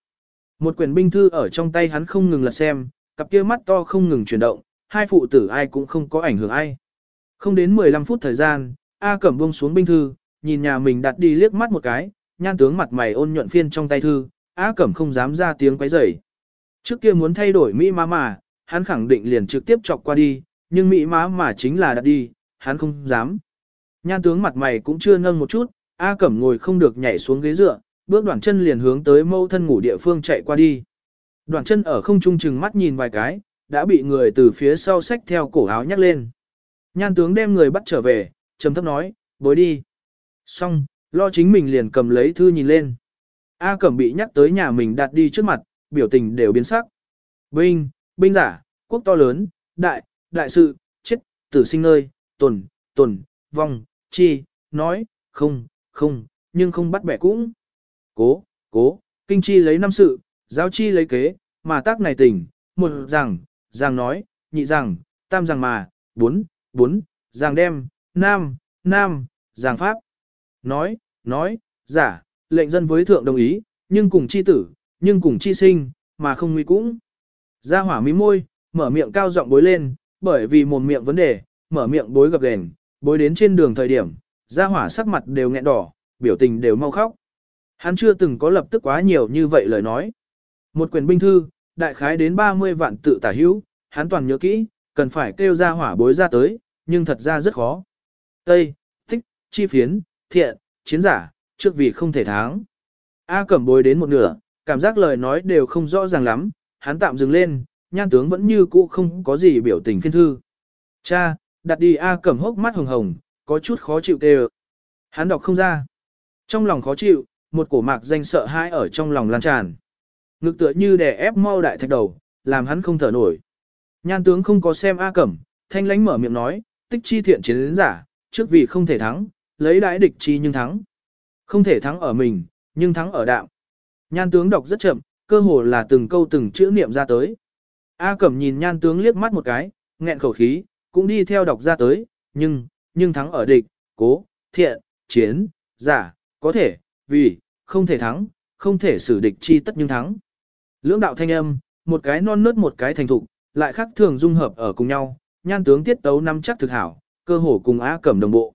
Một quyển binh thư ở trong tay hắn không ngừng lật xem, cặp kia mắt to không ngừng chuyển động, hai phụ tử ai cũng không có ảnh hưởng ai. Không đến 15 phút thời gian, A cẩm buông xuống binh thư, nhìn nhà mình đặt đi liếc mắt một cái, nhan tướng mặt mày ôn nhuận phiên trong tay thư, á cẩm không dám ra tiếng quấy rầy. Trước kia muốn thay đổi Mỹ má mà, hắn khẳng định liền trực tiếp chọc qua đi, nhưng Mỹ má mà chính là đặt đi, hắn không dám. Nhan tướng mặt mày cũng chưa nâng một chút, A Cẩm ngồi không được nhảy xuống ghế dựa, bước đoạn chân liền hướng tới mâu thân ngủ địa phương chạy qua đi. Đoạn chân ở không trung chừng mắt nhìn vài cái, đã bị người từ phía sau xách theo cổ áo nhắc lên. Nhan tướng đem người bắt trở về, trầm thấp nói, bối đi. Xong, lo chính mình liền cầm lấy thư nhìn lên. A Cẩm bị nhắc tới nhà mình đặt đi trước mặt, biểu tình đều biến sắc. Binh, binh giả, quốc to lớn, đại, đại sự, chết, tử sinh nơi, tuần, tuần, vong, chi, nói, không, không, nhưng không bắt bẻ cũng. Cố, cố, kinh chi lấy năm sự, giáo chi lấy kế, mà tác này tình, một rằng, rằng nói, nhị rằng, tam rằng mà, bốn, bốn, rằng đem, nam, nam, rằng pháp. Nói, nói, giả, lệnh dân với thượng đồng ý, nhưng cùng chi tử, nhưng cùng chi sinh, mà không nguy cũng. Gia hỏa mí môi, mở miệng cao giọng bối lên, bởi vì mồm miệng vấn đề, mở miệng bối gập gền, bối đến trên đường thời điểm, gia hỏa sắc mặt đều nghẹn đỏ, biểu tình đều mau khóc. Hắn chưa từng có lập tức quá nhiều như vậy lời nói. Một quyển binh thư, đại khái đến 30 vạn tự tả hữu, hắn toàn nhớ kỹ, cần phải kêu gia hỏa bối ra tới, nhưng thật ra rất khó. Tây, tích, chi phiến, thiện, chiến giả, trước vì không thể thắng. A cẩm bối đến một nửa, cảm giác lời nói đều không rõ ràng lắm, hắn tạm dừng lên, nhan tướng vẫn như cũ không có gì biểu tình phiên thư. Cha, đặt đi A cẩm hốc mắt hồng hồng, có chút khó chịu tê Hắn đọc không ra. Trong lòng khó chịu, một cổ mạc danh sợ hãi ở trong lòng lan tràn. Ngực tựa như đè ép mau đại thạch đầu, làm hắn không thở nổi. Nhan tướng không có xem A cẩm, thanh lánh mở miệng nói, tích chi thiện chiến giả, trước vì không thể thắng, lấy đãi địch chi nhưng thắng. Không thể thắng ở mình, nhưng thắng ở đạo. Nhan tướng đọc rất chậm, cơ hồ là từng câu từng chữ niệm ra tới. A Cẩm nhìn nhan tướng liếc mắt một cái, nghẹn khẩu khí, cũng đi theo đọc ra tới, nhưng, nhưng thắng ở địch, cố, thiện, chiến, giả, có thể, vì, không thể thắng, không thể xử địch chi tất nhưng thắng. Lưỡng đạo thanh âm, một cái non nớt một cái thành thục, lại khác thường dung hợp ở cùng nhau, nhan tướng tiết tấu năm chắc thực hảo, cơ hồ cùng A Cẩm đồng bộ.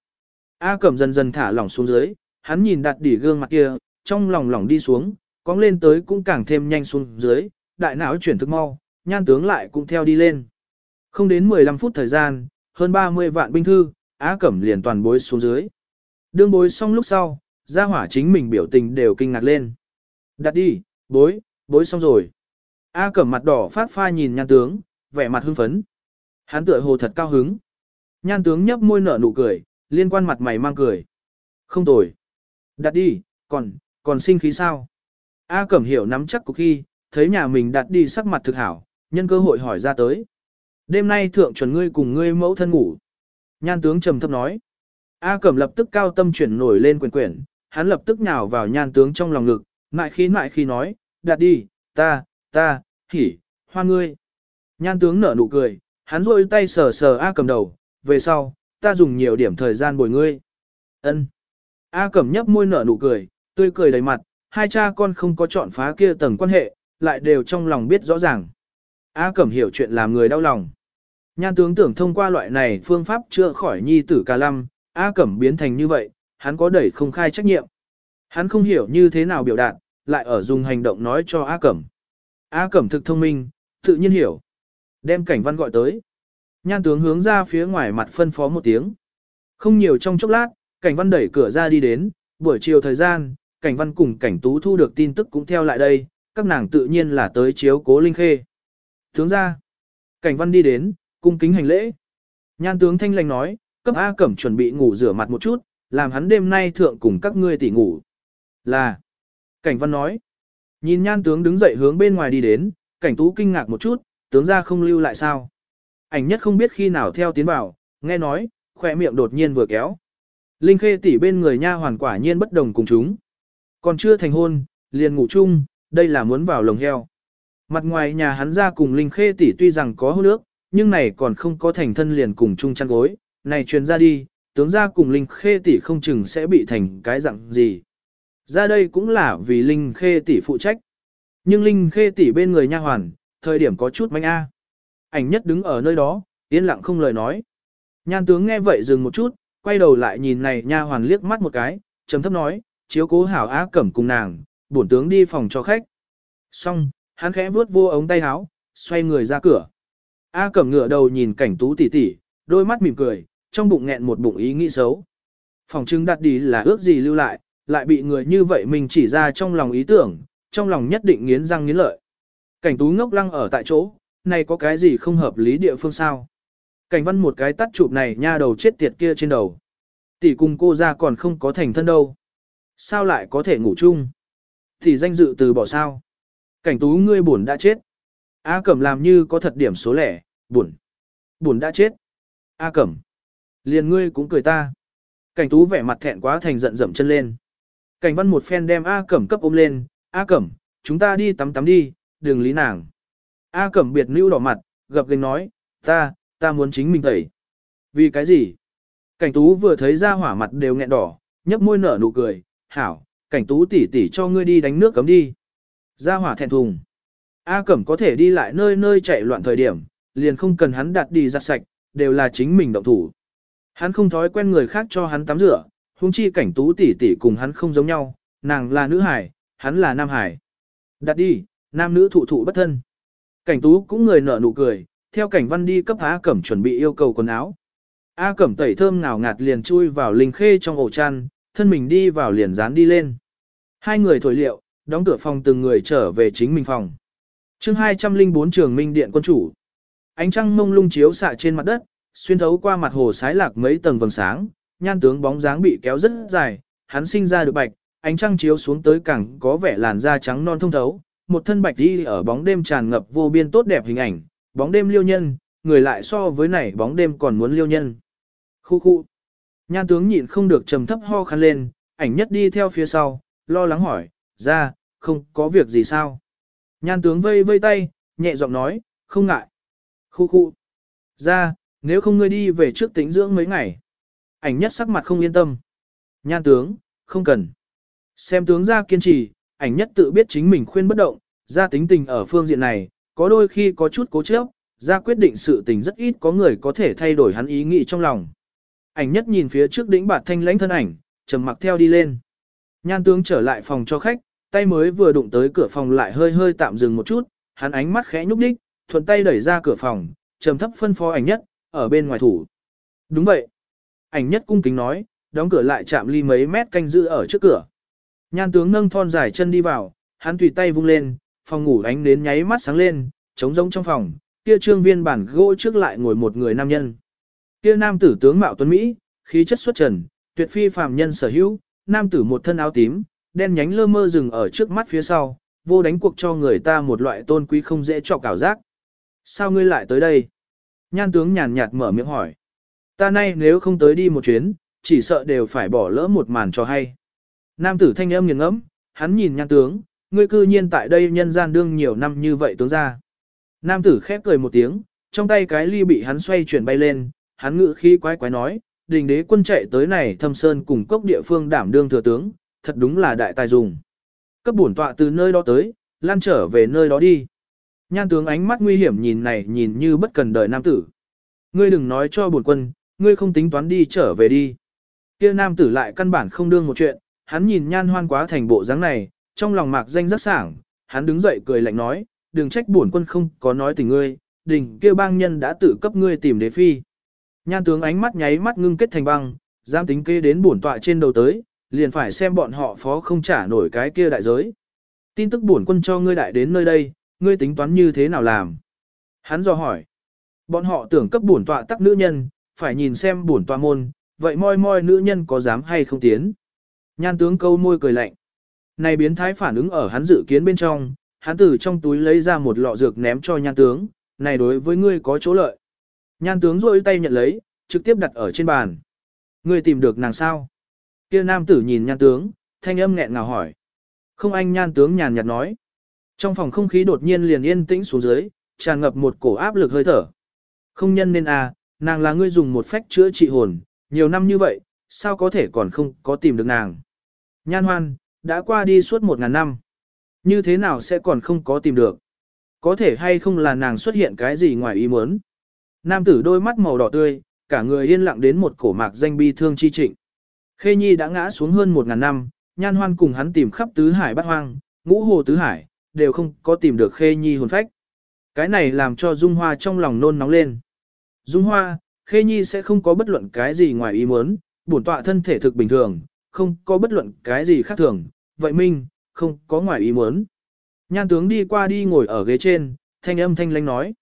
A Cẩm dần dần thả lỏng xuống dưới, hắn nhìn đặt đỉ gương mặt kia, trong lòng lỏng đi xuống, cong lên tới cũng càng thêm nhanh xuống dưới, đại não chuyển thức mau, nhan tướng lại cũng theo đi lên. Không đến 15 phút thời gian, hơn 30 vạn binh thư, Á Cẩm liền toàn bối xuống dưới. Đương bối xong lúc sau, gia hỏa chính mình biểu tình đều kinh ngạc lên. Đặt đi, bối, bối xong rồi. A Cẩm mặt đỏ phát pha nhìn nhan tướng, vẻ mặt hưng phấn. Hắn tựa hồ thật cao hứng. Nhan tướng nhấp môi nở nụ cười, liên quan mặt mày mang cười. Không tồi. Đặt đi, còn, còn sinh khí sao? A Cẩm hiểu nắm chắc cục khi, thấy nhà mình đặt đi sắc mặt thực hảo, nhân cơ hội hỏi ra tới. Đêm nay thượng chuẩn ngươi cùng ngươi mẫu thân ngủ. Nhan tướng trầm thấp nói. A Cẩm lập tức cao tâm chuyển nổi lên quyển quyển, hắn lập tức nhào vào nhan tướng trong lòng ngực, mại khí mại khi nói, đặt đi, ta, ta, hỉ, hoa ngươi. Nhan tướng nở nụ cười, hắn rôi tay sờ sờ A Cẩm đầu, về sau, ta dùng nhiều điểm thời gian bồi ngươi. Ân. A Cẩm nhấp môi nở nụ cười, tươi cười đầy mặt, hai cha con không có chọn phá kia tầng quan hệ, lại đều trong lòng biết rõ ràng. A Cẩm hiểu chuyện làm người đau lòng. Nhan tướng tưởng thông qua loại này phương pháp chữa khỏi nhi tử ca lâm, A Cẩm biến thành như vậy, hắn có đẩy không khai trách nhiệm. Hắn không hiểu như thế nào biểu đạt, lại ở dùng hành động nói cho A Cẩm. A Cẩm thực thông minh, tự nhiên hiểu. Đem cảnh văn gọi tới. Nhan tướng hướng ra phía ngoài mặt phân phó một tiếng. Không nhiều trong chốc lát, cảnh văn đẩy cửa ra đi đến, buổi chiều thời gian, cảnh văn cùng cảnh tú thu được tin tức cũng theo lại đây, các nàng tự nhiên là tới chiếu cố linh khê. Tướng ra, cảnh văn đi đến, cung kính hành lễ. Nhan tướng thanh lành nói, cấp A Cẩm chuẩn bị ngủ rửa mặt một chút, làm hắn đêm nay thượng cùng các ngươi tỉ ngủ. Là, cảnh văn nói, nhìn nhan tướng đứng dậy hướng bên ngoài đi đến, cảnh tú kinh ngạc một chút, tướng ra không lưu lại sao. Ảnh nhất không biết khi nào theo tiến vào, nghe nói, khỏe miệng đột nhiên vừa kéo. Linh khê tỷ bên người nha hoàn quả nhiên bất đồng cùng chúng. Còn chưa thành hôn, liền ngủ chung, đây là muốn vào lồng heo. Mặt ngoài nhà hắn ra cùng Linh Khê tỷ tuy rằng có hôn nước, nhưng này còn không có thành thân liền cùng chung chăn gối, này truyền ra đi, tướng ra cùng Linh Khê tỷ không chừng sẽ bị thành cái dạng gì. Ra đây cũng là vì Linh Khê tỷ phụ trách. Nhưng Linh Khê tỷ bên người nha hoàn, thời điểm có chút manh a. Ảnh nhất đứng ở nơi đó, yên lặng không lời nói. Nhan tướng nghe vậy dừng một chút, quay đầu lại nhìn này nha hoàn liếc mắt một cái, trầm thấp nói, chiếu cố hảo á cẩm cùng nàng, bổn tướng đi phòng cho khách. Xong, hắn khẽ vuốt vô ống tay áo, xoay người ra cửa. A cẩm ngửa đầu nhìn cảnh tú tỉ tỉ, đôi mắt mỉm cười, trong bụng nghẹn một bụng ý nghĩ xấu. Phòng trưng đặt đi là ước gì lưu lại, lại bị người như vậy mình chỉ ra trong lòng ý tưởng, trong lòng nhất định nghiến răng nghiến lợi. Cảnh tú ngốc lăng ở tại chỗ, này có cái gì không hợp lý địa phương sao? Cảnh văn một cái tắt chụp này nha đầu chết tiệt kia trên đầu. Tỷ cùng cô ra còn không có thành thân đâu. Sao lại có thể ngủ chung? Tỷ danh dự từ bỏ sao? Cảnh tú ngươi buồn đã chết. A Cẩm làm như có thật điểm số lẻ, buồn. Buồn đã chết. A Cẩm. Liền ngươi cũng cười ta. Cảnh tú vẻ mặt thẹn quá thành giận dậm chân lên. Cảnh văn một phen đem A Cẩm cấp ôm lên. A Cẩm, chúng ta đi tắm tắm đi, đừng lý nàng. A Cẩm biệt lưu đỏ mặt, gập gành nói, ta, ta muốn chính mình tẩy. Vì cái gì? Cảnh tú vừa thấy ra hỏa mặt đều nghẹn đỏ, nhấp môi nở nụ cười, hảo, cảnh tú tỉ tỉ cho ngươi đi đánh nước cấm đi. Gia hỏa thẹn thùng. A Cẩm có thể đi lại nơi nơi chạy loạn thời điểm, liền không cần hắn đặt đi giặt sạch, đều là chính mình động thủ. Hắn không thói quen người khác cho hắn tắm rửa, huống chi cảnh tú tỷ tỷ cùng hắn không giống nhau, nàng là nữ hải, hắn là nam hải. Đặt đi, nam nữ thụ thụ bất thân. Cảnh tú cũng người nở nụ cười, theo cảnh văn đi cấp A Cẩm chuẩn bị yêu cầu quần áo. A Cẩm tẩy thơm ngào ngạt liền chui vào linh khê trong ổ chăn, thân mình đi vào liền dán đi lên. Hai người thổi liệu, đóng cửa phòng từng người trở về chính mình phòng. chương 204 trường minh điện quân chủ. Ánh trăng mông lung chiếu xạ trên mặt đất, xuyên thấu qua mặt hồ sái lạc mấy tầng vầng sáng, nhan tướng bóng dáng bị kéo rất dài, hắn sinh ra được bạch, ánh trăng chiếu xuống tới cẳng có vẻ làn da trắng non thông thấu, một thân bạch đi ở bóng đêm tràn ngập vô biên tốt đẹp hình ảnh, bóng đêm liêu nhân, người lại so với này bóng đêm còn muốn liêu nhân. Khu khu. Nhan tướng nhịn không được trầm thấp ho khăn lên, ảnh nhất đi theo phía sau, lo lắng hỏi, ra, không có việc gì sao. Nhan tướng vây vây tay, nhẹ giọng nói, không ngại. Khu khu. Ra, nếu không ngươi đi về trước tĩnh dưỡng mấy ngày. Ảnh nhất sắc mặt không yên tâm. Nhan tướng, không cần. Xem tướng ra kiên trì, ảnh nhất tự biết chính mình khuyên bất động, ra tính tình ở phương diện này, có đôi khi có chút cố chấp, ra quyết định sự tình rất ít có người có thể thay đổi hắn ý nghĩ trong lòng. Ảnh nhất nhìn phía trước đỉnh bạt thanh lãnh thân ảnh, trầm mặc theo đi lên. Nhan tướng trở lại phòng cho khách, tay mới vừa đụng tới cửa phòng lại hơi hơi tạm dừng một chút, hắn ánh mắt khẽ nhúc nhích, thuận tay đẩy ra cửa phòng, trầm thấp phân phó ảnh nhất, ở bên ngoài thủ. Đúng vậy. Ảnh nhất cung kính nói, đóng cửa lại chạm ly mấy mét canh giữ ở trước cửa. Nhan tướng nâng thon dài chân đi vào, hắn tùy tay vung lên, phòng ngủ ánh đến nháy mắt sáng lên, trống rỗng trong phòng, kia trương viên bản gỗ trước lại ngồi một người nam nhân. Kia nam tử tướng mạo tuấn Mỹ, khí chất xuất trần, tuyệt phi phàm nhân sở hữu, nam tử một thân áo tím, đen nhánh lơ mơ dừng ở trước mắt phía sau, vô đánh cuộc cho người ta một loại tôn quý không dễ cho cảo giác. Sao ngươi lại tới đây? Nhan tướng nhàn nhạt mở miệng hỏi. Ta nay nếu không tới đi một chuyến, chỉ sợ đều phải bỏ lỡ một màn cho hay. Nam tử thanh âm nghiền ngẫm, hắn nhìn nhan tướng, ngươi cư nhiên tại đây nhân gian đương nhiều năm như vậy tướng ra. Nam tử khép cười một tiếng, trong tay cái ly bị hắn xoay chuyển bay lên, hắn ngự khí quái quái nói, đình đế quân chạy tới này thâm sơn cùng cốc địa phương đảm đương thừa tướng, thật đúng là đại tài dùng. Cấp bổn tọa từ nơi đó tới, lan trở về nơi đó đi. Nhan tướng ánh mắt nguy hiểm nhìn này nhìn như bất cần đời nam tử. Ngươi đừng nói cho bổn quân, ngươi không tính toán đi trở về đi. Kia nam tử lại căn bản không đương một chuyện, hắn nhìn nhan hoan quá thành bộ dáng này, trong lòng mạc danh rất sảng, hắn đứng dậy cười lạnh nói, đừng trách bổn quân không có nói tình ngươi, đình kia bang nhân đã tự cấp ngươi tìm đế phi. Nhan tướng ánh mắt nháy mắt ngưng kết thành băng, dám tính kê đến bổn tọa trên đầu tới, liền phải xem bọn họ phó không trả nổi cái kia đại giới. Tin tức bổn quân cho ngươi đại đến nơi đây, ngươi tính toán như thế nào làm? Hắn dò hỏi. Bọn họ tưởng cấp bổn tọa tắc nữ nhân, phải nhìn xem bổn tọa môn, vậy moi moi nữ nhân có dám hay không tiến. Nhan tướng câu môi cười lạnh. Này biến thái phản ứng ở hắn dự kiến bên trong, hắn từ trong túi lấy ra một lọ dược ném cho nhan tướng, này đối với ngươi có chỗ lợi. Nhan tướng rôi tay nhận lấy, trực tiếp đặt ở trên bàn. Ngươi tìm được nàng sao? Kia nam tử nhìn nhan tướng, thanh âm nghẹn ngào hỏi. Không anh nhan tướng nhàn nhạt nói. Trong phòng không khí đột nhiên liền yên tĩnh xuống dưới, tràn ngập một cổ áp lực hơi thở. Không nhân nên à, nàng là ngươi dùng một phách chữa trị hồn, nhiều năm như vậy, sao có thể còn không có tìm được nàng. Nhan hoan, đã qua đi suốt một ngàn năm. Như thế nào sẽ còn không có tìm được? Có thể hay không là nàng xuất hiện cái gì ngoài ý muốn? Nam tử đôi mắt màu đỏ tươi, cả người yên lặng đến một cổ mạc danh bi thương chi trịnh. Khê Nhi đã ngã xuống hơn một ngàn năm, nhan hoan cùng hắn tìm khắp tứ hải bát hoang, ngũ hồ tứ hải, đều không có tìm được Khê Nhi hồn phách. Cái này làm cho Dung Hoa trong lòng nôn nóng lên. Dung Hoa, Khê Nhi sẽ không có bất luận cái gì ngoài ý muốn, bổn tọa thân thể thực bình thường, không có bất luận cái gì khác thường, vậy Minh, không có ngoài ý muốn. Nhan tướng đi qua đi ngồi ở ghế trên, thanh âm thanh lanh nói.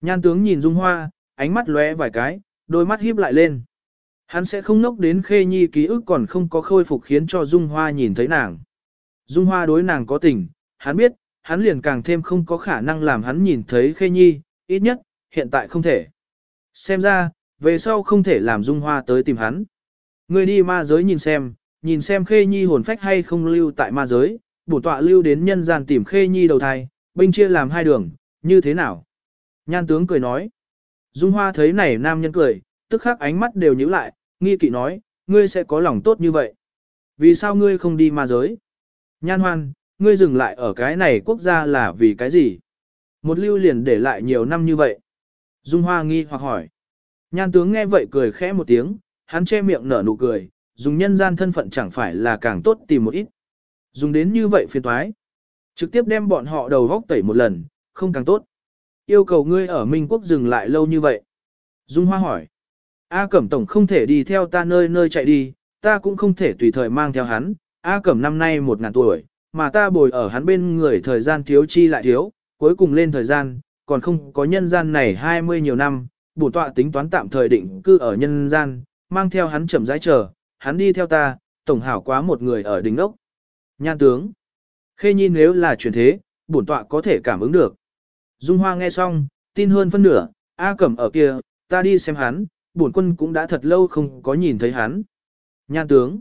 Nhan tướng nhìn Dung Hoa, ánh mắt lóe vài cái, đôi mắt híp lại lên. Hắn sẽ không nốc đến Khê Nhi ký ức còn không có khôi phục khiến cho Dung Hoa nhìn thấy nàng. Dung Hoa đối nàng có tình, hắn biết, hắn liền càng thêm không có khả năng làm hắn nhìn thấy Khê Nhi, ít nhất, hiện tại không thể. Xem ra, về sau không thể làm Dung Hoa tới tìm hắn. Người đi ma giới nhìn xem, nhìn xem Khê Nhi hồn phách hay không lưu tại ma giới, bổ tọa lưu đến nhân gian tìm Khê Nhi đầu thai, binh chia làm hai đường, như thế nào? Nhan tướng cười nói. Dung Hoa thấy này nam nhân cười, tức khắc ánh mắt đều nhíu lại, nghi kỵ nói, ngươi sẽ có lòng tốt như vậy. Vì sao ngươi không đi ma giới? Nhan hoan, ngươi dừng lại ở cái này quốc gia là vì cái gì? Một lưu liền để lại nhiều năm như vậy. Dung Hoa nghi hoặc hỏi. Nhan tướng nghe vậy cười khẽ một tiếng, hắn che miệng nở nụ cười, dùng nhân gian thân phận chẳng phải là càng tốt tìm một ít. Dùng đến như vậy phiền toái. Trực tiếp đem bọn họ đầu góc tẩy một lần, không càng tốt. Yêu cầu ngươi ở Minh Quốc dừng lại lâu như vậy. Dung Hoa hỏi. A Cẩm Tổng không thể đi theo ta nơi nơi chạy đi, ta cũng không thể tùy thời mang theo hắn. A Cẩm năm nay một ngàn tuổi, mà ta bồi ở hắn bên người thời gian thiếu chi lại thiếu, cuối cùng lên thời gian, còn không có nhân gian này 20 nhiều năm, bổ tọa tính toán tạm thời định cư ở nhân gian, mang theo hắn chậm rãi chờ, hắn đi theo ta, tổng hảo quá một người ở đỉnh đốc. Nhan tướng. Khê nhi nếu là chuyển thế, bổn tọa có thể cảm ứng được. Dung Hoa nghe xong, tin hơn phân nửa, A Cẩm ở kia, ta đi xem hắn, bổn quân cũng đã thật lâu không có nhìn thấy hắn. Nhan tướng.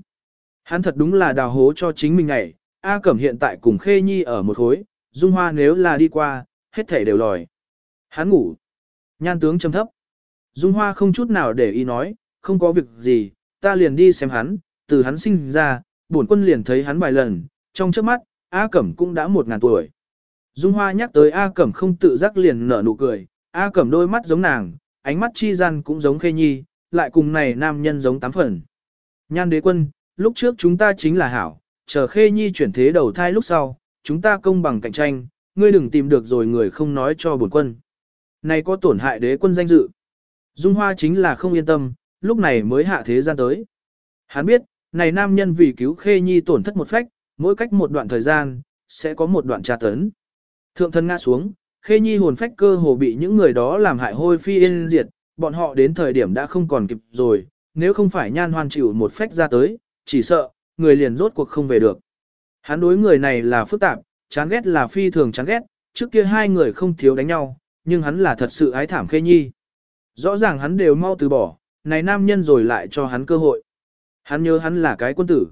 Hắn thật đúng là đào hố cho chính mình này, A Cẩm hiện tại cùng Khê Nhi ở một khối, Dung Hoa nếu là đi qua, hết thể đều lòi. Hắn ngủ. Nhan tướng trầm thấp. Dung Hoa không chút nào để ý nói, không có việc gì, ta liền đi xem hắn, từ hắn sinh ra, bổn quân liền thấy hắn vài lần, trong trước mắt, A Cẩm cũng đã một ngàn tuổi. Dung Hoa nhắc tới A Cẩm không tự giác liền nở nụ cười, A Cẩm đôi mắt giống nàng, ánh mắt chi gian cũng giống Khê Nhi, lại cùng này nam nhân giống tám phần. Nhan đế quân, lúc trước chúng ta chính là hảo, chờ Khê Nhi chuyển thế đầu thai lúc sau, chúng ta công bằng cạnh tranh, ngươi đừng tìm được rồi người không nói cho bổn quân. Này có tổn hại đế quân danh dự. Dung Hoa chính là không yên tâm, lúc này mới hạ thế gian tới. Hắn biết, này nam nhân vì cứu Khê Nhi tổn thất một phách, mỗi cách một đoạn thời gian, sẽ có một đoạn tra tấn. Thượng thân ngã xuống, Khê Nhi hồn phách cơ hồ bị những người đó làm hại hôi phi yên diệt, bọn họ đến thời điểm đã không còn kịp rồi, nếu không phải nhan hoan chịu một phách ra tới, chỉ sợ, người liền rốt cuộc không về được. Hắn đối người này là phức tạp, chán ghét là phi thường chán ghét, trước kia hai người không thiếu đánh nhau, nhưng hắn là thật sự ái thảm Khê Nhi. Rõ ràng hắn đều mau từ bỏ, này nam nhân rồi lại cho hắn cơ hội. Hắn nhớ hắn là cái quân tử.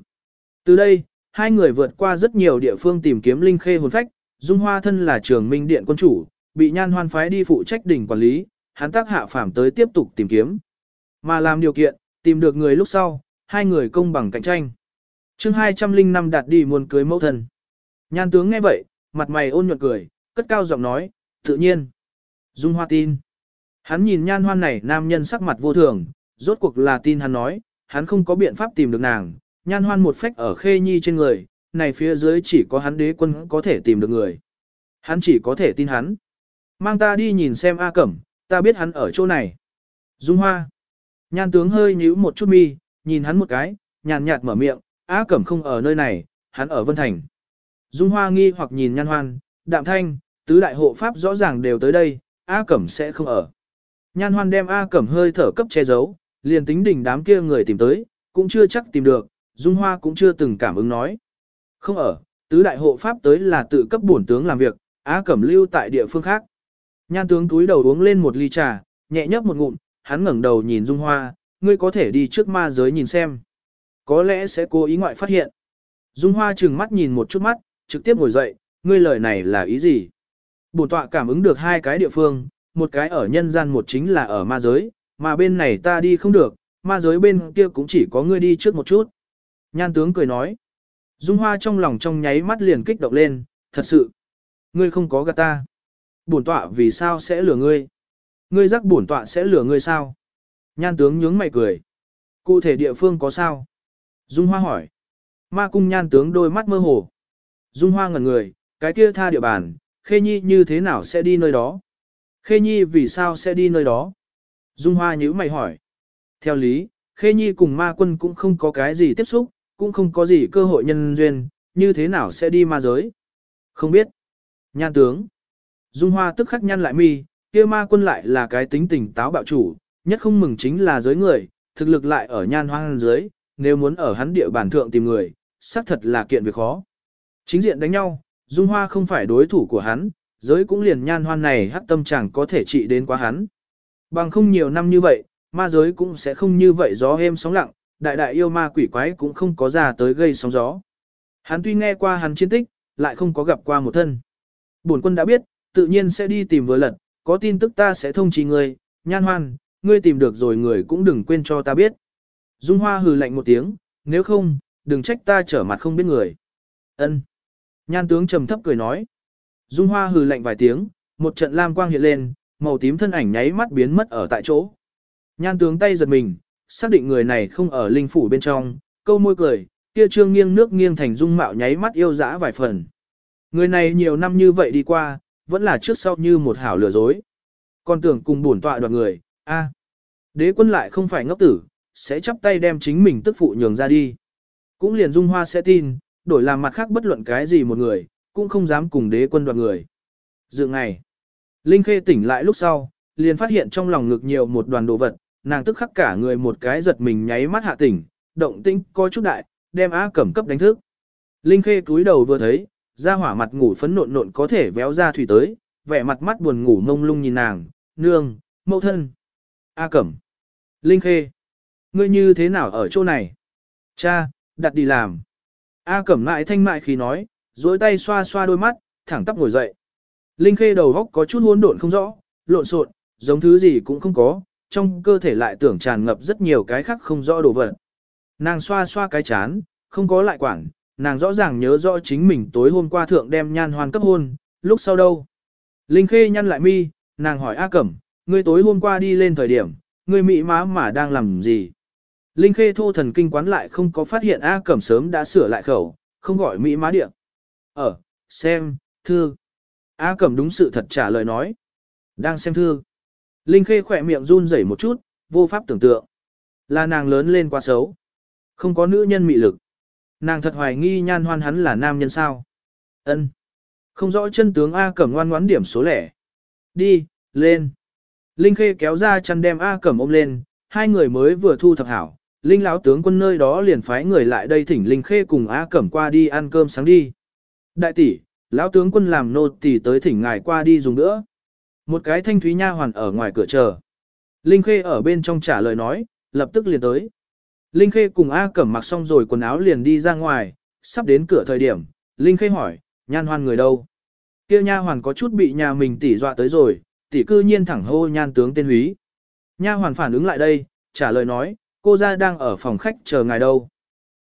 Từ đây, hai người vượt qua rất nhiều địa phương tìm kiếm linh khê hồn phách, Dung Hoa thân là trường minh điện quân chủ, bị nhan hoan phái đi phụ trách đỉnh quản lý, hắn tác hạ phàm tới tiếp tục tìm kiếm. Mà làm điều kiện, tìm được người lúc sau, hai người công bằng cạnh tranh. chương 205 đạt đi muôn cưới mẫu thần. Nhan tướng nghe vậy, mặt mày ôn nhuận cười, cất cao giọng nói, tự nhiên. Dung Hoa tin. Hắn nhìn nhan hoan này nam nhân sắc mặt vô thường, rốt cuộc là tin hắn nói, hắn không có biện pháp tìm được nàng, nhan hoan một phách ở khê nhi trên người, này phía dưới chỉ có hắn đế quân có thể tìm được người. Hắn chỉ có thể tin hắn. Mang ta đi nhìn xem A Cẩm, ta biết hắn ở chỗ này. Dung Hoa. Nhan tướng hơi nhíu một chút mi, nhìn hắn một cái, nhàn nhạt mở miệng, A Cẩm không ở nơi này, hắn ở Vân Thành. Dung Hoa nghi hoặc nhìn Nhan Hoan, Đạm Thanh, tứ đại hộ pháp rõ ràng đều tới đây, A Cẩm sẽ không ở. Nhan Hoan đem A Cẩm hơi thở cấp che giấu, liền tính đỉnh đám kia người tìm tới, cũng chưa chắc tìm được, Dung Hoa cũng chưa từng cảm ứng nói. Không ở, tứ đại hộ pháp tới là tự cấp bổn tướng làm việc, Á Cẩm lưu tại địa phương khác. Nhan tướng túi đầu uống lên một ly trà, nhẹ nhấp một ngụm, hắn ngẩng đầu nhìn Dung Hoa, ngươi có thể đi trước ma giới nhìn xem. Có lẽ sẽ cố ý ngoại phát hiện. Dung Hoa trừng mắt nhìn một chút mắt, trực tiếp ngồi dậy, ngươi lời này là ý gì? Bổn tọa cảm ứng được hai cái địa phương, một cái ở nhân gian một chính là ở ma giới, mà bên này ta đi không được, ma giới bên kia cũng chỉ có ngươi đi trước một chút. Nhan tướng cười nói. Dung Hoa trong lòng trong nháy mắt liền kích động lên, thật sự. Ngươi không có gạt ta. Bổn tọa vì sao sẽ lừa ngươi? Ngươi rắc bổn tọa sẽ lừa ngươi sao? Nhan tướng nhướng mày cười. Cụ thể địa phương có sao? Dung Hoa hỏi. Ma cung nhan tướng đôi mắt mơ hồ. Dung Hoa ngẩn người, cái kia tha địa bàn, Khê Nhi như thế nào sẽ đi nơi đó? Khê Nhi vì sao sẽ đi nơi đó? Dung Hoa nhữ mày hỏi. Theo lý, Khê Nhi cùng ma quân cũng không có cái gì tiếp xúc, cũng không có gì cơ hội nhân duyên, như thế nào sẽ đi ma giới? Không biết. Nhan tướng. Dung Hoa tức khắc nhăn lại mi, kia ma quân lại là cái tính tình táo bạo chủ, nhất không mừng chính là giới người, thực lực lại ở nhan hoang giới, nếu muốn ở hắn địa bàn thượng tìm người, xác thật là kiện việc khó. Chính diện đánh nhau, Dung Hoa không phải đối thủ của hắn, giới cũng liền nhan hoan này hắc tâm chẳng có thể trị đến quá hắn. Bằng không nhiều năm như vậy, ma giới cũng sẽ không như vậy gió êm sóng lặng, đại đại yêu ma quỷ quái cũng không có ra tới gây sóng gió. Hắn tuy nghe qua hắn chiến tích, lại không có gặp qua một thân. Bổn quân đã biết, tự nhiên sẽ đi tìm vừa lật, có tin tức ta sẽ thông trì ngươi, nhan hoan, ngươi tìm được rồi người cũng đừng quên cho ta biết. Dung Hoa hừ lạnh một tiếng, nếu không, đừng trách ta trở mặt không biết người. Ân. Nhan tướng trầm thấp cười nói. Dung Hoa hừ lạnh vài tiếng, một trận lam quang hiện lên, màu tím thân ảnh nháy mắt biến mất ở tại chỗ. Nhan tướng tay giật mình, xác định người này không ở linh phủ bên trong, câu môi cười, kia trương nghiêng nước nghiêng thành dung mạo nháy mắt yêu dã vài phần. Người này nhiều năm như vậy đi qua, vẫn là trước sau như một hảo lừa dối. Còn tưởng cùng bổn tọa đoạt người, a Đế quân lại không phải ngốc tử, sẽ chắp tay đem chính mình tức phụ nhường ra đi. Cũng liền dung hoa sẽ tin, đổi làm mặt khác bất luận cái gì một người, cũng không dám cùng đế quân đoạt người. Dự ngày, Linh Khê tỉnh lại lúc sau, liền phát hiện trong lòng ngực nhiều một đoàn đồ vật, nàng tức khắc cả người một cái giật mình nháy mắt hạ tỉnh, động tĩnh coi chút đại, đem Á Cẩm cấp đánh thức. Linh Khê cúi đầu vừa thấy, ra hỏa mặt ngủ phấn nộn nộn có thể véo ra thủy tới, vẻ mặt mắt buồn ngủ ngông lung nhìn nàng, nương, mẫu thân. A Cẩm. Linh Khê. Ngươi như thế nào ở chỗ này? Cha, đặt đi làm. A Cẩm lại thanh mại khi nói, duỗi tay xoa xoa đôi mắt, thẳng tắp ngồi dậy. Linh Khê đầu góc có chút hỗn độn không rõ, lộn xộn, giống thứ gì cũng không có, trong cơ thể lại tưởng tràn ngập rất nhiều cái khác không rõ đồ vật. Nàng xoa xoa cái chán, không có lại quản, nàng rõ ràng nhớ rõ chính mình tối hôm qua thượng đem nhan hoan cấp hôn, lúc sau đâu. Linh Khê nhăn lại mi, nàng hỏi A Cẩm, ngươi tối hôm qua đi lên thời điểm, ngươi mị má mà đang làm gì? Linh Khê thô thần kinh quán lại không có phát hiện A Cẩm sớm đã sửa lại khẩu, không gọi mỹ má điện. Ở, ờ, xem, thư. A Cẩm đúng sự thật trả lời nói. Đang xem thư. Linh Khê khỏe miệng run rẩy một chút, vô pháp tưởng tượng. Là nàng lớn lên quá xấu. Không có nữ nhân mị lực. Nàng thật hoài nghi nhan hoan hắn là nam nhân sao. ân Không rõ chân tướng A Cẩm ngoan ngoãn điểm số lẻ. Đi, lên. Linh Khê kéo ra chăn đem A Cẩm ôm lên, hai người mới vừa thu thập hảo. Linh lão tướng quân nơi đó liền phái người lại đây thỉnh Linh Khê cùng A Cẩm qua đi ăn cơm sáng đi. Đại tỷ, lão tướng quân làm nô tỳ tới thỉnh ngài qua đi dùng nữa. Một cái thanh thúy nha hoàn ở ngoài cửa chờ. Linh Khê ở bên trong trả lời nói, lập tức liền tới. Linh Khê cùng A Cẩm mặc xong rồi quần áo liền đi ra ngoài, sắp đến cửa thời điểm, Linh Khê hỏi, nhan hoan người đâu? Kia nha hoàn có chút bị nhà mình tỉ dọa tới rồi, tỉ cư nhiên thẳng hô nhan tướng tên húy. Nha hoàn phản ứng lại đây, trả lời nói, cô gia đang ở phòng khách chờ ngài đâu.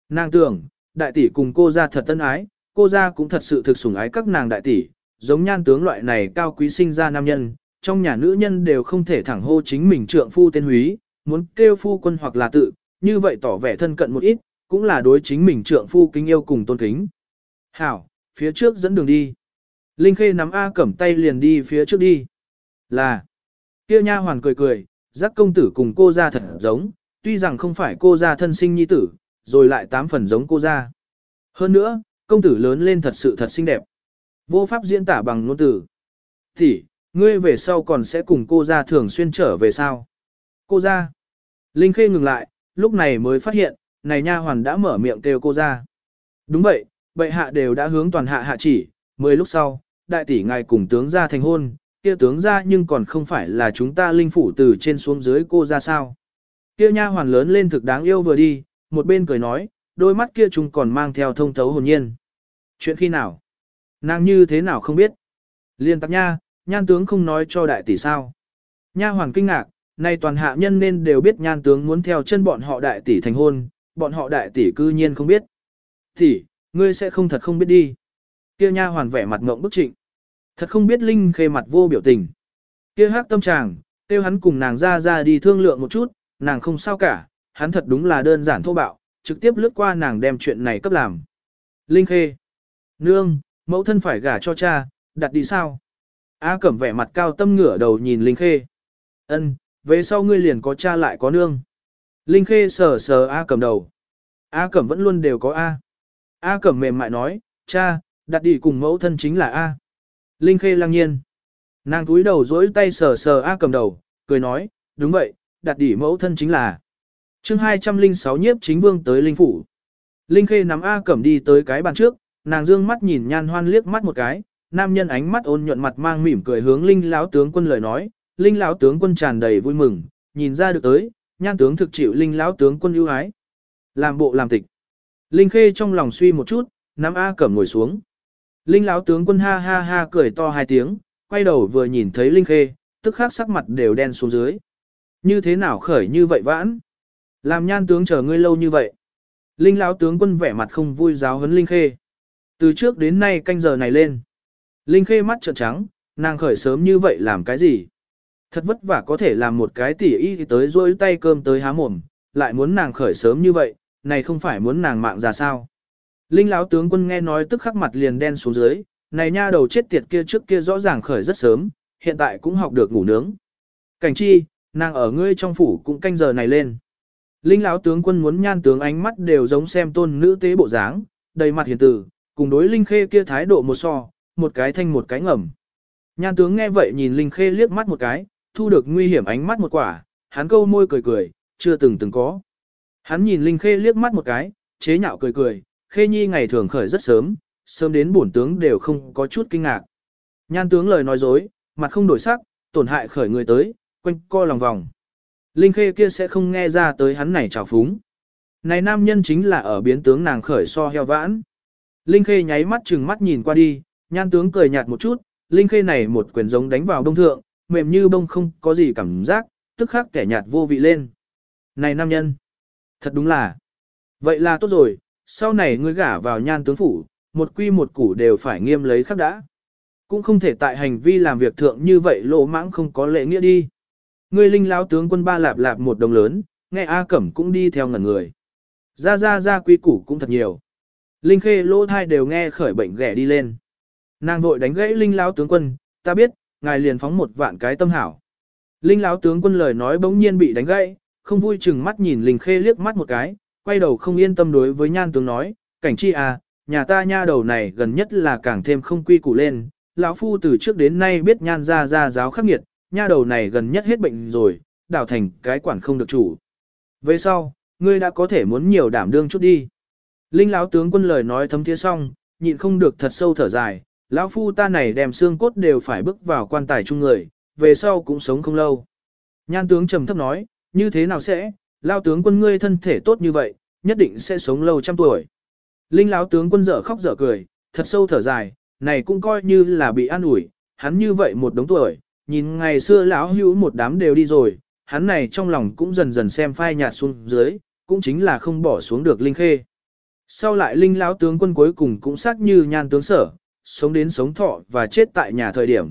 Nàng tưởng, đại tỷ cùng cô gia thật tân ái, cô ra cũng thật sự thực sủng ái các nàng đại tỷ, giống nhan tướng loại này cao quý sinh ra nam nhân, trong nhà nữ nhân đều không thể thẳng hô chính mình trượng phu tên húy, muốn kêu phu quân hoặc là tự, như vậy tỏ vẻ thân cận một ít, cũng là đối chính mình trượng phu kính yêu cùng tôn kính. Hảo, phía trước dẫn đường đi. Linh Khê nắm A Cẩm tay liền đi phía trước đi. Là, kia nha hoàn cười cười, giác công tử cùng cô ra thật giống, tuy rằng không phải cô ra thân sinh nhi tử, rồi lại tám phần giống cô ra. Hơn nữa, công tử lớn lên thật sự thật xinh đẹp. Vô pháp diễn tả bằng ngôn từ. Thì, ngươi về sau còn sẽ cùng cô ra thường xuyên trở về sao? Cô ra. Linh Khê ngừng lại, lúc này mới phát hiện, này nha hoàn đã mở miệng kêu cô ra. Đúng vậy, bệ hạ đều đã hướng toàn hạ hạ chỉ, mười lúc sau, đại tỷ ngài cùng tướng gia thành hôn, kia tướng gia nhưng còn không phải là chúng ta linh phủ từ trên xuống dưới cô ra sao. Kia nha hoàn lớn lên thực đáng yêu vừa đi, một bên cười nói, đôi mắt kia chúng còn mang theo thông thấu hồn nhiên. Chuyện khi nào? Nàng như thế nào không biết? Liên tắc nha, nhan tướng không nói cho đại tỷ sao. Nha hoàng kinh ngạc, nay toàn hạ nhân nên đều biết nhan tướng muốn theo chân bọn họ đại tỷ thành hôn, bọn họ đại tỷ cư nhiên không biết. Tỷ, ngươi sẽ không thật không biết đi. Kia nha hoàn vẻ mặt ngộng bức trịnh. Thật không biết Linh khê mặt vô biểu tình. Kia hát tâm tràng, tiêu hắn cùng nàng ra ra đi thương lượng một chút, nàng không sao cả, hắn thật đúng là đơn giản thô bạo, trực tiếp lướt qua nàng đem chuyện này cấp làm. Linh khê. Nương, mẫu thân phải gả cho cha, đặt đi sao? A cẩm vẻ mặt cao tâm ngửa đầu nhìn Linh khê. Ân, về sau ngươi liền có cha lại có nương. Linh khê sờ sờ A cẩm đầu. A cẩm vẫn luôn đều có A. A cẩm mềm mại nói, cha, đặt đi cùng mẫu thân chính là A. Linh khê lăng nhiên. Nàng túi đầu dối tay sờ sờ A cẩm đầu, cười nói, đúng vậy, đặt đỉ mẫu thân chính là chương 206 nhiếp chính vương tới Linh Phủ. Linh khê nắm A cẩm đi tới cái bàn trước, nàng dương mắt nhìn nhan hoan liếc mắt một cái, nam nhân ánh mắt ôn nhuận mặt mang mỉm cười hướng Linh lão tướng quân lời nói, Linh lão tướng quân tràn đầy vui mừng, nhìn ra được tới, nhan tướng thực chịu Linh lão tướng quân ưu ái. Làm bộ làm tịch. Linh khê trong lòng suy một chút, nắm A cẩm ngồi xuống. Linh lão tướng quân ha ha ha cười to hai tiếng, quay đầu vừa nhìn thấy Linh Khê, tức khắc sắc mặt đều đen xuống dưới. Như thế nào khởi như vậy vãn? Làm nhan tướng chờ ngươi lâu như vậy. Linh lão tướng quân vẻ mặt không vui giáo huấn Linh Khê. Từ trước đến nay canh giờ này lên. Linh Khê mắt trợn trắng, nàng khởi sớm như vậy làm cái gì? Thật vất vả có thể làm một cái tỉ y tới rôi tay cơm tới há mồm, lại muốn nàng khởi sớm như vậy, này không phải muốn nàng mạng ra sao? Linh lão tướng quân nghe nói tức khắc mặt liền đen xuống dưới, này nha đầu chết tiệt kia trước kia rõ ràng khởi rất sớm, hiện tại cũng học được ngủ nướng. Cảnh chi, nàng ở ngươi trong phủ cũng canh giờ này lên. Linh lão tướng quân muốn nhan tướng ánh mắt đều giống xem tôn nữ tế bộ dáng, đầy mặt hiền tử, cùng đối Linh Khê kia thái độ một so, một cái thanh một cái ngầm. Nhan tướng nghe vậy nhìn Linh Khê liếc mắt một cái, thu được nguy hiểm ánh mắt một quả, hắn câu môi cười cười, chưa từng từng có. Hắn nhìn Linh Khê liếc mắt một cái, chế nhạo cười cười, Khê Nhi ngày thường khởi rất sớm, sớm đến bổn tướng đều không có chút kinh ngạc. Nhan tướng lời nói dối, mặt không đổi sắc, tổn hại khởi người tới, quanh co lòng vòng. Linh Khê kia sẽ không nghe ra tới hắn này trào phúng. Này nam nhân chính là ở biến tướng nàng khởi so heo vãn. Linh Khê nháy mắt chừng mắt nhìn qua đi, nhan tướng cười nhạt một chút, Linh Khê này một quyền giống đánh vào đông thượng, mềm như bông không có gì cảm giác, tức khắc kẻ nhạt vô vị lên. Này nam nhân, thật đúng là. Vậy là tốt rồi, sau này ngươi gả vào nhan tướng phủ, một quy một củ đều phải nghiêm lấy khắc đã. Cũng không thể tại hành vi làm việc thượng như vậy lộ mãng không có lệ nghĩa đi. Ngươi linh lão tướng quân ba lạp lạp một đồng lớn, nghe A Cẩm cũng đi theo ngẩn người. Ra ra ra quy củ cũng thật nhiều. Linh khê lỗ thai đều nghe khởi bệnh ghẻ đi lên. Nàng vội đánh gãy linh lão tướng quân, ta biết, ngài liền phóng một vạn cái tâm hảo. Linh lão tướng quân lời nói bỗng nhiên bị đánh gãy, không vui chừng mắt nhìn Linh Khê liếc mắt một cái, quay đầu không yên tâm đối với nhan tướng nói, cảnh chi à, nhà ta nha đầu này gần nhất là càng thêm không quy củ lên, lão phu từ trước đến nay biết nhan gia gia giáo khắc nghiệt, nha đầu này gần nhất hết bệnh rồi, đảo thành cái quản không được chủ. Về sau, ngươi đã có thể muốn nhiều đảm đương chút đi. Linh lão tướng quân lời nói thấm thiế xong, nhịn không được thật sâu thở dài, lão phu ta này đem xương cốt đều phải bước vào quan tài chung người, về sau cũng sống không lâu. Nhan tướng trầm thấp nói, như thế nào sẽ, lão tướng quân ngươi thân thể tốt như vậy, nhất định sẽ sống lâu trăm tuổi. Linh lão tướng quân dở khóc dở cười, thật sâu thở dài, này cũng coi như là bị an ủi, hắn như vậy một đống tuổi, nhìn ngày xưa lão hữu một đám đều đi rồi, hắn này trong lòng cũng dần dần xem phai nhạt xuống dưới, cũng chính là không bỏ xuống được linh khê. Sau lại linh lão tướng quân cuối cùng cũng xác như nhan tướng sở, sống đến sống thọ và chết tại nhà thời điểm.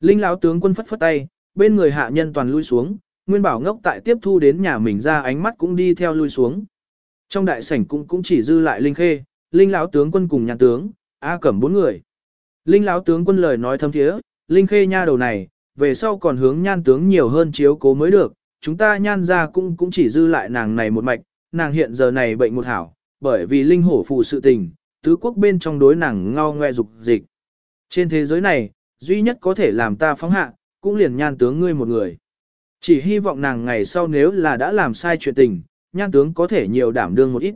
Linh lão tướng quân phất phất tay, bên người hạ nhân toàn lui xuống, Nguyên Bảo ngốc tại tiếp thu đến nhà mình ra ánh mắt cũng đi theo lui xuống. Trong đại sảnh cũng cũng chỉ dư lại Linh Khê, Linh lão tướng quân cùng nhan tướng, A Cẩm bốn người. Linh lão tướng quân lời nói thâm thiế, Linh Khê nha đầu này, về sau còn hướng nhan tướng nhiều hơn chiếu cố mới được, chúng ta nhan ra cũng cũng chỉ dư lại nàng này một mạch, nàng hiện giờ này bệnh một hảo, bởi vì linh hổ phụ sự tình, tứ quốc bên trong đối nàng ngao ngoe dục dịch. Trên thế giới này, duy nhất có thể làm ta phóng hạ, cũng liền nhan tướng ngươi một người. Chỉ hy vọng nàng ngày sau nếu là đã làm sai chuyện tình, nhan tướng có thể nhiều đảm đương một ít.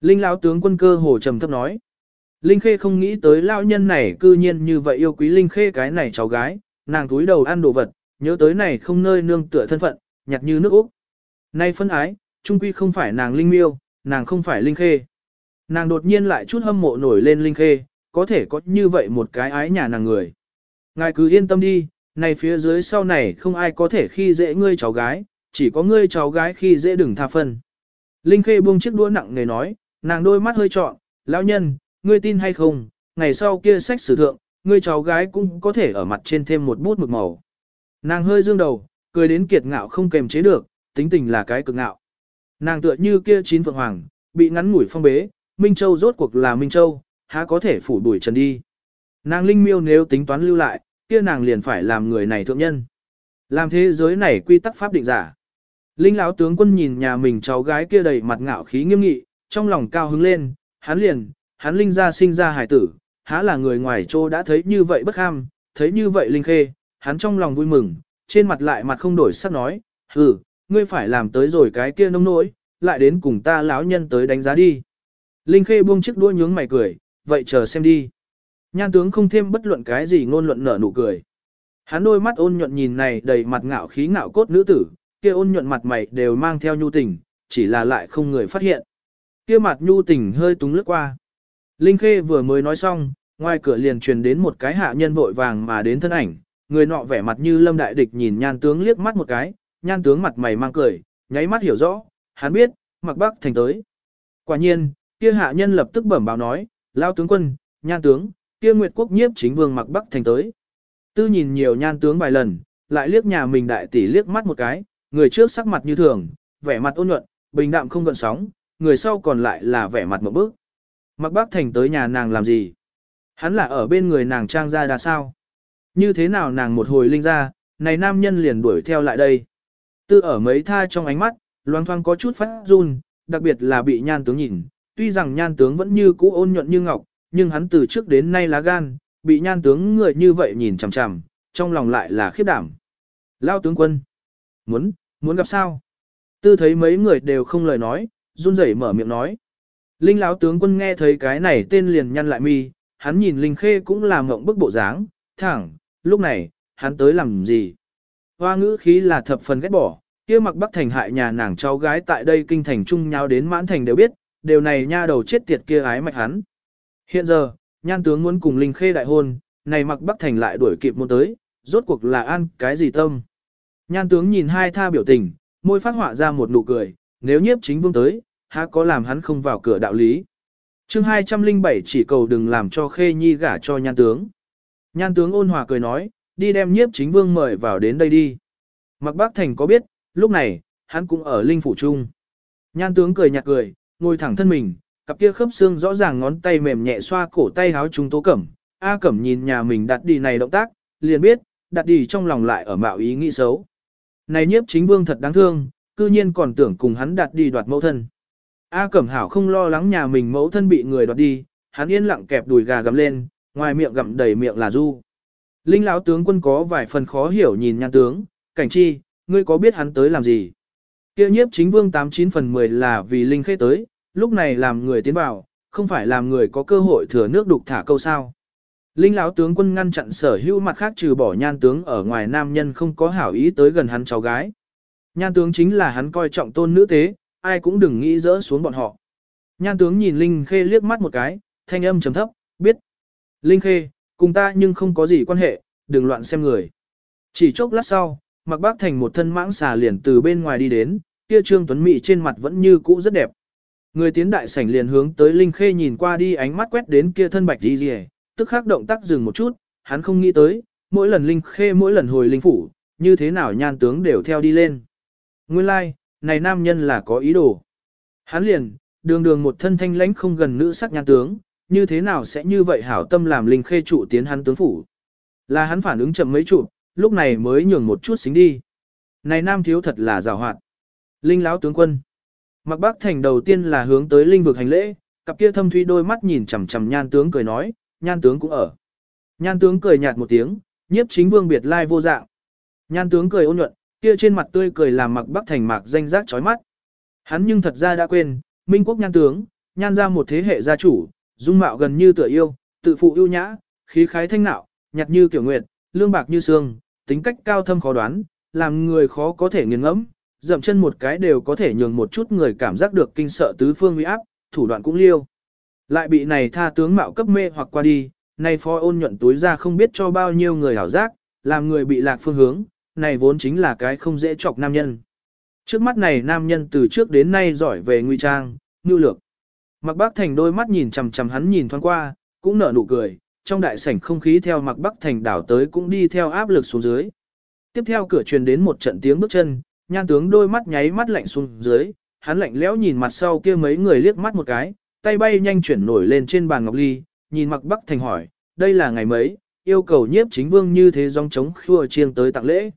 Linh lão tướng quân cơ hồ trầm thấp nói. Linh Khê không nghĩ tới lão nhân này cư nhiên như vậy yêu quý Linh Khê cái này cháu gái, nàng túi đầu ăn đồ vật, nhớ tới này không nơi nương tựa thân phận, nhặt như nước Úc. Nay phân ái, trung quy không phải nàng Linh Miêu, nàng không phải Linh Khê. Nàng đột nhiên lại chút hâm mộ nổi lên Linh Khê, có thể có như vậy một cái ái nhà nàng người. Ngài cứ yên tâm đi, này phía dưới sau này không ai có thể khi dễ ngươi cháu gái, chỉ có ngươi cháu gái khi dễ đừng tha phân. Linh Khê buông chiếc đũa nặng nề nói, nàng đôi mắt hơi trọn, lão nhân, ngươi tin hay không, ngày sau kia sách sử thượng, ngươi cháu gái cũng có thể ở mặt trên thêm một bút mực màu. Nàng hơi dương đầu, cười đến kiệt ngạo không kềm chế được, tính tình là cái cực ngạo. Nàng tựa như kia chín phượng hoàng, bị ngắn ngủi phong bế, Minh Châu rốt cuộc là Minh Châu, há có thể phủ đuổi trần đi. Nàng linh miêu nếu tính toán lưu lại, kia nàng liền phải làm người này thượng nhân. Làm thế giới này quy tắc pháp định giả. Linh lão tướng quân nhìn nhà mình cháu gái kia đầy mặt ngạo khí nghiêm nghị, trong lòng cao hứng lên, hắn liền, hắn linh ra sinh ra hải tử, há là người ngoài chỗ đã thấy như vậy bất ham, thấy như vậy linh khê, hắn trong lòng vui mừng, trên mặt lại mặt không đổi sắc nói, hừ, ngươi phải làm tới rồi cái kia nông nỗi, lại đến cùng ta lão nhân tới đánh giá đi. Linh khê buông chiếc đuôi nhướng mày cười, vậy chờ xem đi. Nhan tướng không thêm bất luận cái gì ngôn luận nở nụ cười. Hắn đôi mắt ôn nhuận nhìn này đầy mặt ngạo khí ngạo cốt nữ tử, kia ôn nhuận mặt mày đều mang theo nhu tình, chỉ là lại không người phát hiện. Kia mặt nhu tình hơi túng lướt qua. Linh Khê vừa mới nói xong, ngoài cửa liền truyền đến một cái hạ nhân vội vàng mà đến thân ảnh, người nọ vẻ mặt như lâm đại địch nhìn nhan tướng liếc mắt một cái, nhan tướng mặt mày mang cười, nháy mắt hiểu rõ, hắn biết, mặc bắc thành tới. Quả nhiên, kia hạ nhân lập tức bẩm báo nói, lao tướng quân, Nhan tướng, kia Nguyệt Quốc nhiếp chính vương mặc bắc thành tới. Tư nhìn nhiều nhan tướng vài lần, lại liếc nhà mình đại tỷ liếc mắt một cái, người trước sắc mặt như thường, vẻ mặt ôn nhuận, bình đạm không gợn sóng, người sau còn lại là vẻ mặt một bước. Mặc bác thành tới nhà nàng làm gì? Hắn là ở bên người nàng trang ra đà sao? Như thế nào nàng một hồi linh ra, này nam nhân liền đuổi theo lại đây. Tư ở mấy tha trong ánh mắt, loang thoang có chút phát run, đặc biệt là bị nhan tướng nhìn. Tuy rằng nhan tướng vẫn như cũ ôn nhuận như ngọc, nhưng hắn từ trước đến nay lá gan, bị nhan tướng người như vậy nhìn chằm chằm, trong lòng lại là khiếp đảm. Lao tướng quân. Muốn, muốn gặp sao? Tư thấy mấy người đều không lời nói, run rẩy mở miệng nói. Linh lão tướng quân nghe thấy cái này tên liền nhăn lại mi, hắn nhìn Linh Khê cũng làm ngộng bức bộ dáng, thẳng, lúc này, hắn tới làm gì? Hoa ngữ khí là thập phần ghét bỏ, kia mặc bắc thành hại nhà nàng cháu gái tại đây kinh thành chung nhau đến mãn thành đều biết, điều này nha đầu chết tiệt kia ái mạch hắn. Hiện giờ, nhan tướng muốn cùng Linh Khê đại hôn, này mặc bắc thành lại đuổi kịp muốn tới, rốt cuộc là ăn cái gì tâm. Nhan tướng nhìn hai tha biểu tình, môi phát họa ra một nụ cười, nếu nhiếp chính vương tới, há có làm hắn không vào cửa đạo lý. chương 207 chỉ cầu đừng làm cho khê nhi gả cho nhan tướng. Nhan tướng ôn hòa cười nói, đi đem nhiếp chính vương mời vào đến đây đi. Mặc bác thành có biết, lúc này, hắn cũng ở linh phủ trung. Nhan tướng cười nhạt cười, ngồi thẳng thân mình, cặp kia khớp xương rõ ràng ngón tay mềm nhẹ xoa cổ tay háo trung tố cẩm. A cẩm nhìn nhà mình đặt đi này động tác, liền biết, đặt đi trong lòng lại ở mạo ý nghĩ xấu. Này nhiếp chính vương thật đáng thương, cư nhiên còn tưởng cùng hắn đặt đi đoạt mẫu thân. A Cẩm Hảo không lo lắng nhà mình mẫu thân bị người đoạt đi, hắn yên lặng kẹp đùi gà gầm lên, ngoài miệng gặm đầy miệng là du. Linh lão tướng quân có vài phần khó hiểu nhìn nhan tướng, cảnh chi, ngươi có biết hắn tới làm gì? Kia nhiếp chính vương 89 phần 10 là vì Linh khê tới, lúc này làm người tiến vào, không phải làm người có cơ hội thừa nước đục thả câu sao. Linh lão tướng quân ngăn chặn sở hữu mặt khác trừ bỏ nhan tướng ở ngoài nam nhân không có hảo ý tới gần hắn cháu gái. Nhan tướng chính là hắn coi trọng tôn nữ tế, ai cũng đừng nghĩ dỡ xuống bọn họ. Nhan tướng nhìn Linh Khê liếc mắt một cái, thanh âm trầm thấp, biết. Linh Khê, cùng ta nhưng không có gì quan hệ, đừng loạn xem người. Chỉ chốc lát sau, mặc bác thành một thân mãng xà liền từ bên ngoài đi đến, kia trương tuấn mỹ trên mặt vẫn như cũ rất đẹp. Người tiến đại sảnh liền hướng tới Linh Khê nhìn qua đi ánh mắt quét đến kia thân bạch đi rìa, tức khắc động tác dừng một chút, hắn không nghĩ tới, mỗi lần Linh Khê mỗi lần hồi Linh Phủ, như thế nào nhan tướng đều theo đi lên. Nguyên lai, like, này nam nhân là có ý đồ. Hắn liền, đường đường một thân thanh lãnh không gần nữ sắc nhan tướng, như thế nào sẽ như vậy hảo tâm làm Linh Khê trụ tiến hắn tướng phủ. Là hắn phản ứng chậm mấy trụ, lúc này mới nhường một chút xính đi. Này nam thiếu thật là rào hoạt. Linh lão tướng quân. Mặc bác thành đầu tiên là hướng tới linh vực hành lễ, cặp kia thâm thủy đôi mắt nhìn chằm chằm nhan tướng cười nói, nhan tướng cũng ở. Nhan tướng cười nhạt một tiếng, nhiếp chính vương biệt lai vô dạng. Nhan tướng cười ôn nhuận, kia trên mặt tươi cười làm mặc bắc thành mạc danh giác chói mắt. Hắn nhưng thật ra đã quên, minh quốc nhan tướng, nhan ra một thế hệ gia chủ, dung mạo gần như tựa yêu, tự phụ yêu nhã, khí khái thanh nạo, nhạt như kiểu nguyệt, lương bạc như xương, tính cách cao thâm khó đoán, làm người khó có thể nghiền ngẫm, dậm chân một cái đều có thể nhường một chút người cảm giác được kinh sợ tứ phương uy áp, thủ đoạn cũng liêu. Lại bị này tha tướng mạo cấp mê hoặc qua đi, nay phó ôn nhuận túi ra không biết cho bao nhiêu người hảo giác, làm người bị lạc phương hướng, này vốn chính là cái không dễ chọc nam nhân. Trước mắt này nam nhân từ trước đến nay giỏi về nguy trang, nhu lược. Mặc Bắc Thành đôi mắt nhìn chằm chằm hắn nhìn thoáng qua, cũng nở nụ cười, trong đại sảnh không khí theo Mặc Bắc Thành đảo tới cũng đi theo áp lực xuống dưới. Tiếp theo cửa truyền đến một trận tiếng bước chân, nhan tướng đôi mắt nháy mắt lạnh xuống dưới, hắn lạnh lẽo nhìn mặt sau kia mấy người liếc mắt một cái, tay bay nhanh chuyển nổi lên trên bàn ngọc ly, nhìn Mặc Bắc Thành hỏi, đây là ngày mấy, yêu cầu nhiếp chính vương như thế dòng chống khua chiêng tới tặng lễ.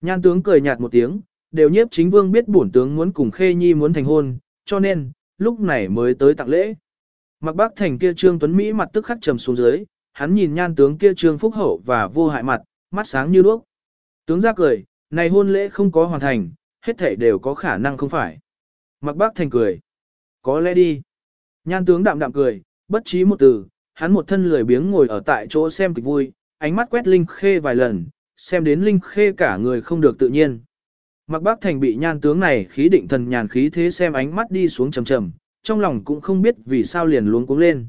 Nhan tướng cười nhạt một tiếng, đều nhiếp chính vương biết bổn tướng muốn cùng Khê Nhi muốn thành hôn, cho nên, lúc này mới tới tặng lễ. Mặc bác thành kia trương tuấn Mỹ mặt tức khắc trầm xuống dưới, hắn nhìn nhan tướng kia trương phúc hậu và vô hại mặt, mắt sáng như đuốc. Tướng ra cười, này hôn lễ không có hoàn thành, hết thảy đều có khả năng không phải. Mặc bác thành cười. Có lẽ đi. Nhan tướng đạm đạm cười, bất trí một từ, hắn một thân lười biếng ngồi ở tại chỗ xem kịch vui, ánh mắt quét Linh Khê vài lần, xem đến Linh Khê cả người không được tự nhiên. Mặc bác thành bị nhan tướng này khí định thần nhàn khí thế xem ánh mắt đi xuống trầm trầm, trong lòng cũng không biết vì sao liền luống cuống lên.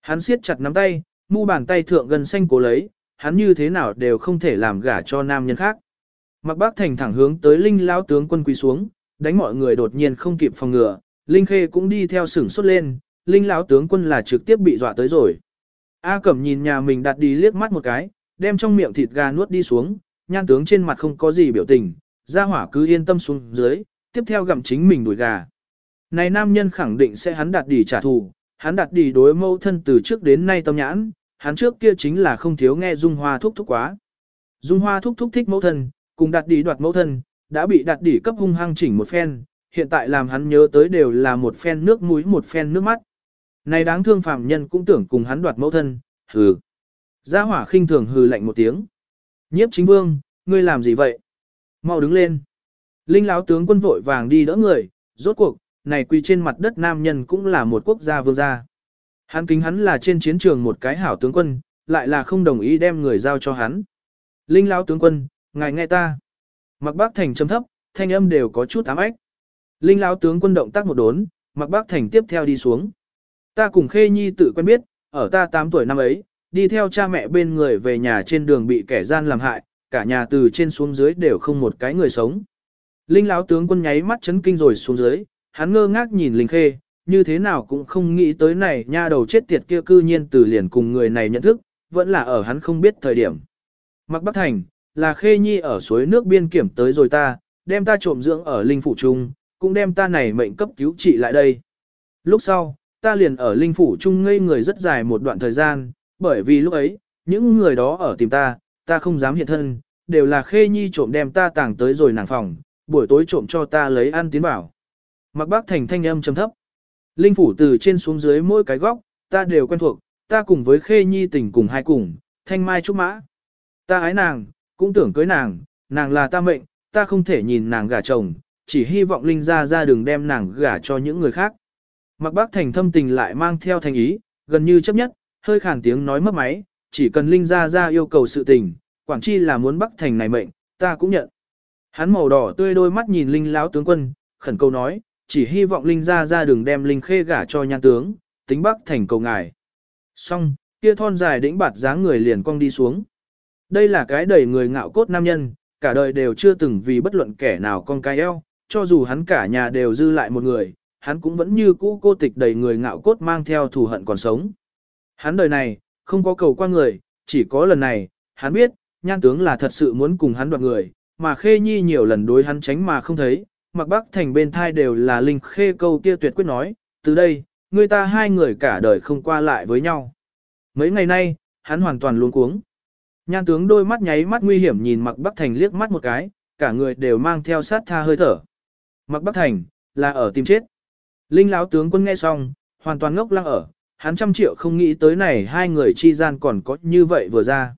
Hắn siết chặt nắm tay, mu bàn tay thượng gần xanh cố lấy, hắn như thế nào đều không thể làm gả cho nam nhân khác. Mặc bác thành thẳng hướng tới Linh lão tướng quân quỳ xuống, đánh mọi người đột nhiên không kịp phòng ngừa, Linh Khê cũng đi theo sửng sốt lên, Linh lão tướng quân là trực tiếp bị dọa tới rồi. A Cẩm nhìn nhà mình đặt đi liếc mắt một cái, đem trong miệng thịt gà nuốt đi xuống, nhan tướng trên mặt không có gì biểu tình, gia hỏa cứ yên tâm xuống dưới, tiếp theo gặm chính mình đuổi gà. Này nam nhân khẳng định sẽ hắn đạt đi trả thù, hắn đạt đi đối mâu thân từ trước đến nay tâm nhãn, hắn trước kia chính là không thiếu nghe Dung Hoa thúc thúc quá. Dung Hoa thúc thúc thích mẫu thân, cùng đạt đi đoạt mẫu thân, đã bị đạt đi cấp hung hăng chỉnh một phen, hiện tại làm hắn nhớ tới đều là một phen nước mũi một phen nước mắt. Này đáng thương phạm nhân cũng tưởng cùng hắn đoạt mẫu thân, hừ. Gia hỏa khinh thường hừ lạnh một tiếng. Nhiếp chính vương, ngươi làm gì vậy? Mau đứng lên. Linh láo tướng quân vội vàng đi đỡ người, rốt cuộc, này quy trên mặt đất nam nhân cũng là một quốc gia vương gia. Hắn kính hắn là trên chiến trường một cái hảo tướng quân, lại là không đồng ý đem người giao cho hắn. Linh lão tướng quân, ngài nghe ta. Mặc bác thành trầm thấp, thanh âm đều có chút ám ếch. Linh lão tướng quân động tác một đốn, mặc bác thành tiếp theo đi xuống. Ta cùng khê nhi tự quen biết, ở ta 8 tuổi năm ấy, đi theo cha mẹ bên người về nhà trên đường bị kẻ gian làm hại, cả nhà từ trên xuống dưới đều không một cái người sống. Linh lão tướng quân nháy mắt chấn kinh rồi xuống dưới, hắn ngơ ngác nhìn Linh Khê, như thế nào cũng không nghĩ tới này nha đầu chết tiệt kia cư nhiên từ liền cùng người này nhận thức, vẫn là ở hắn không biết thời điểm. Mặc Bắc Thành, là Khê Nhi ở suối nước biên kiểm tới rồi ta, đem ta trộm dưỡng ở Linh Phủ Trung, cũng đem ta này mệnh cấp cứu trị lại đây. Lúc sau, ta liền ở Linh Phủ Trung ngây người rất dài một đoạn thời gian, bởi vì lúc ấy, những người đó ở tìm ta, ta không dám hiện thân, đều là Khê Nhi trộm đem ta tàng tới rồi nàng phòng, buổi tối trộm cho ta lấy ăn tiến bảo. Mặc Bác Thành thanh âm trầm thấp. Linh phủ từ trên xuống dưới mỗi cái góc, ta đều quen thuộc, ta cùng với Khê Nhi tình cùng hai cùng, thanh mai trúc mã. Ta ái nàng, cũng tưởng cưới nàng, nàng là ta mệnh, ta không thể nhìn nàng gả chồng, chỉ hy vọng Linh ra ra đường đem nàng gả cho những người khác. Mặc bác thành thâm tình lại mang theo thành ý, gần như chấp nhất, hơi khàn tiếng nói mất máy, chỉ cần Linh gia gia yêu cầu sự tình, quảng chi là muốn bắc thành này mệnh, ta cũng nhận. Hắn màu đỏ tươi đôi mắt nhìn Linh lão tướng quân, khẩn cầu nói, chỉ hy vọng Linh gia gia đừng đem Linh khê gả cho nhan tướng, tính bắc thành cầu ngài. Xong, kia thon dài đĩnh bạt dáng người liền cong đi xuống. Đây là cái đầy người ngạo cốt nam nhân, cả đời đều chưa từng vì bất luận kẻ nào con cái eo, cho dù hắn cả nhà đều dư lại một người, hắn cũng vẫn như cũ cô tịch đầy người ngạo cốt mang theo thù hận còn sống. Hắn đời này, không có cầu qua người, chỉ có lần này, hắn biết, nhan tướng là thật sự muốn cùng hắn đoạt người, mà khê nhi nhiều lần đối hắn tránh mà không thấy, mặc bắc thành bên thai đều là linh khê câu kia tuyệt quyết nói, từ đây, người ta hai người cả đời không qua lại với nhau. Mấy ngày nay, hắn hoàn toàn luống cuống. Nhan tướng đôi mắt nháy mắt nguy hiểm nhìn mặc bắc thành liếc mắt một cái, cả người đều mang theo sát tha hơi thở. Mặc bắc thành, là ở tìm chết. Linh lão tướng quân nghe xong, hoàn toàn ngốc lăng ở, hắn trăm triệu không nghĩ tới này hai người chi gian còn có như vậy vừa ra.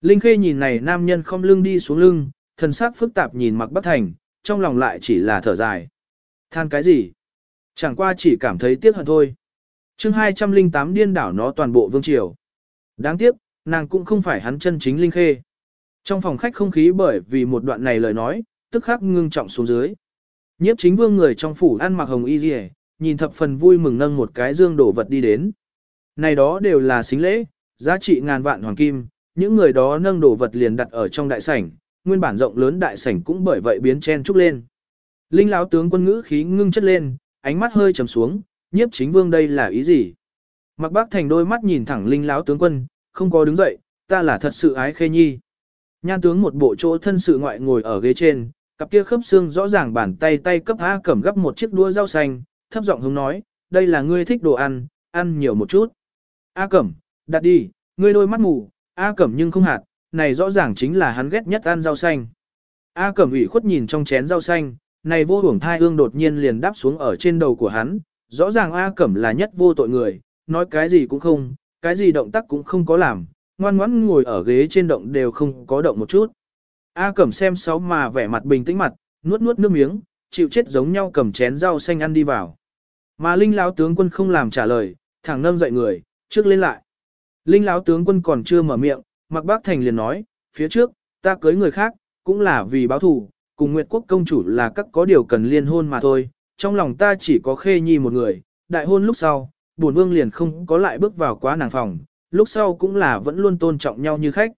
Linh khê nhìn này nam nhân không lưng đi xuống lưng, thần sắc phức tạp nhìn mặc bất thành, trong lòng lại chỉ là thở dài. Than cái gì? Chẳng qua chỉ cảm thấy tiếc hận thôi. chương 208 điên đảo nó toàn bộ vương triều. Đáng tiếc, nàng cũng không phải hắn chân chính linh khê. Trong phòng khách không khí bởi vì một đoạn này lời nói, tức khắc ngưng trọng xuống dưới. Nhiếp chính vương người trong phủ ăn mặc hồng y dì nhìn thập phần vui mừng nâng một cái dương đổ vật đi đến. Này đó đều là xính lễ, giá trị ngàn vạn hoàng kim, những người đó nâng đổ vật liền đặt ở trong đại sảnh, nguyên bản rộng lớn đại sảnh cũng bởi vậy biến chen trúc lên. Linh lão tướng quân ngữ khí ngưng chất lên, ánh mắt hơi trầm xuống, nhiếp chính vương đây là ý gì? Mặc bác thành đôi mắt nhìn thẳng linh lão tướng quân, không có đứng dậy, ta là thật sự ái khê nhi. Nhan tướng một bộ chỗ thân sự ngoại ngồi ở ghế trên, cặp kia khớp xương rõ ràng bàn tay tay cấp A cầm gấp một chiếc đũa rau xanh, thấp giọng hướng nói, đây là ngươi thích đồ ăn, ăn nhiều một chút. A cẩm, đặt đi, ngươi đôi mắt mù, A cẩm nhưng không hạt, này rõ ràng chính là hắn ghét nhất ăn rau xanh. A cẩm ủy khuất nhìn trong chén rau xanh, này vô hưởng thai hương đột nhiên liền đáp xuống ở trên đầu của hắn, rõ ràng A cẩm là nhất vô tội người, nói cái gì cũng không, cái gì động tác cũng không có làm, ngoan ngoãn ngồi ở ghế trên động đều không có động một chút. A cẩm xem sáu mà vẻ mặt bình tĩnh mặt, nuốt nuốt nước miếng, chịu chết giống nhau cầm chén rau xanh ăn đi vào. Mà Linh lão tướng quân không làm trả lời, thẳng nâng dậy người, trước lên lại. Linh lão tướng quân còn chưa mở miệng, Mạc Bác Thành liền nói, phía trước, ta cưới người khác, cũng là vì báo thù, cùng Nguyệt Quốc công chủ là các có điều cần liên hôn mà thôi, trong lòng ta chỉ có khê nhi một người, đại hôn lúc sau, buồn vương liền không có lại bước vào quá nàng phòng, lúc sau cũng là vẫn luôn tôn trọng nhau như khách.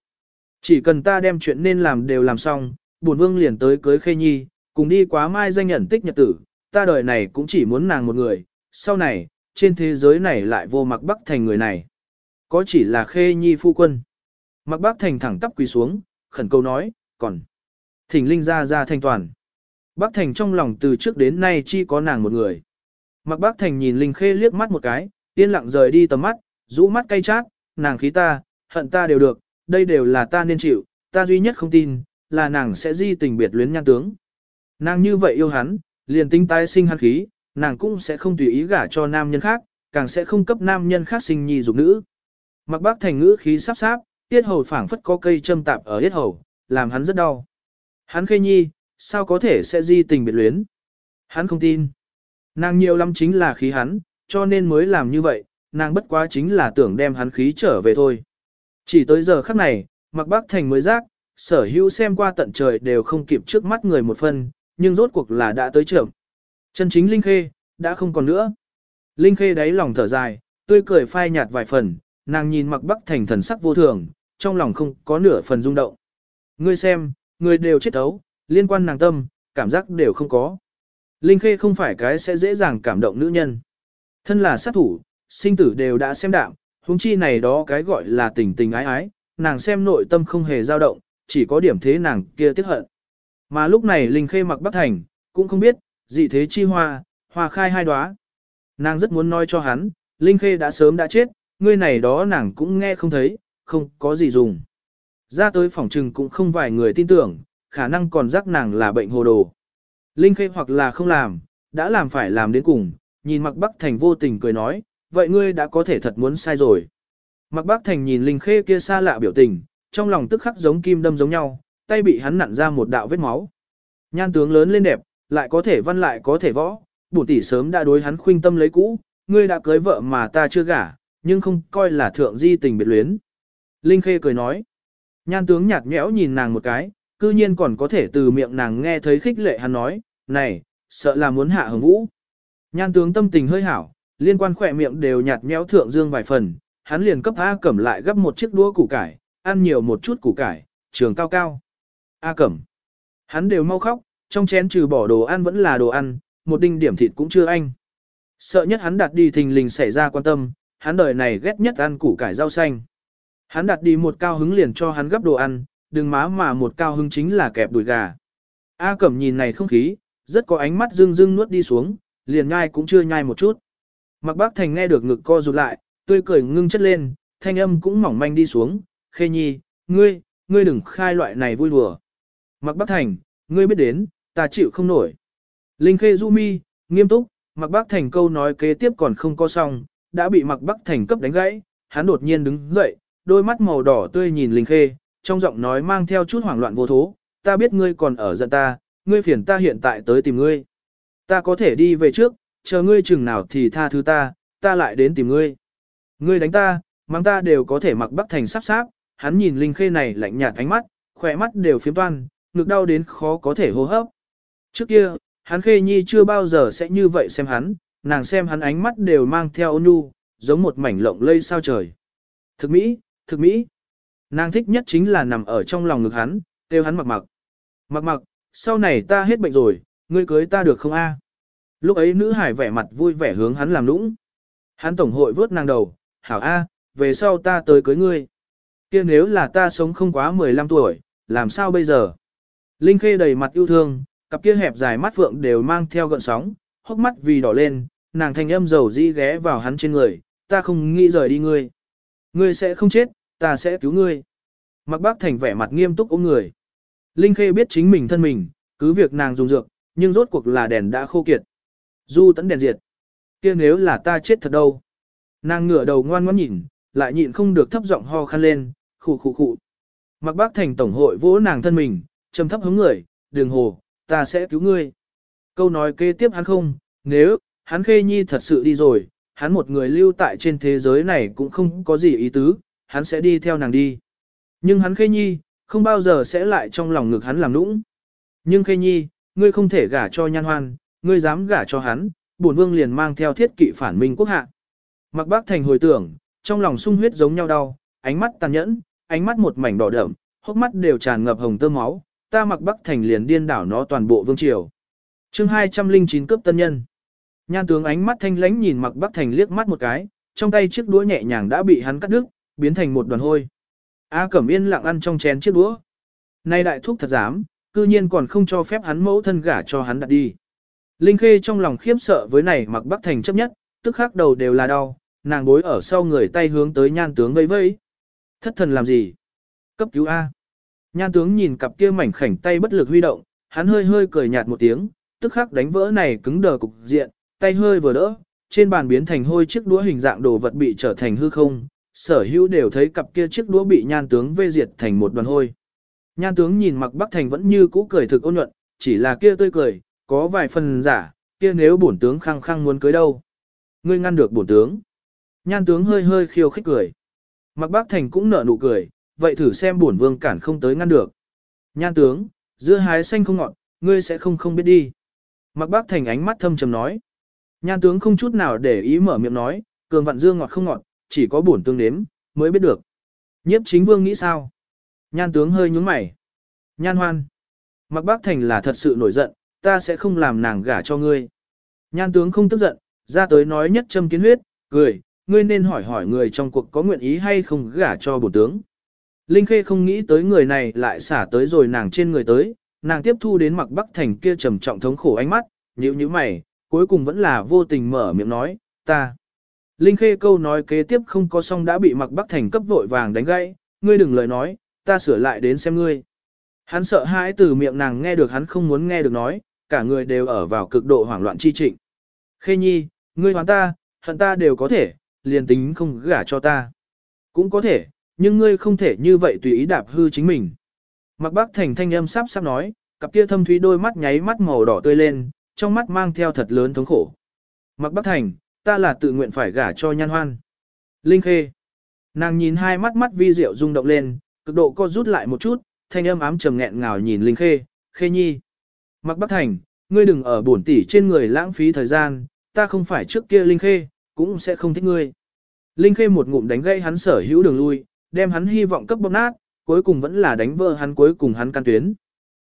Chỉ cần ta đem chuyện nên làm đều làm xong, buồn vương liền tới cưới khê nhi, cùng đi quá mai danh nhận tích nhật tử, ta đời này cũng chỉ muốn nàng một người, sau này, trên thế giới này lại vô mặc bắc thành người này. Có chỉ là khê nhi phu quân. Mặc bác thành thẳng tắp quỳ xuống, khẩn cầu nói, còn. Thỉnh linh ra ra thanh toàn. Bác thành trong lòng từ trước đến nay chỉ có nàng một người. Mặc bác thành nhìn linh khê liếc mắt một cái, yên lặng rời đi tầm mắt, rũ mắt cay chát, nàng khí ta, hận ta đều được, đây đều là ta nên chịu, ta duy nhất không tin, là nàng sẽ di tình biệt luyến nhan tướng. Nàng như vậy yêu hắn, liền tinh tái sinh hắn khí, nàng cũng sẽ không tùy ý gả cho nam nhân khác, càng sẽ không cấp nam nhân khác sinh nhi dục nữ. Mặc bác thành ngữ khí sắp sáp, tiết hầu phảng phất có cây châm tạp ở tiết hầu, làm hắn rất đau. Hắn khê nhi, sao có thể sẽ di tình biệt luyến? Hắn không tin. Nàng nhiều lắm chính là khí hắn, cho nên mới làm như vậy, nàng bất quá chính là tưởng đem hắn khí trở về thôi. Chỉ tới giờ khắc này, mặc bác thành mới giác, sở hữu xem qua tận trời đều không kịp trước mắt người một phân, nhưng rốt cuộc là đã tới trưởng. Chân chính Linh Khê, đã không còn nữa. Linh Khê đáy lòng thở dài, tươi cười phai nhạt vài phần, nàng nhìn mặc bắc thành thần sắc vô thường, trong lòng không có nửa phần rung động. Ngươi xem, người đều chết ấu, liên quan nàng tâm, cảm giác đều không có. Linh Khê không phải cái sẽ dễ dàng cảm động nữ nhân. Thân là sát thủ, sinh tử đều đã xem đạm, huống chi này đó cái gọi là tình tình ái ái, nàng xem nội tâm không hề dao động, chỉ có điểm thế nàng kia tiếc hận. Mà lúc này Linh Khê mặc Bắc Thành, cũng không biết, dị thế chi hoa, hoa khai hai đóa. Nàng rất muốn nói cho hắn, Linh Khê đã sớm đã chết, ngươi này đó nàng cũng nghe không thấy, không có gì dùng. Ra tới phòng trừng cũng không vài người tin tưởng, khả năng còn rắc nàng là bệnh hồ đồ. Linh Khê hoặc là không làm, đã làm phải làm đến cùng, nhìn Mặc Bắc Thành vô tình cười nói, vậy ngươi đã có thể thật muốn sai rồi. Mặc Bắc Thành nhìn Linh Khê kia xa lạ biểu tình, trong lòng tức khắc giống kim đâm giống nhau, tay bị hắn nặn ra một đạo vết máu. Nhan tướng lớn lên đẹp, lại có thể văn lại có thể võ, bổn tỷ sớm đã đối hắn khuynh tâm lấy cũ, ngươi đã cưới vợ mà ta chưa gả, nhưng không coi là thượng di tình biệt luyến. Linh Khê cười nói, nhan tướng nhạt nhẽo nhìn nàng một cái, cư nhiên còn có thể từ miệng nàng nghe thấy khích lệ hắn nói, này, sợ là muốn hạ hứng vũ. Nhan tướng tâm tình hơi hảo, liên quan khỏe miệng đều nhạt nhẽo thượng dương vài phần, hắn liền cấp A Cẩm lại gấp một chiếc đũa củ cải, ăn nhiều một chút củ cải, trường cao cao. A Cẩm, hắn đều mau khóc, trong chén trừ bỏ đồ ăn vẫn là đồ ăn, một đinh điểm thịt cũng chưa anh. Sợ nhất hắn đặt đi thình lình xảy ra quan tâm, hắn đời này ghét nhất ăn củ cải rau xanh. Hắn đặt đi một cao hứng liền cho hắn gấp đồ ăn, đừng má mà một cao hứng chính là kẹp đùi gà. A Cẩm nhìn này không khí, rất có ánh mắt rưng rưng nuốt đi xuống, liền nhai cũng chưa nhai một chút. Mặc bác thành nghe được ngực co rụt lại, tươi cười ngưng chất lên, thanh âm cũng mỏng manh đi xuống, khê nhi, ngươi, ngươi đừng khai loại này vui đùa. Mặc bác thành, ngươi biết đến, ta chịu không nổi. Linh khê du mi, nghiêm túc, mặc bác thành câu nói kế tiếp còn không có xong, đã bị mặc bác thành cấp đánh gãy, hắn đột nhiên đứng dậy, đôi mắt màu đỏ tươi nhìn Linh khê, trong giọng nói mang theo chút hoảng loạn vô thố, ta biết ngươi còn ở giận ta, ngươi phiền ta hiện tại tới tìm ngươi. Ta có thể đi về trước, chờ ngươi chừng nào thì tha thứ ta, ta lại đến tìm ngươi. Ngươi đánh ta, mang ta đều có thể mặc bắc thành sắp sáp, hắn nhìn Linh Khê này lạnh nhạt ánh mắt, khỏe mắt đều phiếm toan, ngực đau đến khó có thể hô hấp. Trước kia, hắn Khê Nhi chưa bao giờ sẽ như vậy xem hắn, nàng xem hắn ánh mắt đều mang theo ôn nhu, giống một mảnh lộng lây sao trời. Thực mỹ, thực mỹ. Nàng thích nhất chính là nằm ở trong lòng ngực hắn, kêu hắn mặc mặc. Mặc mặc, sau này ta hết bệnh rồi, ngươi cưới ta được không a? Lúc ấy nữ hải vẻ mặt vui vẻ hướng hắn làm lũng. Hắn tổng hội vớt nàng đầu, hảo a, về sau ta tới cưới ngươi. kia nếu là ta sống không quá 15 tuổi, làm sao bây giờ? Linh Khê đầy mặt yêu thương, cặp kia hẹp dài mắt phượng đều mang theo gợn sóng, hốc mắt vì đỏ lên, nàng thanh âm dầu dĩ ghé vào hắn trên người, ta không nghĩ rời đi ngươi. Ngươi sẽ không chết, ta sẽ cứu ngươi. Mặc bác thành vẻ mặt nghiêm túc ôm người. Linh Khê biết chính mình thân mình, cứ việc nàng dùng dược, nhưng rốt cuộc là đèn đã khô kiệt. Du tấn đèn diệt. kia nếu là ta chết thật đâu. Nàng ngửa đầu ngoan ngoãn nhìn, lại nhịn không được thấp giọng ho khăn lên, khụ khụ khụ. Mặc bác thành tổng hội vỗ nàng thân mình, trầm thấp hướng người, đường hồ, ta sẽ cứu ngươi. Câu nói kế tiếp hắn không, nếu, hắn khê nhi thật sự đi rồi, hắn một người lưu tại trên thế giới này cũng không có gì ý tứ, hắn sẽ đi theo nàng đi. Nhưng hắn khê nhi, không bao giờ sẽ lại trong lòng ngực hắn làm nũng. Nhưng khê nhi, ngươi không thể gả cho nhan hoan, ngươi dám gả cho hắn, bổn vương liền mang theo thiết kỵ phản minh quốc hạ. Mặc bác thành hồi tưởng, trong lòng sung huyết giống nhau đau, ánh mắt tàn nhẫn, ánh mắt một mảnh đỏ đậm, hốc mắt đều tràn ngập hồng tơ máu, ta mặc bắc thành liền điên đảo nó toàn bộ vương triều. chương 209 cướp tân nhân. Nhan tướng ánh mắt thanh lãnh nhìn mặc bắc thành liếc mắt một cái, trong tay chiếc đũa nhẹ nhàng đã bị hắn cắt đứt, biến thành một đoàn hôi. A Cẩm yên lặng ăn trong chén chiếc đũa. Nay đại thúc thật dám, cư nhiên còn không cho phép hắn mẫu thân gả cho hắn đặt đi. Linh Khê trong lòng khiếp sợ với này mặc Bắc Thành chấp nhất, tức khắc đầu đều là đau, nàng bối ở sau người tay hướng tới nhan tướng vẫy vẫy. Thất thần làm gì? Cấp cứu A. Nhan tướng nhìn cặp kia mảnh khảnh tay bất lực huy động, hắn hơi hơi cười nhạt một tiếng, tức khắc đánh vỡ này cứng đờ cục diện, tay hơi vừa đỡ, trên bàn biến thành hôi chiếc đũa hình dạng đồ vật bị trở thành hư không, sở hữu đều thấy cặp kia chiếc đũa bị nhan tướng vê diệt thành một đoàn hôi. Nhan tướng nhìn mặc Bắc Thành vẫn như cũ cười thực ôn nhuận, chỉ là kia tươi cười, có vài phần giả, kia nếu bổn tướng khăng khăng muốn cưới đâu. Ngươi ngăn được bổn tướng. Nhan tướng hơi hơi khiêu khích cười. Mặc Bắc Thành cũng nở nụ cười, vậy thử xem bổn vương cản không tới ngăn được. Nhan tướng, giữa hái xanh không ngọt, ngươi sẽ không không biết đi. Mặc Bắc Thành ánh mắt thâm trầm nói. Nhan tướng không chút nào để ý mở miệng nói, cường vạn dương ngọt không ngọt, chỉ có bổn tương nếm, mới biết được. Nhiếp chính vương nghĩ sao? Nhan tướng hơi nhúng mày. Nhan hoan. Mặc bác thành là thật sự nổi giận, ta sẽ không làm nàng gả cho ngươi. Nhan tướng không tức giận, ra tới nói nhất châm kiến huyết, cười, ngươi nên hỏi hỏi người trong cuộc có nguyện ý hay không gả cho bổn tướng. Linh Khê không nghĩ tới người này lại xả tới rồi nàng trên người tới, nàng tiếp thu đến mặc bắc thành kia trầm trọng thống khổ ánh mắt, nhíu nhíu mày, cuối cùng vẫn là vô tình mở miệng nói, ta. Linh Khê câu nói kế tiếp không có xong đã bị mặc bắc thành cấp vội vàng đánh gãy, ngươi đừng lời nói, ta sửa lại đến xem ngươi. Hắn sợ hãi từ miệng nàng nghe được hắn không muốn nghe được nói, cả người đều ở vào cực độ hoảng loạn chi trịnh. Khê nhi, ngươi hoán ta, hận ta đều có thể, liền tính không gả cho ta. Cũng có thể, nhưng ngươi không thể như vậy tùy ý đạp hư chính mình. Mặc bác thành thanh âm sắp sắp nói, cặp kia thâm thúy đôi mắt nháy mắt màu đỏ tươi lên, trong mắt mang theo thật lớn thống khổ. Mặc bác thành, ta là tự nguyện phải gả cho nhan hoan. Linh khê. Nàng nhìn hai mắt mắt vi diệu rung động lên, cực độ co rút lại một chút, thanh âm ám trầm nghẹn ngào nhìn Linh khê, khê nhi. Mặc bác thành, ngươi đừng ở bổn tỷ trên người lãng phí thời gian, ta không phải trước kia Linh khê, cũng sẽ không thích ngươi. Linh khê một ngụm đánh gãy hắn sở hữu đường lui, đem hắn hy vọng cấp bóp nát, cuối cùng vẫn là đánh vỡ hắn cuối cùng hắn căn tuyến.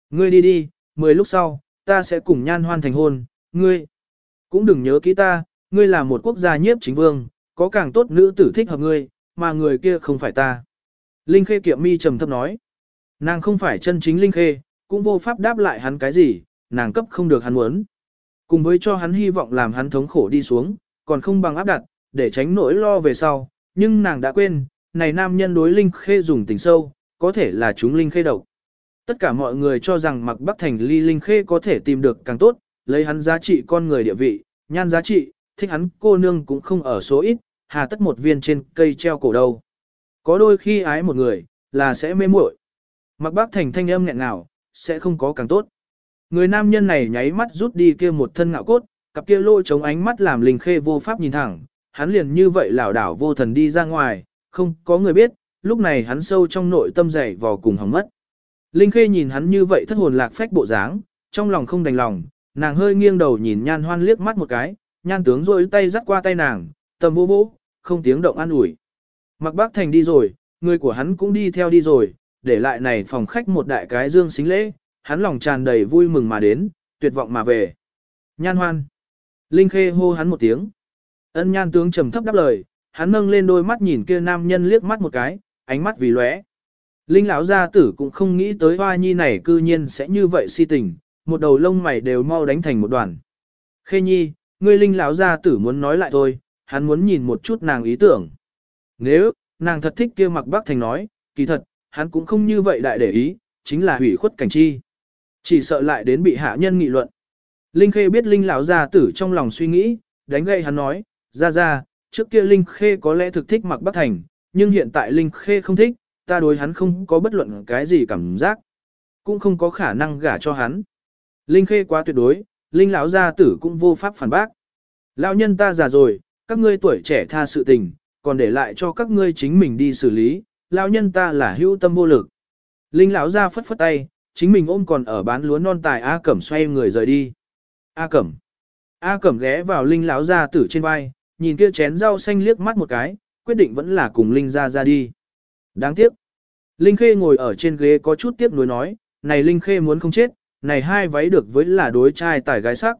Ngươi đi đi, mười lúc sau, ta sẽ cùng nhan hoan thành hôn, ngươi. Cũng đừng nhớ kỹ ta, ngươi là một quốc gia nhiếp chính vương, có càng tốt nữ tử thích hợp ngươi, mà người kia không phải ta. Linh Khê kiệm mi trầm thấp nói. Nàng không phải chân chính Linh Khê, cũng vô pháp đáp lại hắn cái gì, nàng cấp không được hắn muốn. Cùng với cho hắn hy vọng làm hắn thống khổ đi xuống, còn không bằng áp đặt, để tránh nỗi lo về sau, nhưng nàng đã quên, này nam nhân đối Linh Khê dùng tình sâu, có thể là chúng Linh Khê độc. Tất cả mọi người cho rằng mặc Bắc Thành ly Linh Khê có thể tìm được càng tốt, lấy hắn giá trị con người địa vị, nhan giá trị, thích hắn cô nương cũng không ở số ít, hà tất một viên trên cây treo cổ đâu. Có đôi khi ái một người, là sẽ mê muội. Mặc Bắc Thành thanh âm nghẹn ngào, sẽ không có càng tốt. Người nam nhân này nháy mắt rút đi kia một thân ngạo cốt, cặp kia lôi chống ánh mắt làm Linh Khê vô pháp nhìn thẳng, hắn liền như vậy lảo đảo vô thần đi ra ngoài, không có người biết, lúc này hắn sâu trong nội tâm dày vò cùng hỏng mất. Linh Khê nhìn hắn như vậy thất hồn lạc phách bộ dáng, trong lòng không đành lòng, nàng hơi nghiêng đầu nhìn nhan hoan liếc mắt một cái, nhan tướng rôi tay dắt qua tay nàng, tầm vô vô, không tiếng động an ủi. Mặc bác thành đi rồi, người của hắn cũng đi theo đi rồi, để lại này phòng khách một đại cái dương xính lễ, hắn lòng tràn đầy vui mừng mà đến, tuyệt vọng mà về. Nhan hoan. Linh Khê hô hắn một tiếng. Ân nhan tướng trầm thấp đáp lời, hắn nâng lên đôi mắt nhìn kia nam nhân liếc mắt một cái, ánh mắt vì lóe. Linh lão gia tử cũng không nghĩ tới hoa nhi này cư nhiên sẽ như vậy si tình, một đầu lông mày đều mau đánh thành một đoàn. Khê nhi, ngươi linh lão gia tử muốn nói lại thôi, hắn muốn nhìn một chút nàng ý tưởng. Nếu, nàng thật thích kia mặc bác thành nói, kỳ thật, hắn cũng không như vậy đại để ý, chính là hủy khuất cảnh chi. Chỉ sợ lại đến bị hạ nhân nghị luận. Linh Khê biết Linh lão gia tử trong lòng suy nghĩ, đánh gậy hắn nói, ra ra, trước kia Linh Khê có lẽ thực thích mặc Bắc Thành, nhưng hiện tại Linh Khê không thích, ta đối hắn không có bất luận cái gì cảm giác, cũng không có khả năng gả cho hắn. Linh Khê quá tuyệt đối, Linh lão gia tử cũng vô pháp phản bác. Lão nhân ta già rồi, các ngươi tuổi trẻ tha sự tình, còn để lại cho các ngươi chính mình đi xử lý, lão nhân ta là hữu tâm vô lực. Linh lão gia phất phất tay, chính mình ôm còn ở bán lúa non tài A Cẩm xoay người rời đi. A Cẩm. A Cẩm ghé vào Linh lão gia tử trên vai, nhìn kia chén rau xanh liếc mắt một cái, quyết định vẫn là cùng Linh ra ra đi. Đáng tiếc. Linh Khê ngồi ở trên ghế có chút tiếc nuối nói, này Linh Khê muốn không chết, này hai váy được với là đối trai tải gái sắc.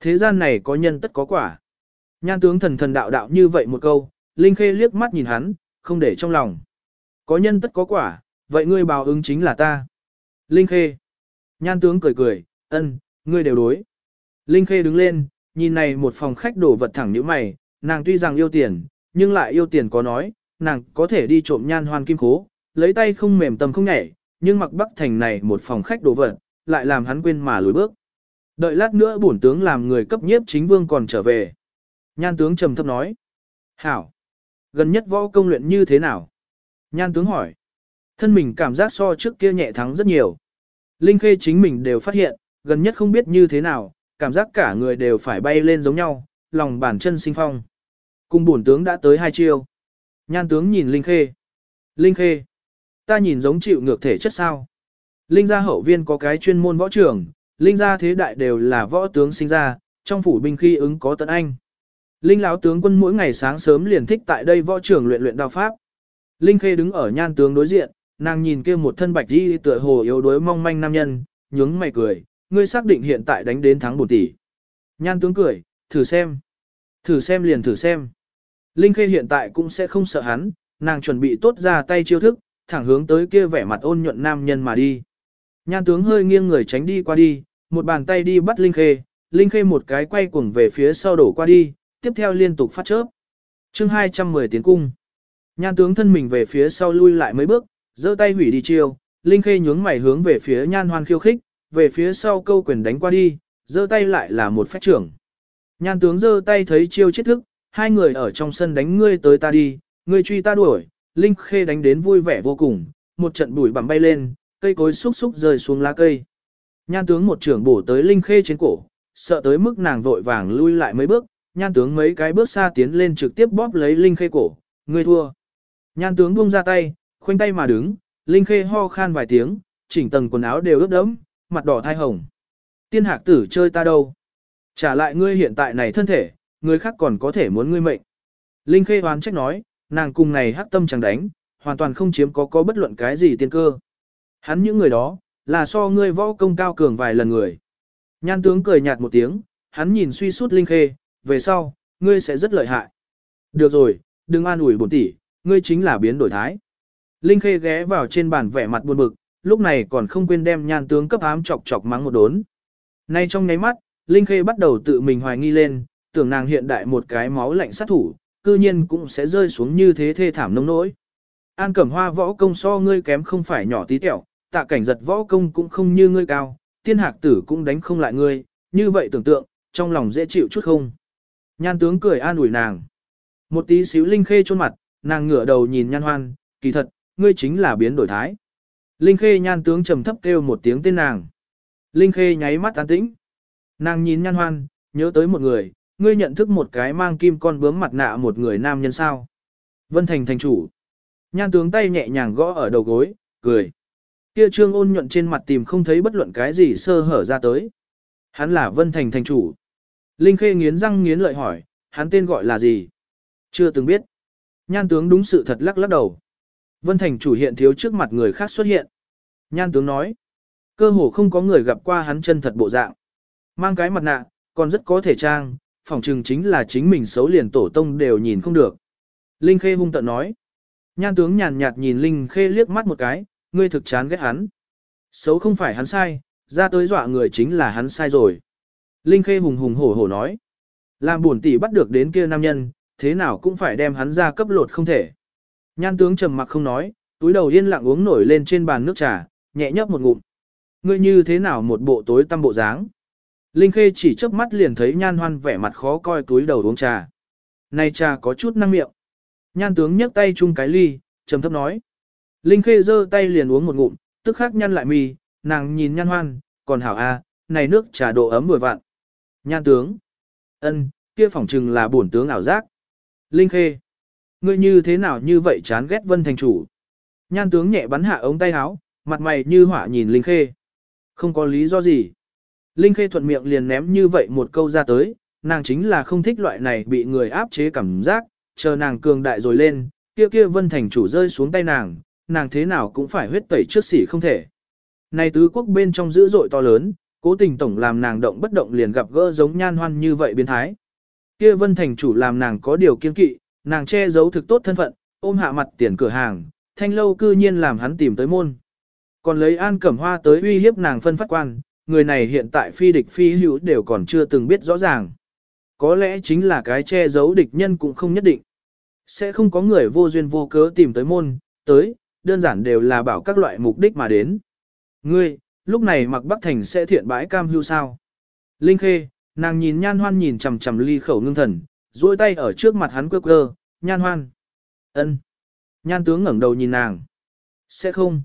Thế gian này có nhân tất có quả. Nhan tướng thần thần đạo đạo như vậy một câu, Linh Khê liếc mắt nhìn hắn, không để trong lòng. Có nhân tất có quả, vậy ngươi báo ứng chính là ta. Linh Khê. Nhan tướng cười cười, ân, ngươi đều đối. Linh Khê đứng lên, nhìn này một phòng khách đổ vật thẳng như mày, nàng tuy rằng yêu tiền, nhưng lại yêu tiền có nói, nàng có thể đi trộm nhan hoan kim khố, lấy tay không mềm tâm không nhảy, nhưng mặc bắc thành này một phòng khách đồ vật, lại làm hắn quên mà lùi bước. Đợi lát nữa bổn tướng làm người cấp nhiếp chính vương còn trở về. Nhan tướng trầm thấp nói. Hảo. Gần nhất võ công luyện như thế nào? Nhan tướng hỏi. Thân mình cảm giác so trước kia nhẹ thắng rất nhiều. Linh Khê chính mình đều phát hiện, gần nhất không biết như thế nào, cảm giác cả người đều phải bay lên giống nhau, lòng bàn chân sinh phong. Cùng bổn tướng đã tới hai chiêu. Nhan tướng nhìn Linh Khê. Linh Khê. Ta nhìn giống chịu ngược thể chất sao. Linh gia hậu viên có cái chuyên môn võ trưởng, Linh gia thế đại đều là võ tướng sinh ra, trong phủ binh khi ứng có tận anh. Linh lão tướng quân mỗi ngày sáng sớm liền thích tại đây võ trưởng luyện luyện đao pháp. Linh Khê đứng ở nhan tướng đối diện, nàng nhìn kia một thân bạch y tựa hồ yếu đuối mong manh nam nhân, nhướng mày cười, ngươi xác định hiện tại đánh đến thắng bổn tỷ. Nhan tướng cười, thử xem. Thử xem liền thử xem. Linh Khê hiện tại cũng sẽ không sợ hắn, nàng chuẩn bị tốt ra tay chiêu thức, thẳng hướng tới kia vẻ mặt ôn nhuận nam nhân mà đi. Nhan tướng hơi nghiêng người tránh đi qua đi, một bàn tay đi bắt Linh Khê, Linh Khê một cái quay cuồng về phía sau đổ qua đi, tiếp theo liên tục phát chớp. chương 210 tiến cung. Nhan tướng thân mình về phía sau lui lại mấy bước, giơ tay hủy đi chiêu, Linh Khê nhướng mày hướng về phía Nhan Hoan khiêu khích, về phía sau câu quyền đánh qua đi, giơ tay lại là một phách trưởng. Nhan tướng giơ tay thấy chiêu chết thức, hai người ở trong sân đánh ngươi tới ta đi, ngươi truy ta đuổi, Linh Khê đánh đến vui vẻ vô cùng, một trận bụi bặm bay lên, cây cối xúc xúc rơi xuống lá cây. Nhan tướng một trưởng bổ tới Linh Khê trên cổ, sợ tới mức nàng vội vàng lui lại mấy bước, nhan tướng mấy cái bước xa tiến lên trực tiếp bóp lấy Linh Khê cổ, ngươi thua. Nhan tướng buông ra tay, khoanh tay mà đứng, Linh Khê ho khan vài tiếng, chỉnh tầng quần áo đều ướt đẫm, mặt đỏ thai hồng. Tiên hạc tử chơi ta đâu? Trả lại ngươi hiện tại này thân thể, người khác còn có thể muốn ngươi mệnh. Linh Khê hoán trách nói, nàng cùng này hắc tâm chẳng đánh, hoàn toàn không chiếm có có bất luận cái gì tiên cơ. Hắn những người đó, là so ngươi võ công cao cường vài lần người. Nhan tướng cười nhạt một tiếng, hắn nhìn suy sút Linh Khê, về sau, ngươi sẽ rất lợi hại. Được rồi, đừng an ủi bổn tỷ, ngươi chính là biến đổi thái. Linh Khê ghé vào trên bàn vẻ mặt buồn bực, lúc này còn không quên đem nhan tướng cấp ám chọc chọc mắng một đốn. Nay trong nháy mắt, Linh Khê bắt đầu tự mình hoài nghi lên, tưởng nàng hiện đại một cái máu lạnh sát thủ, cư nhiên cũng sẽ rơi xuống như thế thê thảm nông nỗi. An Cẩm Hoa võ công so ngươi kém không phải nhỏ tí tẹo, tạ cảnh giật võ công cũng không như ngươi cao, tiên hạc tử cũng đánh không lại ngươi, như vậy tưởng tượng, trong lòng dễ chịu chút không. Nhan tướng cười an ủi nàng. Một tí xíu Linh Khê chôn mặt, nàng ngửa đầu nhìn nhan hoan, kỳ thật, ngươi chính là biến đổi thái. Linh Khê nhan tướng trầm thấp kêu một tiếng tên nàng. Linh Khê nháy mắt an tĩnh. Nàng nhìn nhan hoan, nhớ tới một người, ngươi nhận thức một cái mang kim con bướm mặt nạ một người nam nhân sao. Vân Thành thành chủ. Nhan tướng tay nhẹ nhàng gõ ở đầu gối, cười. Kia trương ôn nhuận trên mặt tìm không thấy bất luận cái gì sơ hở ra tới. Hắn là Vân Thành thành chủ. Linh Khê nghiến răng nghiến lợi hỏi, hắn tên gọi là gì? Chưa từng biết. Nhan tướng đúng sự thật lắc lắc đầu. Vân Thành chủ hiện thiếu trước mặt người khác xuất hiện. Nhan tướng nói, cơ hồ không có người gặp qua hắn chân thật bộ dạng. Mang cái mặt nạ, còn rất có thể trang, phỏng chừng chính là chính mình xấu liền tổ tông đều nhìn không được. Linh Khê hung tận nói. Nhan tướng nhàn nhạt nhìn Linh Khê liếc mắt một cái, ngươi thực chán ghét hắn. Xấu không phải hắn sai, ra tới dọa người chính là hắn sai rồi. Linh Khê hùng hùng hổ hổ nói. Làm buồn tỷ bắt được đến kia nam nhân, thế nào cũng phải đem hắn ra cấp lột không thể. Nhan tướng trầm mặc không nói, túi đầu yên lặng uống nổi lên trên bàn nước trà, nhẹ nhấp một ngụm. Ngươi như thế nào một bộ tối tăm bộ dáng? Linh Khê chỉ chớp mắt liền thấy Nhan Hoan vẻ mặt khó coi túi đầu uống trà. Này trà có chút năng miệng. Nhan tướng nhấc tay chung cái ly, trầm thấp nói. Linh Khê giơ tay liền uống một ngụm, tức khắc nhăn lại mì, nàng nhìn Nhan Hoan, còn hảo a, này nước trà độ ấm vừa vặn. Nhan tướng. ân, kia phỏng chừng là bổn tướng ảo giác. Linh Khê. Ngươi như thế nào như vậy chán ghét Vân Thành chủ. Nhan tướng nhẹ bắn hạ ống tay áo, mặt mày như hỏa nhìn Linh Khê. Không có lý do gì. Linh Khê thuận miệng liền ném như vậy một câu ra tới, nàng chính là không thích loại này bị người áp chế cảm giác, chờ nàng cường đại rồi lên, kia kia Vân Thành chủ rơi xuống tay nàng, nàng thế nào cũng phải huyết tẩy trước xỉ không thể. Này tứ quốc bên trong dữ dội to lớn, cố tình tổng làm nàng động bất động liền gặp gỡ giống nhan hoan như vậy biến thái. Kia Vân Thành chủ làm nàng có điều kiên kỵ, nàng che giấu thực tốt thân phận, ôm hạ mặt tiền cửa hàng, thanh lâu cư nhiên làm hắn tìm tới môn. Còn lấy an cẩm hoa tới uy hiếp nàng phân phát quan, người này hiện tại phi địch phi hữu đều còn chưa từng biết rõ ràng. Có lẽ chính là cái che giấu địch nhân cũng không nhất định. Sẽ không có người vô duyên vô cớ tìm tới môn, tới, đơn giản đều là bảo các loại mục đích mà đến. Ngươi, lúc này mặc Bắc Thành sẽ thiện bãi cam hưu sao? Linh Khê, nàng nhìn nhan hoan nhìn chầm chầm ly khẩu ngưng thần, duỗi tay ở trước mặt hắn quơ quơ, nhan hoan. ân. Nhan tướng ngẩng đầu nhìn nàng. Sẽ không.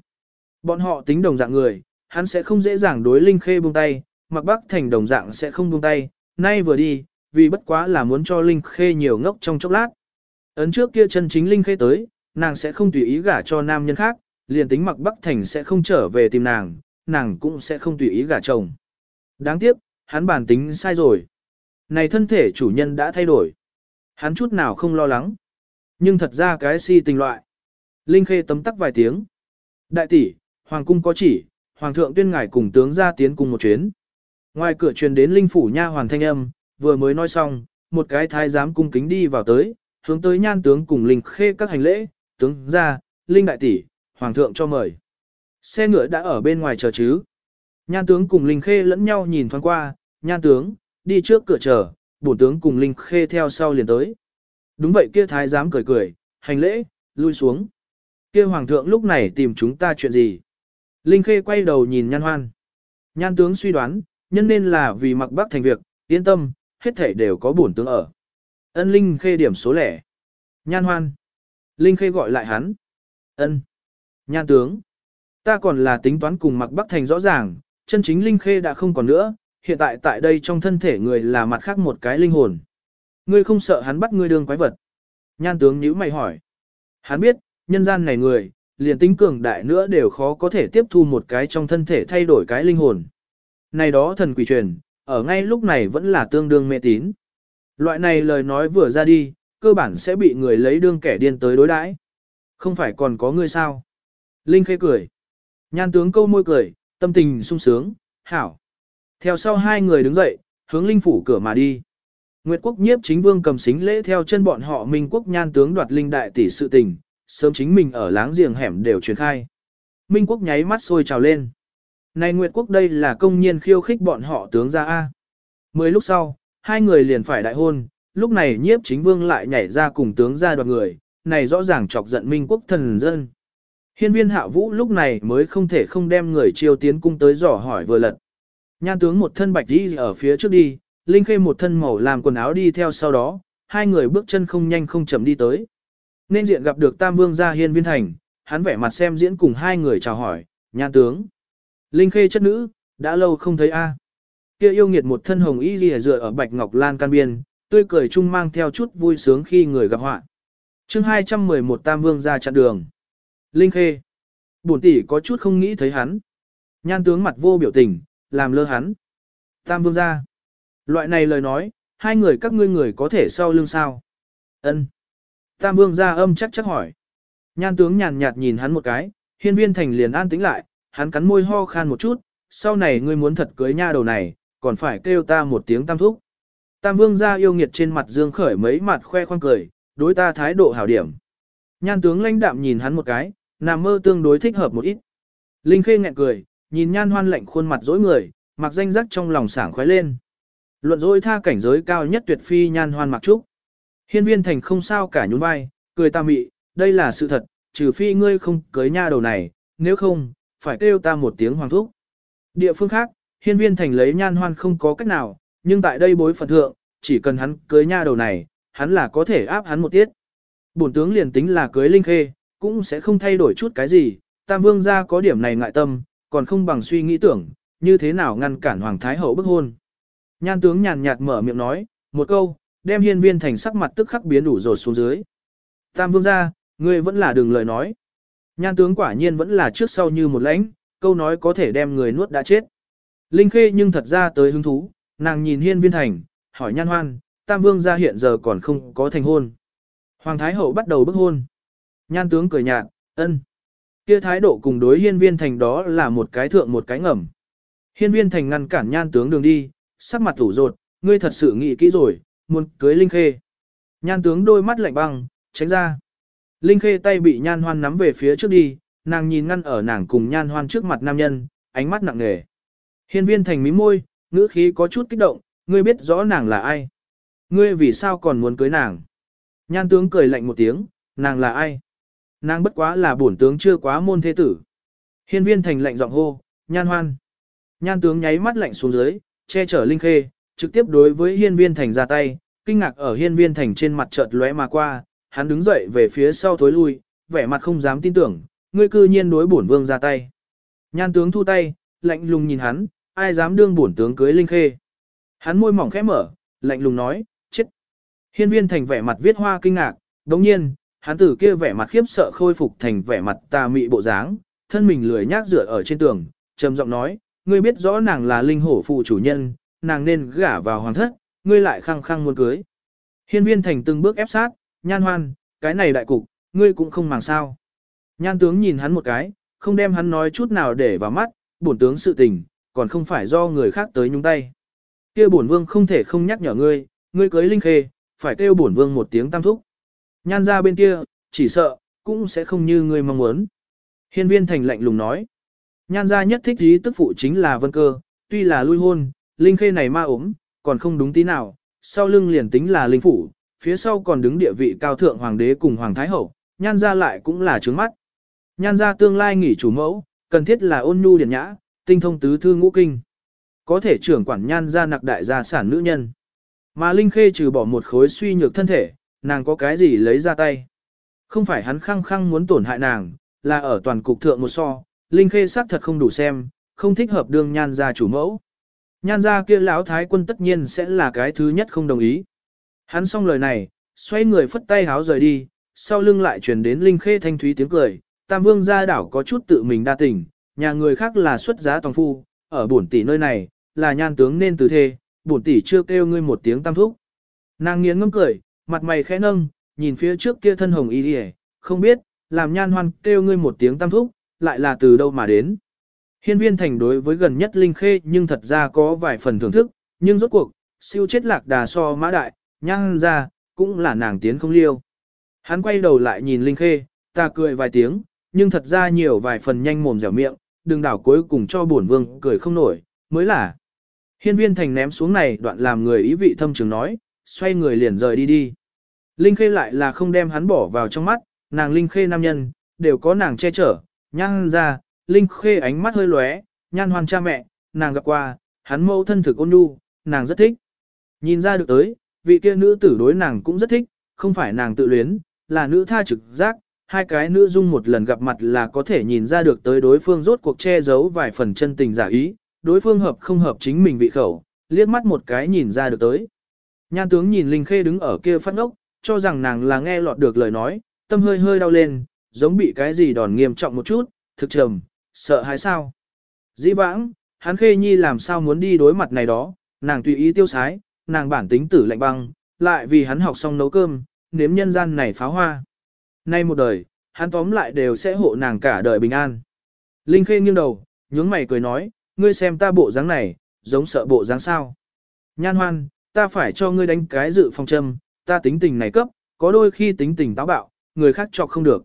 Bọn họ tính đồng dạng người, hắn sẽ không dễ dàng đối Linh Khê buông tay, mặc Bắc Thành đồng dạng sẽ không buông tay, nay vừa đi, vì bất quá là muốn cho Linh Khê nhiều ngốc trong chốc lát. Ấn trước kia chân chính Linh Khê tới, nàng sẽ không tùy ý gả cho nam nhân khác, liền tính mặc Bắc Thành sẽ không trở về tìm nàng, nàng cũng sẽ không tùy ý gả chồng. Đáng tiếc, hắn bản tính sai rồi. Này thân thể chủ nhân đã thay đổi. Hắn chút nào không lo lắng. Nhưng thật ra cái si tình loại. Linh Khê tấm tắc vài tiếng. Đại tỷ, Hoàng cung có chỉ, Hoàng thượng tuyên ngài cùng tướng ra tiến cùng một chuyến. Ngoài cửa truyền đến Linh phủ nha hoàn thanh âm, vừa mới nói xong, một cái thái giám cung kính đi vào tới, hướng tới nhan tướng cùng Linh Khê các hành lễ, tướng ra, Linh đại tỷ, Hoàng thượng cho mời. Xe ngựa đã ở bên ngoài chờ chứ. Nhan tướng cùng Linh Khê lẫn nhau nhìn thoáng qua, nhan tướng, đi trước cửa chờ, bổn tướng cùng Linh Khê theo sau liền tới. Đúng vậy kia thái giám cười cười, hành lễ, lui xuống. Kia hoàng thượng lúc này tìm chúng ta chuyện gì? Linh Khê quay đầu nhìn nhan hoan. Nhan tướng suy đoán, nhân nên là vì mặc bắc thành việc, yên tâm, hết thể đều có bổn tướng ở. Ân Linh Khê điểm số lẻ. Nhan hoan. Linh Khê gọi lại hắn. Ân. Nhan tướng. Ta còn là tính toán cùng mặc bắc thành rõ ràng, chân chính Linh Khê đã không còn nữa, hiện tại tại đây trong thân thể người là mặt khác một cái linh hồn. Ngươi không sợ hắn bắt ngươi đương quái vật. Nhan tướng nhíu mày hỏi. Hắn biết, nhân gian này người, liền tính cường đại nữa đều khó có thể tiếp thu một cái trong thân thể thay đổi cái linh hồn. Này đó thần quỷ truyền, ở ngay lúc này vẫn là tương đương mê tín. Loại này lời nói vừa ra đi, cơ bản sẽ bị người lấy đương kẻ điên tới đối đãi. Không phải còn có người sao? Linh khê cười. Nhan tướng câu môi cười, tâm tình sung sướng, hảo. Theo sau hai người đứng dậy, hướng linh phủ cửa mà đi. Nguyệt quốc nhiếp chính vương cầm xính lễ theo chân bọn họ Minh quốc nhan tướng đoạt linh đại tỷ sự tình, sớm chính mình ở láng giềng hẻm đều truyền khai. Minh quốc nháy mắt sôi trào lên. Này Nguyệt quốc đây là công nhiên khiêu khích bọn họ tướng ra A. Mới lúc sau, hai người liền phải đại hôn, lúc này nhiếp chính vương lại nhảy ra cùng tướng ra đoạt người, này rõ ràng chọc giận Minh quốc thần dân. Hiên viên hạ vũ lúc này mới không thể không đem người triều tiến cung tới dò hỏi vừa lật. Nhan tướng một thân bạch đi ở phía trước đi, Linh Khê một thân màu làm quần áo đi theo sau đó, hai người bước chân không nhanh không chậm đi tới. Nên diện gặp được Tam Vương gia hiên viên thành, hắn vẻ mặt xem diễn cùng hai người chào hỏi, nhan tướng. Linh Khê chất nữ, đã lâu không thấy a. Kia yêu nghiệt một thân hồng y lìa dựa ở bạch ngọc lan can biên, tươi cười chung mang theo chút vui sướng khi người gặp họa. Chương 211 Tam Vương gia chặn đường. Linh Khê. Bổn tỷ có chút không nghĩ thấy hắn. Nhan tướng mặt vô biểu tình, làm lơ hắn. Tam Vương gia. Loại này lời nói, hai người các ngươi người có thể sau lưng sao? Ân. Tam vương ra âm chắc chắc hỏi. Nhan tướng nhàn nhạt nhìn hắn một cái, hiên viên thành liền an tĩnh lại, hắn cắn môi ho khan một chút, sau này ngươi muốn thật cưới nha đầu này, còn phải kêu ta một tiếng tam thúc. Tam vương ra yêu nghiệt trên mặt dương khởi mấy mặt khoe khoang cười, đối ta thái độ hảo điểm. Nhan tướng lãnh đạm nhìn hắn một cái, nằm mơ tương đối thích hợp một ít. Linh khê nghẹn cười, nhìn nhan hoan lạnh khuôn mặt dối người, mặc danh rắc trong lòng sảng khoái lên. Luận dối tha cảnh giới cao nhất tuyệt phi nhan hoan mặc trúc. Hiên viên thành không sao cả nhún vai, cười ta mị, đây là sự thật, trừ phi ngươi không cưới nha đầu này, nếu không, phải kêu ta một tiếng hoàng thúc. Địa phương khác, hiên viên thành lấy nhan hoan không có cách nào, nhưng tại đây bối phận thượng, chỉ cần hắn cưới nha đầu này, hắn là có thể áp hắn một tiết. Bổn tướng liền tính là cưới linh khê, cũng sẽ không thay đổi chút cái gì, tam vương gia có điểm này ngại tâm, còn không bằng suy nghĩ tưởng, như thế nào ngăn cản hoàng thái hậu bức hôn. Nhan tướng nhàn nhạt mở miệng nói, một câu, đem hiên viên thành sắc mặt tức khắc biến đủ rồi xuống dưới. Tam vương gia, ngươi vẫn là đừng lời nói. Nhan tướng quả nhiên vẫn là trước sau như một lãnh, câu nói có thể đem người nuốt đã chết. Linh khê nhưng thật ra tới hứng thú, nàng nhìn hiên viên thành, hỏi nhan hoan, tam vương gia hiện giờ còn không có thành hôn. Hoàng thái hậu bắt đầu bức hôn. Nhan tướng cười nhạt, ân. Kia thái độ cùng đối hiên viên thành đó là một cái thượng một cái ngầm. Hiên viên thành ngăn cản nhan tướng đường đi, sắc mặt ủ rột, ngươi thật sự nghĩ kỹ rồi, muốn cưới Linh Khê. Nhan tướng đôi mắt lạnh băng, tránh ra. Linh Khê tay bị Nhan Hoan nắm về phía trước đi, nàng nhìn ngăn ở nàng cùng Nhan Hoan trước mặt nam nhân, ánh mắt nặng nề. Hiên viên thành mí môi, ngữ khí có chút kích động, ngươi biết rõ nàng là ai. Ngươi vì sao còn muốn cưới nàng? Nhan tướng cười lạnh một tiếng, nàng là ai? Nàng bất quá là bổn tướng chưa quá môn thế tử. Hiên viên thành lạnh giọng hô, nhan hoan. Nhan tướng nháy mắt lạnh xuống dưới, che chở Linh Khê, trực tiếp đối với hiên viên thành ra tay, kinh ngạc ở hiên viên thành trên mặt chợt lóe mà qua, hắn đứng dậy về phía sau thối lui, vẻ mặt không dám tin tưởng, ngươi cư nhiên đối bổn vương ra tay. Nhan tướng thu tay, lạnh lùng nhìn hắn, ai dám đương bổn tướng cưới Linh Khê. Hắn môi mỏng khẽ mở, lạnh lùng nói, chết. Hiên viên thành vẻ mặt viết hoa kinh ngạc, đồng nhiên, hắn tử kia vẻ mặt khiếp sợ khôi phục thành vẻ mặt tà mị bộ dáng, thân mình lười nhác dựa ở trên tường, trầm giọng nói, ngươi biết rõ nàng là linh hổ phụ chủ nhân, nàng nên gả vào hoàng thất, ngươi lại khăng khăng muốn cưới. Hiên viên thành từng bước ép sát, nhan hoan, cái này đại cục, ngươi cũng không màng sao. Nhan tướng nhìn hắn một cái, không đem hắn nói chút nào để vào mắt, bổn tướng sự tình, còn không phải do người khác tới nhúng tay. Kia bổn vương không thể không nhắc nhở ngươi, ngươi cưới linh khê, phải kêu bổn vương một tiếng tam thúc. Nhan ra bên kia, chỉ sợ, cũng sẽ không như ngươi mong muốn. Hiên viên thành lạnh lùng nói. Nhan gia nhất thích ý tức phụ chính là vân cơ, tuy là lui hôn, linh khê này ma ốm, còn không đúng tí nào, sau lưng liền tính là linh phủ, phía sau còn đứng địa vị cao thượng hoàng đế cùng hoàng thái hậu, nhan ra lại cũng là trướng mắt. Nhan ra tương lai nghỉ chủ mẫu, cần thiết là ôn nhu điển nhã, tinh thông tứ thư ngũ kinh. Có thể trưởng quản nhan ra nặc đại gia sản nữ nhân. Mà Linh Khê trừ bỏ một khối suy nhược thân thể, nàng có cái gì lấy ra tay. Không phải hắn khăng khăng muốn tổn hại nàng, là ở toàn cục thượng một so, Linh Khê xác thật không đủ xem, không thích hợp đương nhan gia chủ mẫu. Nhan gia kia lão thái quân tất nhiên sẽ là cái thứ nhất không đồng ý. Hắn xong lời này, xoay người phất tay háo rời đi, sau lưng lại truyền đến Linh Khê thanh thúy tiếng cười, Tam Vương gia đảo có chút tự mình đa tình, nhà người khác là xuất giá toàn phu, ở bổn tỷ nơi này, là nhan tướng nên từ thê, bổn tỷ chưa kêu ngươi một tiếng tam thúc. Nàng nghiến ngâm cười, mặt mày khẽ nâng, nhìn phía trước kia thân hồng y đi không biết, làm nhan hoan kêu ngươi một tiếng tam thúc, lại là từ đâu mà đến. Hiên viên thành đối với gần nhất linh khê nhưng thật ra có vài phần thưởng thức, nhưng rốt cuộc, siêu chết lạc đà so mã đại, nhăn ra, cũng là nàng tiến không liêu. Hắn quay đầu lại nhìn linh khê, ta cười vài tiếng, nhưng thật ra nhiều vài phần nhanh mồm dẻo miệng, đừng đảo cuối cùng cho bổn vương cười không nổi, mới là. Hiên viên thành ném xuống này đoạn làm người ý vị thâm trường nói, xoay người liền rời đi đi. Linh khê lại là không đem hắn bỏ vào trong mắt, nàng linh khê nam nhân, đều có nàng che chở, nhăn ra, linh khê ánh mắt hơi lóe, nhan hoàn cha mẹ, nàng gặp qua, hắn mẫu thân thực ôn nhu, nàng rất thích. Nhìn ra được tới, vị kia nữ tử đối nàng cũng rất thích, không phải nàng tự luyến, là nữ tha trực giác, hai cái nữ dung một lần gặp mặt là có thể nhìn ra được tới đối phương rốt cuộc che giấu vài phần chân tình giả ý, đối phương hợp không hợp chính mình vị khẩu, liếc mắt một cái nhìn ra được tới. Nhan tướng nhìn Linh Khê đứng ở kia phát ốc, cho rằng nàng là nghe lọt được lời nói, tâm hơi hơi đau lên, giống bị cái gì đòn nghiêm trọng một chút, thực trầm, sợ hãi sao. Dĩ vãng, hắn Khê Nhi làm sao muốn đi đối mặt này đó, nàng tùy ý tiêu sái, nàng bản tính tử lạnh băng, lại vì hắn học xong nấu cơm, nếm nhân gian này pháo hoa. Nay một đời, hắn tóm lại đều sẽ hộ nàng cả đời bình an. Linh Khê nghiêng đầu, nhướng mày cười nói, ngươi xem ta bộ dáng này, giống sợ bộ dáng sao. Nhan hoan, ta phải cho ngươi đánh cái dự phòng châm, ta tính tình này cấp, có đôi khi tính tình táo bạo, người khác chọc không được.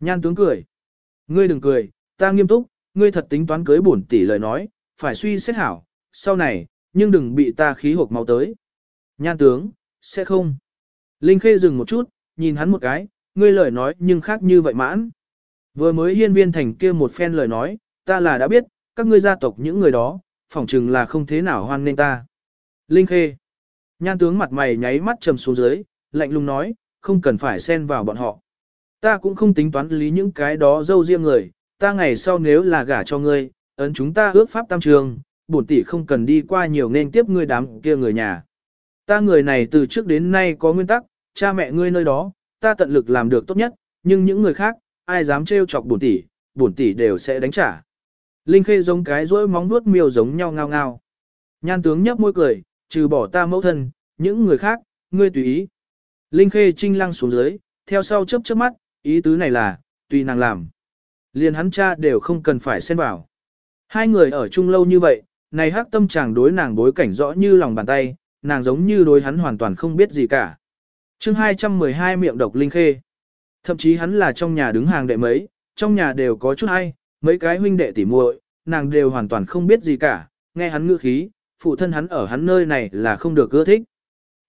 Nhan tướng cười. Ngươi đừng cười, ta nghiêm túc, ngươi thật tính toán cưới bổn tỷ lời nói, phải suy xét hảo, sau này, nhưng đừng bị ta khí hộp máu tới. Nhan tướng, sẽ không. Linh Khê dừng một chút, nhìn hắn một cái, ngươi lời nói nhưng khác như vậy mãn. Vừa mới hiên viên thành kia một phen lời nói, ta là đã biết, các ngươi gia tộc những người đó, phỏng chừng là không thế nào hoan nên ta. Linh Khê. Nhan tướng mặt mày nháy mắt trầm xuống dưới, lạnh lùng nói, không cần phải xen vào bọn họ. Ta cũng không tính toán lý những cái đó dâu riêng người, ta ngày sau nếu là gả cho ngươi, ấn chúng ta ước pháp tam trường, bổn tỷ không cần đi qua nhiều nên tiếp ngươi đám kia người nhà. Ta người này từ trước đến nay có nguyên tắc, cha mẹ ngươi nơi đó, ta tận lực làm được tốt nhất, nhưng những người khác, ai dám trêu chọc bổn tỷ, bổn tỷ đều sẽ đánh trả. Linh Khê giống cái rỗi móng vuốt miêu giống nhau ngao ngao. Nhan tướng nhấp môi cười, trừ bỏ ta mẫu thân, những người khác, ngươi tùy ý. Linh Khê trinh lăng xuống dưới, theo sau chớp chớp mắt, ý tứ này là, tùy nàng làm. Liền hắn cha đều không cần phải xen vào. Hai người ở chung lâu như vậy, này hắc tâm chàng đối nàng bối cảnh rõ như lòng bàn tay, nàng giống như đối hắn hoàn toàn không biết gì cả. chương 212 miệng độc Linh Khê. Thậm chí hắn là trong nhà đứng hàng đệ mấy, trong nhà đều có chút hay, mấy cái huynh đệ tỉ muội, nàng đều hoàn toàn không biết gì cả, nghe hắn ngữ khí, phụ thân hắn ở hắn nơi này là không được ưa thích.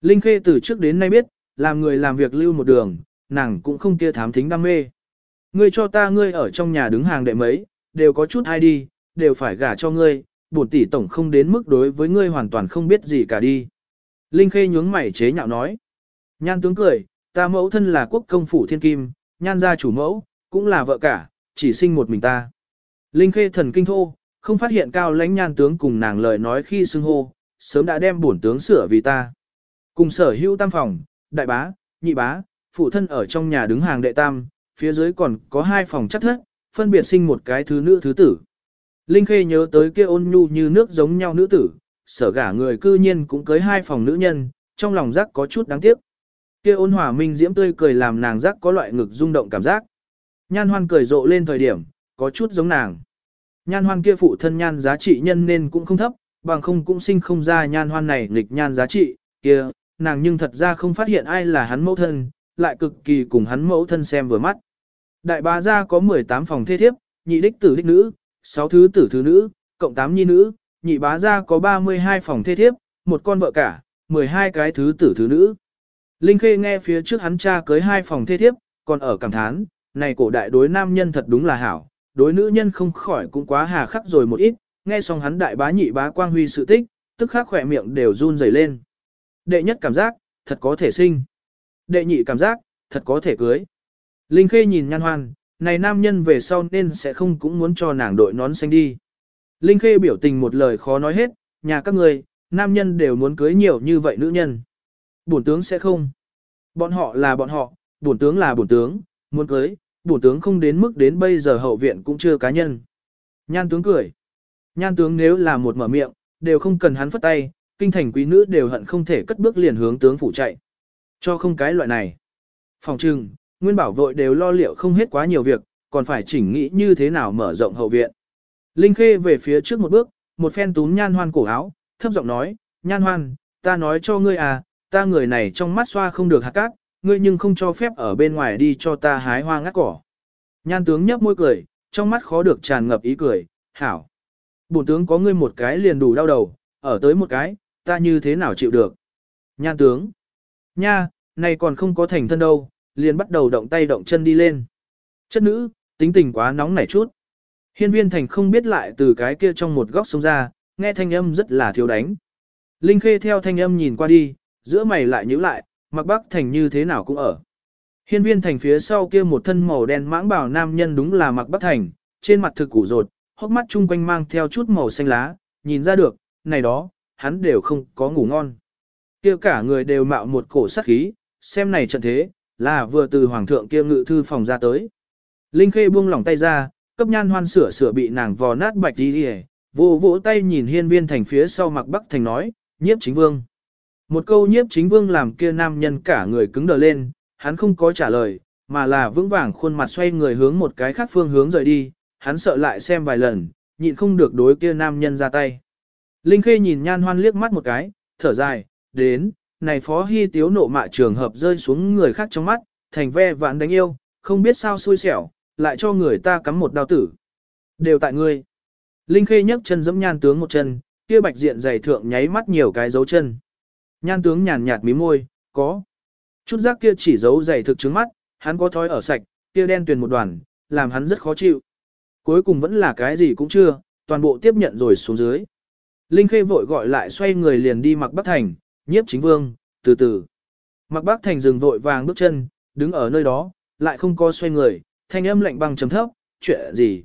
Linh Khê từ trước đến nay biết, làm người làm việc lưu một đường, nàng cũng không kia thám thính đam mê. Ngươi cho ta ngươi ở trong nhà đứng hàng đệ mấy, đều có chút hay đi, đều phải gả cho ngươi, bổn tỷ tổng không đến mức đối với ngươi hoàn toàn không biết gì cả đi. Linh Khê nhướng mày chế nhạo nói. Nhan tướng cười, ta mẫu thân là quốc công phủ thiên kim, nhan gia chủ mẫu, cũng là vợ cả, chỉ sinh một mình ta. Linh Khê thần kinh thô, không phát hiện cao lãnh nhan tướng cùng nàng lời nói khi xưng hô, sớm đã đem bổn tướng sửa vì ta. Cùng sở hữu tam phòng, đại bá, nhị bá, phụ thân ở trong nhà đứng hàng đệ tam, phía dưới còn có hai phòng chắc thất, phân biệt sinh một cái thứ nữ thứ tử. Linh Khê nhớ tới kia ôn nhu như nước giống nhau nữ tử, sở gả người cư nhiên cũng cưới hai phòng nữ nhân, trong lòng giác có chút đáng tiếc. Kia ôn hòa minh diễm tươi cười làm nàng giác có loại ngực rung động cảm giác. Nhan hoan cười rộ lên thời điểm, có chút giống nàng. Nhan hoan kia phụ thân nhan giá trị nhân nên cũng không thấp, bằng không cũng sinh không ra nhan hoan này nghịch nhan giá trị, kia, nàng nhưng thật ra không phát hiện ai là hắn mẫu thân, lại cực kỳ cùng hắn mẫu thân xem vừa mắt. Đại bá gia có 18 phòng thê thiếp, nhị đích tử đích nữ, 6 thứ tử thứ nữ, cộng 8 nhi nữ, nhị bá gia có 32 phòng thê thiếp, một con vợ cả, 12 cái thứ tử thứ nữ. Linh Khê nghe phía trước hắn cha cưới hai phòng thê thiếp, còn ở cảm thán, này cổ đại đối nam nhân thật đúng là hảo, đối nữ nhân không khỏi cũng quá hà khắc rồi một ít, nghe xong hắn đại bá nhị bá quang huy sự tích, tức khắc khỏe miệng đều run rẩy lên. Đệ nhất cảm giác, thật có thể sinh. Đệ nhị cảm giác, thật có thể cưới. Linh Khê nhìn nhan hoan, này nam nhân về sau nên sẽ không cũng muốn cho nàng đội nón xanh đi. Linh Khê biểu tình một lời khó nói hết, nhà các người, nam nhân đều muốn cưới nhiều như vậy nữ nhân. Bổn tướng sẽ không. Bọn họ là bọn họ, bổn tướng là bổn tướng, muốn cưới, bổn tướng không đến mức đến bây giờ hậu viện cũng chưa cá nhân. Nhan tướng cười. Nhan tướng nếu là một mở miệng, đều không cần hắn phất tay, kinh thành quý nữ đều hận không thể cất bước liền hướng tướng phủ chạy. Cho không cái loại này. Phòng trừng, nguyên bảo vội đều lo liệu không hết quá nhiều việc, còn phải chỉnh nghĩ như thế nào mở rộng hậu viện. Linh Khê về phía trước một bước, một phen túm nhan hoan cổ áo, thấp giọng nói, nhan hoan, ta nói cho ngươi à, ta người này trong mắt xoa không được hạt cát, ngươi nhưng không cho phép ở bên ngoài đi cho ta hái hoa ngắt cỏ. Nhan tướng nhấp môi cười, trong mắt khó được tràn ngập ý cười, hảo. Bổn tướng có ngươi một cái liền đủ đau đầu, ở tới một cái, ta như thế nào chịu được. Nhan tướng, nha, này còn không có thành thân đâu, liền bắt đầu động tay động chân đi lên. Chất nữ, tính tình quá nóng nảy chút. Hiên viên thành không biết lại từ cái kia trong một góc sông ra, nghe thanh âm rất là thiếu đánh. Linh Khê theo thanh âm nhìn qua đi, giữa mày lại nhíu lại, mặc bắc thành như thế nào cũng ở. Hiên viên thành phía sau kia một thân màu đen mãng bảo nam nhân đúng là mặc bắc thành, trên mặt thực củ rột, hốc mắt chung quanh mang theo chút màu xanh lá, nhìn ra được, này đó, hắn đều không có ngủ ngon. Kia cả người đều mạo một cổ sát khí, xem này trận thế, là vừa từ hoàng thượng kia ngự thư phòng ra tới. Linh Khê buông lỏng tay ra, cấp nhan hoan sửa sửa bị nàng vò nát bạch đi hề, vô vỗ tay nhìn hiên viên thành phía sau mặc bắc thành nói, nhiếp chính vương. Một câu nhiếp chính vương làm kia nam nhân cả người cứng đờ lên, hắn không có trả lời, mà là vững vàng khuôn mặt xoay người hướng một cái khác phương hướng rời đi, hắn sợ lại xem vài lần, nhịn không được đối kia nam nhân ra tay. Linh Khê nhìn nhan hoan liếc mắt một cái, thở dài, đến, này phó hy tiếu nộ mạ trường hợp rơi xuống người khác trong mắt, thành ve vạn đánh yêu, không biết sao xui xẻo, lại cho người ta cắm một đao tử. Đều tại ngươi. Linh Khê nhấc chân giẫm nhan tướng một chân, kia bạch diện dày thượng nháy mắt nhiều cái dấu chân. Nhan tướng nhàn nhạt mí môi, có. Chút giác kia chỉ giấu dày thực trứng mắt, hắn có thói ở sạch, kia đen tuyền một đoàn, làm hắn rất khó chịu. Cuối cùng vẫn là cái gì cũng chưa, toàn bộ tiếp nhận rồi xuống dưới. Linh Khê vội gọi lại xoay người liền đi mặc Bắc Thành, nhiếp chính vương, từ từ. Mặc Bác Thành dừng vội vàng bước chân, đứng ở nơi đó, lại không có xoay người, thanh âm lạnh băng trầm thấp, chuyện gì.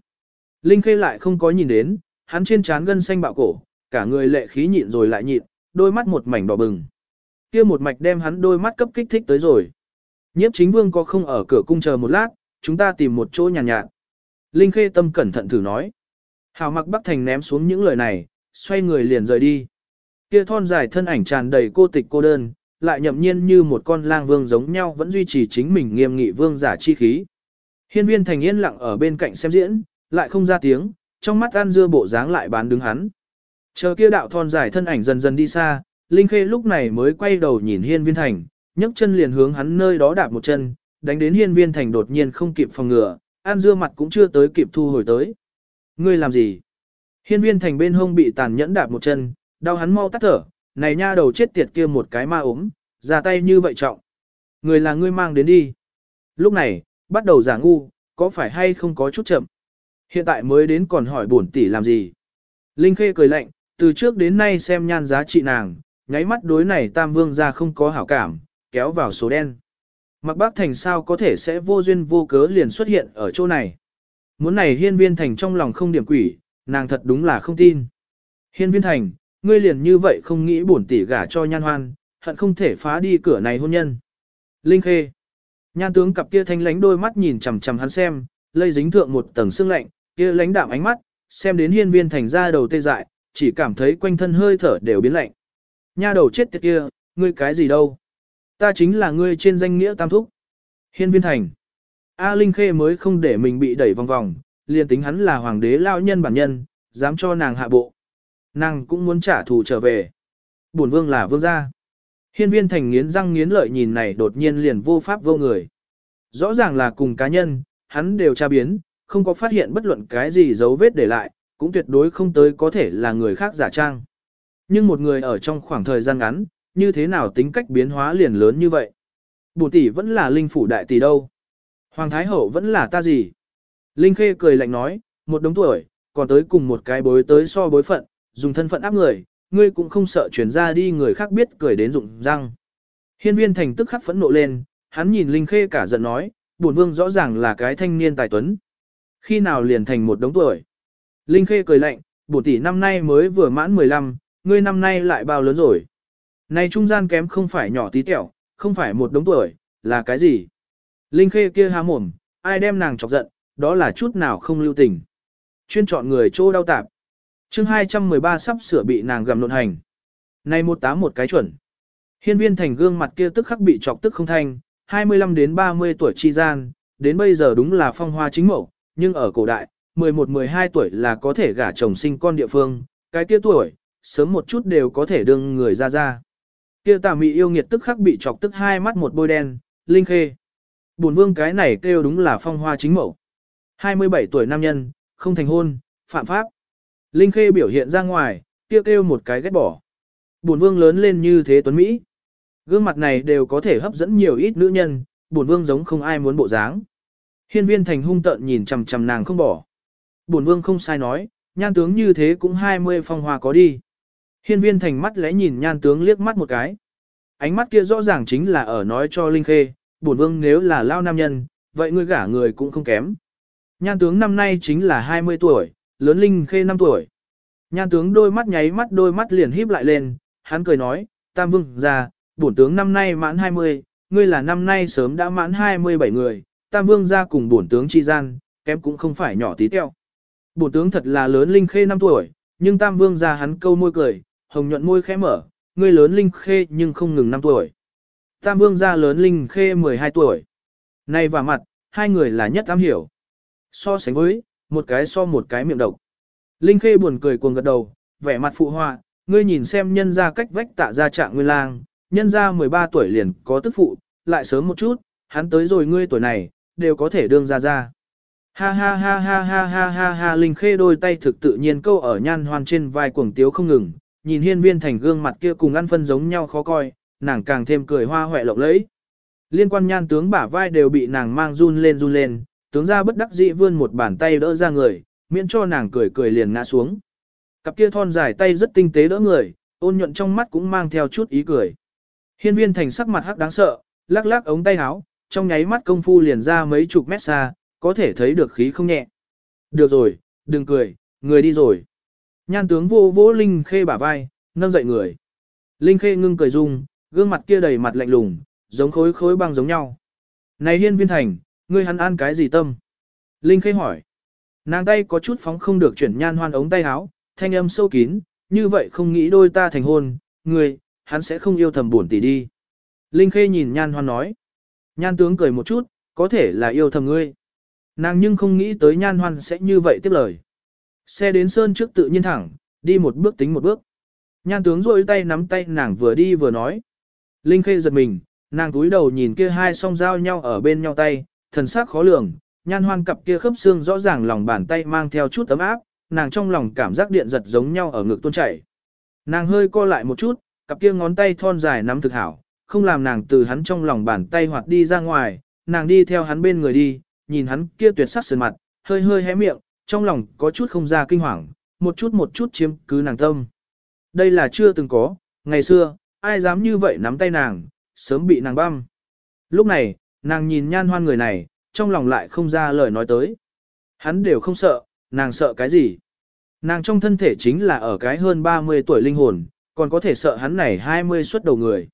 Linh Khê lại không có nhìn đến, hắn trên trán gân xanh bạo cổ, cả người lệ khí nhịn rồi lại nhịn, đôi mắt một mảnh đỏ bừng. Kia một mạch đem hắn đôi mắt cấp kích thích tới rồi. Nhiếp chính vương có không ở cửa cung chờ một lát, chúng ta tìm một chỗ nhàn nhạt, nhạt. Linh Khê tâm cẩn thận thử nói. Hào mặc Bắc Thành ném xuống những lời này, xoay người liền rời đi. Kia thon dài thân ảnh tràn đầy cô tịch cô đơn, lại nhậm nhiên như một con lang vương giống nhau vẫn duy trì chính mình nghiêm nghị vương giả chi khí. Hiên viên thành yên lặng ở bên cạnh xem diễn, lại không ra tiếng, trong mắt ăn dưa bộ dáng lại bán đứng hắn. Chờ kia đạo thon dài thân ảnh dần dần đi xa, Linh Khê lúc này mới quay đầu nhìn hiên viên thành, nhấc chân liền hướng hắn nơi đó đạp một chân, đánh đến hiên viên thành đột nhiên không kịp phòng ngừa, ăn dưa mặt cũng chưa tới kịp thu hồi tới. Ngươi làm gì? Hiên viên thành bên hông bị tàn nhẫn đạp một chân, đau hắn mau tắt thở, này nha đầu chết tiệt kia một cái ma ốm, ra tay như vậy trọng. Người là ngươi mang đến đi. Lúc này, bắt đầu giả ngu, có phải hay không có chút chậm. Hiện tại mới đến còn hỏi bổn tỷ làm gì. Linh Khê cười lạnh, từ trước đến nay xem nhan giá trị nàng, nháy mắt đối này Tam Vương ra không có hảo cảm, kéo vào số đen. Mặc bác thành sao có thể sẽ vô duyên vô cớ liền xuất hiện ở chỗ này. Muốn này hiên viên thành trong lòng không điểm quỷ, nàng thật đúng là không tin. Hiên viên thành, ngươi liền như vậy không nghĩ bổn tỷ gả cho nhan hoan, hận không thể phá đi cửa này hôn nhân. Linh Khê. Nhan tướng cặp kia thanh lánh đôi mắt nhìn chằm chằm hắn xem, lây dính thượng một tầng xương lạnh, kia lánh đạm ánh mắt, xem đến hiên viên thành ra đầu tê dại, chỉ cảm thấy quanh thân hơi thở đều biến lạnh. Nha đầu chết tiệt kia, ngươi cái gì đâu? Ta chính là ngươi trên danh nghĩa tam thúc. Hiên viên thành. A Linh Khê mới không để mình bị đẩy vòng vòng, liền tính hắn là hoàng đế lao nhân bản nhân, dám cho nàng hạ bộ. Nàng cũng muốn trả thù trở về. Bổn vương là vương gia. Hiên viên thành nghiến răng nghiến lợi nhìn này đột nhiên liền vô pháp vô người. Rõ ràng là cùng cá nhân, hắn đều tra biến, không có phát hiện bất luận cái gì dấu vết để lại, cũng tuyệt đối không tới có thể là người khác giả trang. Nhưng một người ở trong khoảng thời gian ngắn, như thế nào tính cách biến hóa liền lớn như vậy? Bổn tỷ vẫn là linh phủ đại tỷ đâu? Hoàng thái hậu vẫn là ta gì? Linh khê cười lạnh nói, một đống tuổi, còn tới cùng một cái bối tới so bối phận, dùng thân phận áp người, ngươi cũng không sợ chuyển ra đi người khác biết cười đến rụng răng. Hiên viên thành tức khắc phẫn nộ lên, hắn nhìn Linh Khê cả giận nói, bổn vương rõ ràng là cái thanh niên tài tuấn. Khi nào liền thành một đống tuổi. Linh Khê cười lạnh, bổn tỷ năm nay mới vừa mãn 15, ngươi năm nay lại bao lớn rồi. Này trung gian kém không phải nhỏ tí tẹo, không phải một đống tuổi, là cái gì? Linh Khê kia há mồm, ai đem nàng chọc giận, đó là chút nào không lưu tình. Chuyên chọn người trô đau tạp chương 213 sắp sửa bị nàng gầm nộn hành. Này một tám một cái chuẩn. Hiên viên thành gương mặt kia tức khắc bị chọc tức không thanh, 25 đến 30 tuổi chi gian, đến bây giờ đúng là phong hoa chính mẫu, nhưng ở cổ đại, 11-12 tuổi là có thể gả chồng sinh con địa phương, cái kia tuổi, sớm một chút đều có thể đương người ra ra. Kia tà mị yêu nghiệt tức khắc bị chọc tức hai mắt một bôi đen, linh khê. Bổn vương cái này kêu đúng là phong hoa chính mẫu. 27 tuổi nam nhân, không thành hôn, phạm pháp. Linh khê biểu hiện ra ngoài, kêu, kêu một cái ghét bỏ. Bổn vương lớn lên như thế tuấn Mỹ. Gương mặt này đều có thể hấp dẫn nhiều ít nữ nhân, bổn vương giống không ai muốn bộ dáng. Hiên viên thành hung tợn nhìn chằm chằm nàng không bỏ. Bổn vương không sai nói, nhan tướng như thế cũng 20 phong hoa có đi. Hiên viên thành mắt lẽ nhìn nhan tướng liếc mắt một cái. Ánh mắt kia rõ ràng chính là ở nói cho Linh Khê, bổn vương nếu là lao nam nhân, vậy ngươi gả người cũng không kém. Nhan tướng năm nay chính là 20 tuổi, lớn Linh Khê 5 tuổi. Nhan tướng đôi mắt nháy mắt đôi mắt liền híp lại lên, hắn cười nói, tam vương gia, bổn tướng năm nay mãn 20, ngươi là năm nay sớm đã mãn 27 người, tam vương gia cùng bổn tướng chi gian, kém cũng không phải nhỏ tí teo. Bổn tướng thật là lớn Linh Khê 5 tuổi, nhưng tam vương gia hắn câu môi cười, hồng nhuận môi khẽ mở, ngươi lớn Linh Khê nhưng không ngừng 5 tuổi. Tam vương gia lớn Linh Khê 12 tuổi. Này và mặt, hai người là nhất am hiểu. So sánh với, một cái so một cái miệng độc. Linh Khê buồn cười cuồng gật đầu, vẻ mặt phụ họa, ngươi nhìn xem nhân gia cách vách tạ ra trạng nguyên lang, nhân gia 13 tuổi liền có tức phụ, lại sớm một chút, hắn tới rồi ngươi tuổi này, đều có thể đương ra ra. Ha ha ha ha ha ha ha ha Linh Khê đôi tay thực tự nhiên câu ở nhan hoan trên vai cuồng tiếu không ngừng, nhìn hiên viên thành gương mặt kia cùng ăn phân giống nhau khó coi, nàng càng thêm cười hoa hoẹ lộng lẫy. Liên quan nhan tướng bả vai đều bị nàng mang run lên run lên, tướng ra bất đắc dĩ vươn một bàn tay đỡ ra người, miễn cho nàng cười cười liền ngã xuống. Cặp kia thon dài tay rất tinh tế đỡ người, ôn nhuận trong mắt cũng mang theo chút ý cười. Hiên viên thành sắc mặt hắc đáng sợ, lắc lắc ống tay áo, trong nháy mắt công phu liền ra mấy chục mét xa, có thể thấy được khí không nhẹ. Được rồi, đừng cười, người đi rồi. Nhan tướng vô vỗ Linh Khê bả vai, nâng dậy người. Linh Khê ngưng cười rung, gương mặt kia đầy mặt lạnh lùng, giống khối khối băng giống nhau. Này hiên viên thành, ngươi hắn an cái gì tâm? Linh Khê hỏi. Nàng tay có chút phóng không được chuyển nhan hoan ống tay áo, thanh âm sâu kín, như vậy không nghĩ đôi ta thành hôn, ngươi, hắn sẽ không yêu thầm buồn tỷ đi. Linh Khê nhìn nhan hoan nói. Nhan tướng cười một chút, có thể là yêu thầm ngươi. Nàng nhưng không nghĩ tới nhan hoan sẽ như vậy tiếp lời. Xe đến sơn trước tự nhiên thẳng, đi một bước tính một bước. Nhan tướng rôi tay nắm tay nàng vừa đi vừa nói. Linh Khê giật mình, Nàng túi đầu nhìn kia hai song giao nhau ở bên nhau tay, thần sắc khó lường, nhan hoan cặp kia khớp xương rõ ràng lòng bàn tay mang theo chút ấm áp, nàng trong lòng cảm giác điện giật giống nhau ở ngực tuôn chảy. Nàng hơi co lại một chút, cặp kia ngón tay thon dài nắm thực hảo, không làm nàng từ hắn trong lòng bàn tay hoạt đi ra ngoài, nàng đi theo hắn bên người đi, nhìn hắn kia tuyệt sắc sườn mặt, hơi hơi hé miệng, trong lòng có chút không ra kinh hoàng, một chút một chút chiếm cứ nàng tâm. Đây là chưa từng có, ngày xưa, ai dám như vậy nắm tay nàng, sớm bị nàng băm. Lúc này, nàng nhìn nhan hoan người này, trong lòng lại không ra lời nói tới. Hắn đều không sợ, nàng sợ cái gì? Nàng trong thân thể chính là ở cái hơn 30 tuổi linh hồn, còn có thể sợ hắn này 20 xuất đầu người.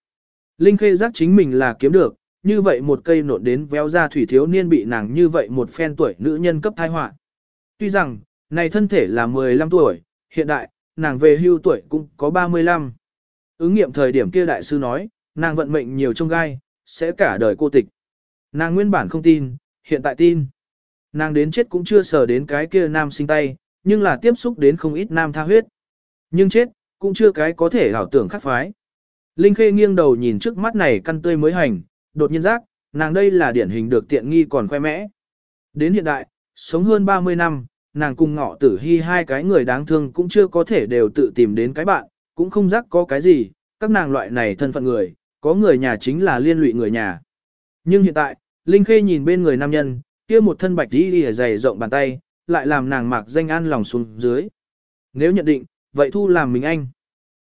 Linh khê giác chính mình là kiếm được, như vậy một cây nộn đến véo ra thủy thiếu niên bị nàng như vậy một phen tuổi nữ nhân cấp thai họa. Tuy rằng, này thân thể là 15 tuổi, hiện đại, nàng về hưu tuổi cũng có 35. Ứng nghiệm thời điểm kia đại sư nói, nàng vận mệnh nhiều trong gai, sẽ cả đời cô tịch. Nàng nguyên bản không tin, hiện tại tin. Nàng đến chết cũng chưa sờ đến cái kia nam sinh tay, nhưng là tiếp xúc đến không ít nam tha huyết. Nhưng chết, cũng chưa cái có thể ảo tưởng khắc phái. Linh Khê nghiêng đầu nhìn trước mắt này căn tươi mới hành, đột nhiên giác, nàng đây là điển hình được tiện nghi còn khoe mẽ. Đến hiện đại, sống hơn 30 năm, nàng cùng ngọ tử hy hai cái người đáng thương cũng chưa có thể đều tự tìm đến cái bạn, cũng không giác có cái gì, các nàng loại này thân phận người, có người nhà chính là liên lụy người nhà. Nhưng hiện tại, Linh Khê nhìn bên người nam nhân, kia một thân bạch đi đi dày rộng bàn tay, lại làm nàng mặc danh an lòng xuống dưới. Nếu nhận định, vậy thu làm mình anh.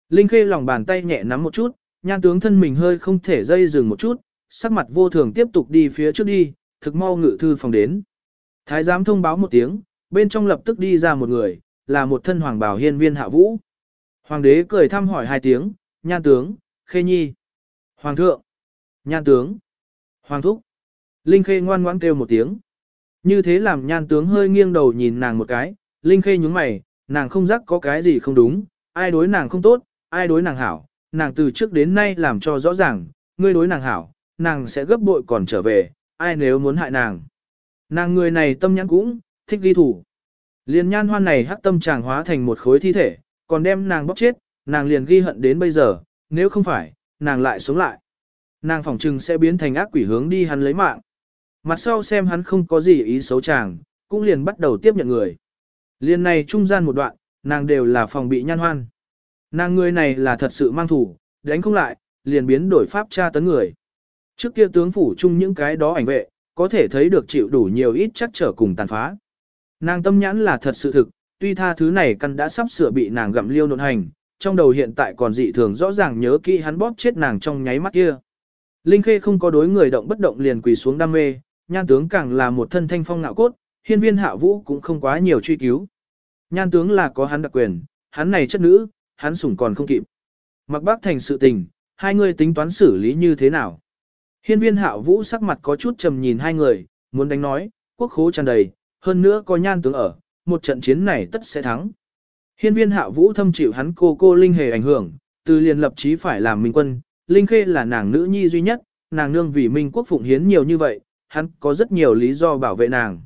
Linh Khê lòng bàn tay nhẹ nắm một chút, nhan tướng thân mình hơi không thể dây dừng một chút, sắc mặt vô thường tiếp tục đi phía trước đi, thực mau ngự thư phòng đến. Thái giám thông báo một tiếng, bên trong lập tức đi ra một người, là một thân hoàng bào hiên viên hạ vũ. Hoàng đế cười thăm hỏi hai tiếng, nhan tướng, khê nhi. Hoàng thượng, nhan tướng, hoàng thúc. Linh khê ngoan ngoãn kêu một tiếng. Như thế làm nhan tướng hơi nghiêng đầu nhìn nàng một cái, Linh khê nhướng mày, nàng không giác có cái gì không đúng, ai đối nàng không tốt, ai đối nàng hảo, nàng từ trước đến nay làm cho rõ ràng, ngươi đối nàng hảo, nàng sẽ gấp bội còn trở về, ai nếu muốn hại nàng. Nàng người này tâm nhãn cũng, thích ghi thủ. Liền nhan hoan này hắc tâm chàng hóa thành một khối thi thể, còn đem nàng bóc chết, nàng liền ghi hận đến bây giờ, nếu không phải, nàng lại sống lại. Nàng phỏng trừng sẽ biến thành ác quỷ hướng đi hắn lấy mạng. Mặt sau xem hắn không có gì ý xấu chàng, cũng liền bắt đầu tiếp nhận người. liên này trung gian một đoạn, nàng đều là phòng bị nhan hoan. Nàng người này là thật sự mang thủ, đánh không lại, liền biến đổi pháp tra tấn người. Trước kia tướng phủ chung những cái đó ảnh vệ, có thể thấy được chịu đủ nhiều ít chắc trở cùng tàn phá. Nàng tâm nhãn là thật sự thực, tuy tha thứ này căn đã sắp sửa bị nàng gặm liêu nộn hành, trong đầu hiện tại còn dị thường rõ ràng nhớ kỹ hắn bóp chết nàng trong nháy mắt kia. Linh Khê không có đối người động bất động liền quỳ xuống đam mê, nhan tướng càng là một thân thanh phong ngạo cốt, hiên viên hạ vũ cũng không quá nhiều truy cứu. Nhan tướng là có hắn đặc quyền, hắn này chất nữ, hắn sủng còn không kịp. Mặc bác thành sự tình, hai người tính toán xử lý như thế nào. Hiên viên hạ vũ sắc mặt có chút trầm nhìn hai người, muốn đánh nói, quốc khố tràn đầy, hơn nữa có nhan tướng ở, một trận chiến này tất sẽ thắng. Hiên viên hạ vũ thâm chịu hắn cô cô Linh hề ảnh hưởng, từ liền lập chí phải làm minh quân, Linh khê là nàng nữ nhi duy nhất, nàng nương vì minh quốc phụng hiến nhiều như vậy, hắn có rất nhiều lý do bảo vệ nàng.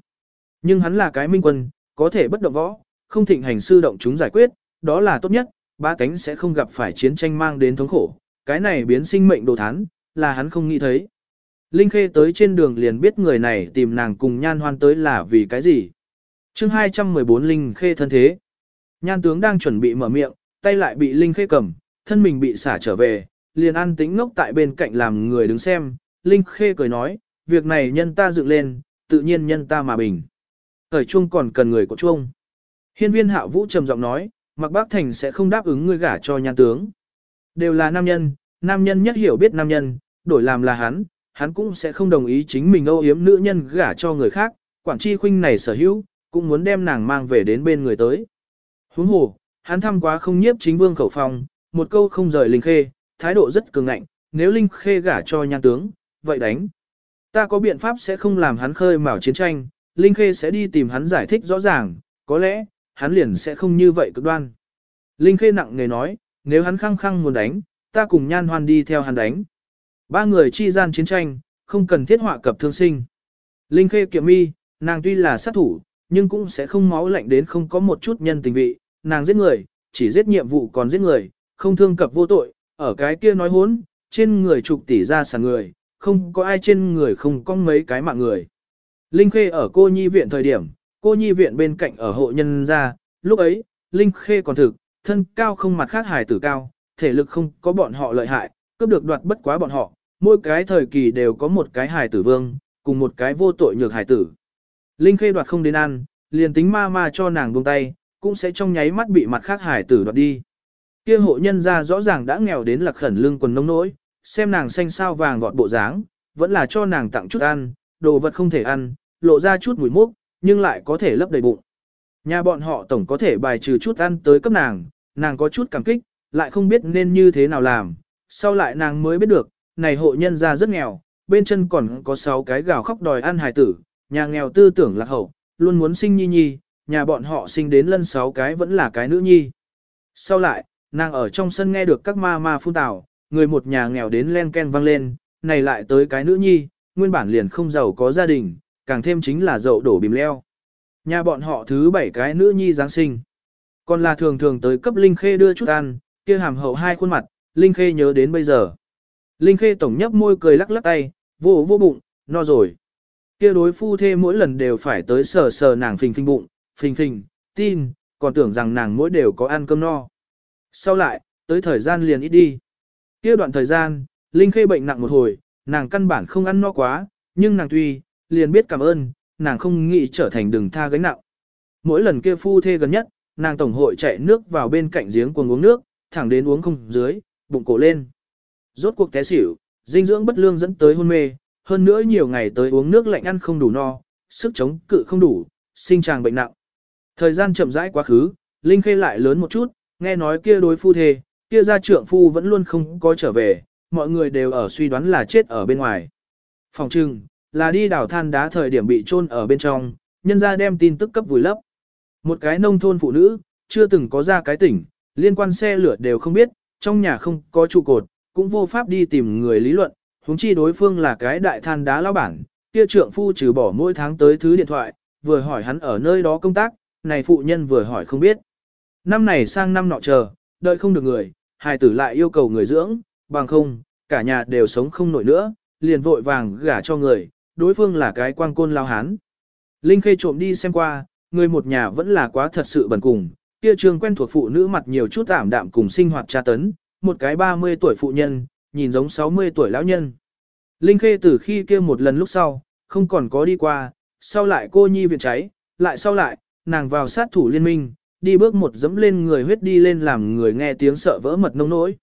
Nhưng hắn là cái minh quân, có thể bất động võ, không thịnh hành sư động chúng giải quyết, đó là tốt nhất, ba cánh sẽ không gặp phải chiến tranh mang đến thống khổ, cái này biến sinh mệnh đồ thán, là hắn không nghĩ thấy. Linh Khê tới trên đường liền biết người này tìm nàng cùng nhan hoan tới là vì cái gì. chương 214 Linh Khê thân thế. Nhan tướng đang chuẩn bị mở miệng, tay lại bị Linh Khê cầm, thân mình bị xả trở về, liền ăn tĩnh ngốc tại bên cạnh làm người đứng xem. Linh Khê cười nói, việc này nhân ta dựng lên, tự nhiên nhân ta mà bình. Thời chuông còn cần người của chuông. Hiên viên hạ vũ trầm giọng nói, mặc bác thành sẽ không đáp ứng ngươi gả cho nhan tướng. Đều là nam nhân, nam nhân nhất hiểu biết nam nhân, đổi làm là hắn, hắn cũng sẽ không đồng ý chính mình âu yếm nữ nhân gả cho người khác, quản chi khuynh này sở hữu, cũng muốn đem nàng mang về đến bên người tới. Huống hồ, hắn thăm quá không nhiếp chính vương khẩu phòng, một câu không rời Linh Khê, thái độ rất cường ngạnh, nếu Linh Khê gả cho nhan tướng, vậy đánh. Ta có biện pháp sẽ không làm hắn khơi mào chiến tranh, Linh Khê sẽ đi tìm hắn giải thích rõ ràng, có lẽ, hắn liền sẽ không như vậy cực đoan. Linh Khê nặng nề nói, nếu hắn khăng khăng muốn đánh, ta cùng nhan hoan đi theo hắn đánh. Ba người chi gian chiến tranh, không cần thiết họa cập thương sinh. Linh Khê kiệm mi, nàng tuy là sát thủ, nhưng cũng sẽ không máu lạnh đến không có một chút nhân tình vị, nàng giết người, chỉ giết nhiệm vụ còn giết người, không thương cập vô tội, ở cái kia nói hốn, trên người trục tỷ ra sản người, không có ai trên người không có mấy cái mạng người. Linh Khê ở cô nhi viện thời điểm, cô nhi viện bên cạnh ở hộ nhân gia, lúc ấy, Linh Khê còn thực, thân cao không mặt khác hài tử cao, thể lực không có bọn họ lợi hại, cướp được đoạt bất quá bọn họ, mỗi cái thời kỳ đều có một cái hài tử vương, cùng một cái vô tội nhược hài tử. Linh Khê đoạt không đến ăn, liền tính ma ma cho nàng buông tay, cũng sẽ trong nháy mắt bị mặt khác hài tử đoạt đi. Kia hộ nhân gia rõ ràng đã nghèo đến lạc khẩn lưng quần nông nỗi, xem nàng xanh sao vàng vọt bộ dáng, vẫn là cho nàng tặng chút ăn, đồ vật không thể ăn, lộ ra chút mùi mốc, nhưng lại có thể lấp đầy bụng. Nhà bọn họ tổng có thể bài trừ chút ăn tới cấp nàng, nàng có chút cảm kích, lại không biết nên như thế nào làm. Sau lại nàng mới biết được, này hộ nhân gia rất nghèo, bên chân còn có 6 cái gào khóc đòi ăn hài tử, nhà nghèo tư tưởng lạc hậu, luôn muốn sinh nhi nhi, nhà bọn họ sinh đến lân 6 cái vẫn là cái nữ nhi. Sau lại, nàng ở trong sân nghe được các ma ma phun tào, người một nhà nghèo đến len ken vang lên, này lại tới cái nữ nhi, nguyên bản liền không giàu có gia đình, càng thêm chính là dậu đổ bìm leo. Nhà bọn họ thứ bảy cái nữ nhi Giáng sinh. Còn là thường thường tới cấp Linh Khê đưa chút ăn, kia hàm hậu hai khuôn mặt, Linh Khê nhớ đến bây giờ. Linh Khê tổng nhấp môi cười lắc lắc tay, vô vô bụng, no rồi. Kia đối phu thê mỗi lần đều phải tới sờ sờ nàng phình phình bụng, phình phình, tin, còn tưởng rằng nàng mỗi đều có ăn cơm no. Sau lại, tới thời gian liền ít đi. Kia đoạn thời gian, Linh Khê bệnh nặng một hồi, nàng căn bản không ăn no quá, nhưng nàng tuy, liền biết cảm ơn, nàng không nghĩ trở thành đừng tha gánh nặng. Mỗi lần kia phu thê gần nhất, nàng tổng hội chạy nước vào bên cạnh giếng cuồng uống nước, thẳng đến uống không dưới, bụng cổ lên. Rốt cuộc té xỉu, dinh dưỡng bất lương dẫn tới hôn mê, hơn nữa nhiều ngày tới uống nước lạnh ăn không đủ no, sức chống cự không đủ, sinh tràng bệnh nặng. Thời gian chậm rãi quá khứ, Linh Khê lại lớn một chút, nghe nói kia đối phu thê, kia gia trưởng phu vẫn luôn không có trở về, mọi người đều ở suy đoán là chết ở bên ngoài. Phòng trưng, là đi đào than đá thời điểm bị chôn ở bên trong, nhân ra đem tin tức cấp vùi lấp. Một cái nông thôn phụ nữ, chưa từng có ra cái tỉnh, liên quan xe lửa đều không biết, trong nhà không có trụ cột, cũng vô pháp đi tìm người lý luận, huống chi đối phương là cái đại than đá lao bản, kia trưởng phu trừ bỏ mỗi tháng tới thứ điện thoại, vừa hỏi hắn ở nơi đó công tác, này phụ nhân vừa hỏi không biết. Năm này sang năm nọ chờ, đợi không được người, hài tử lại yêu cầu người dưỡng, bằng không, cả nhà đều sống không nổi nữa, liền vội vàng gả cho người, đối phương là cái quang côn lao hán. Linh Khê trộm đi xem qua, người một nhà vẫn là quá thật sự bẩn cùng, kia trường quen thuộc phụ nữ mặt nhiều chút ảm đạm cùng sinh hoạt tra tấn, một cái 30 tuổi phụ nhân, nhìn giống 60 tuổi lão nhân. Linh Khê từ khi kia một lần lúc sau, không còn có đi qua, sau lại cô nhi viện cháy, lại sau lại, nàng vào sát thủ liên minh, đi bước một dẫm lên người huyết đi lên làm người nghe tiếng sợ vỡ mật nông nỗi.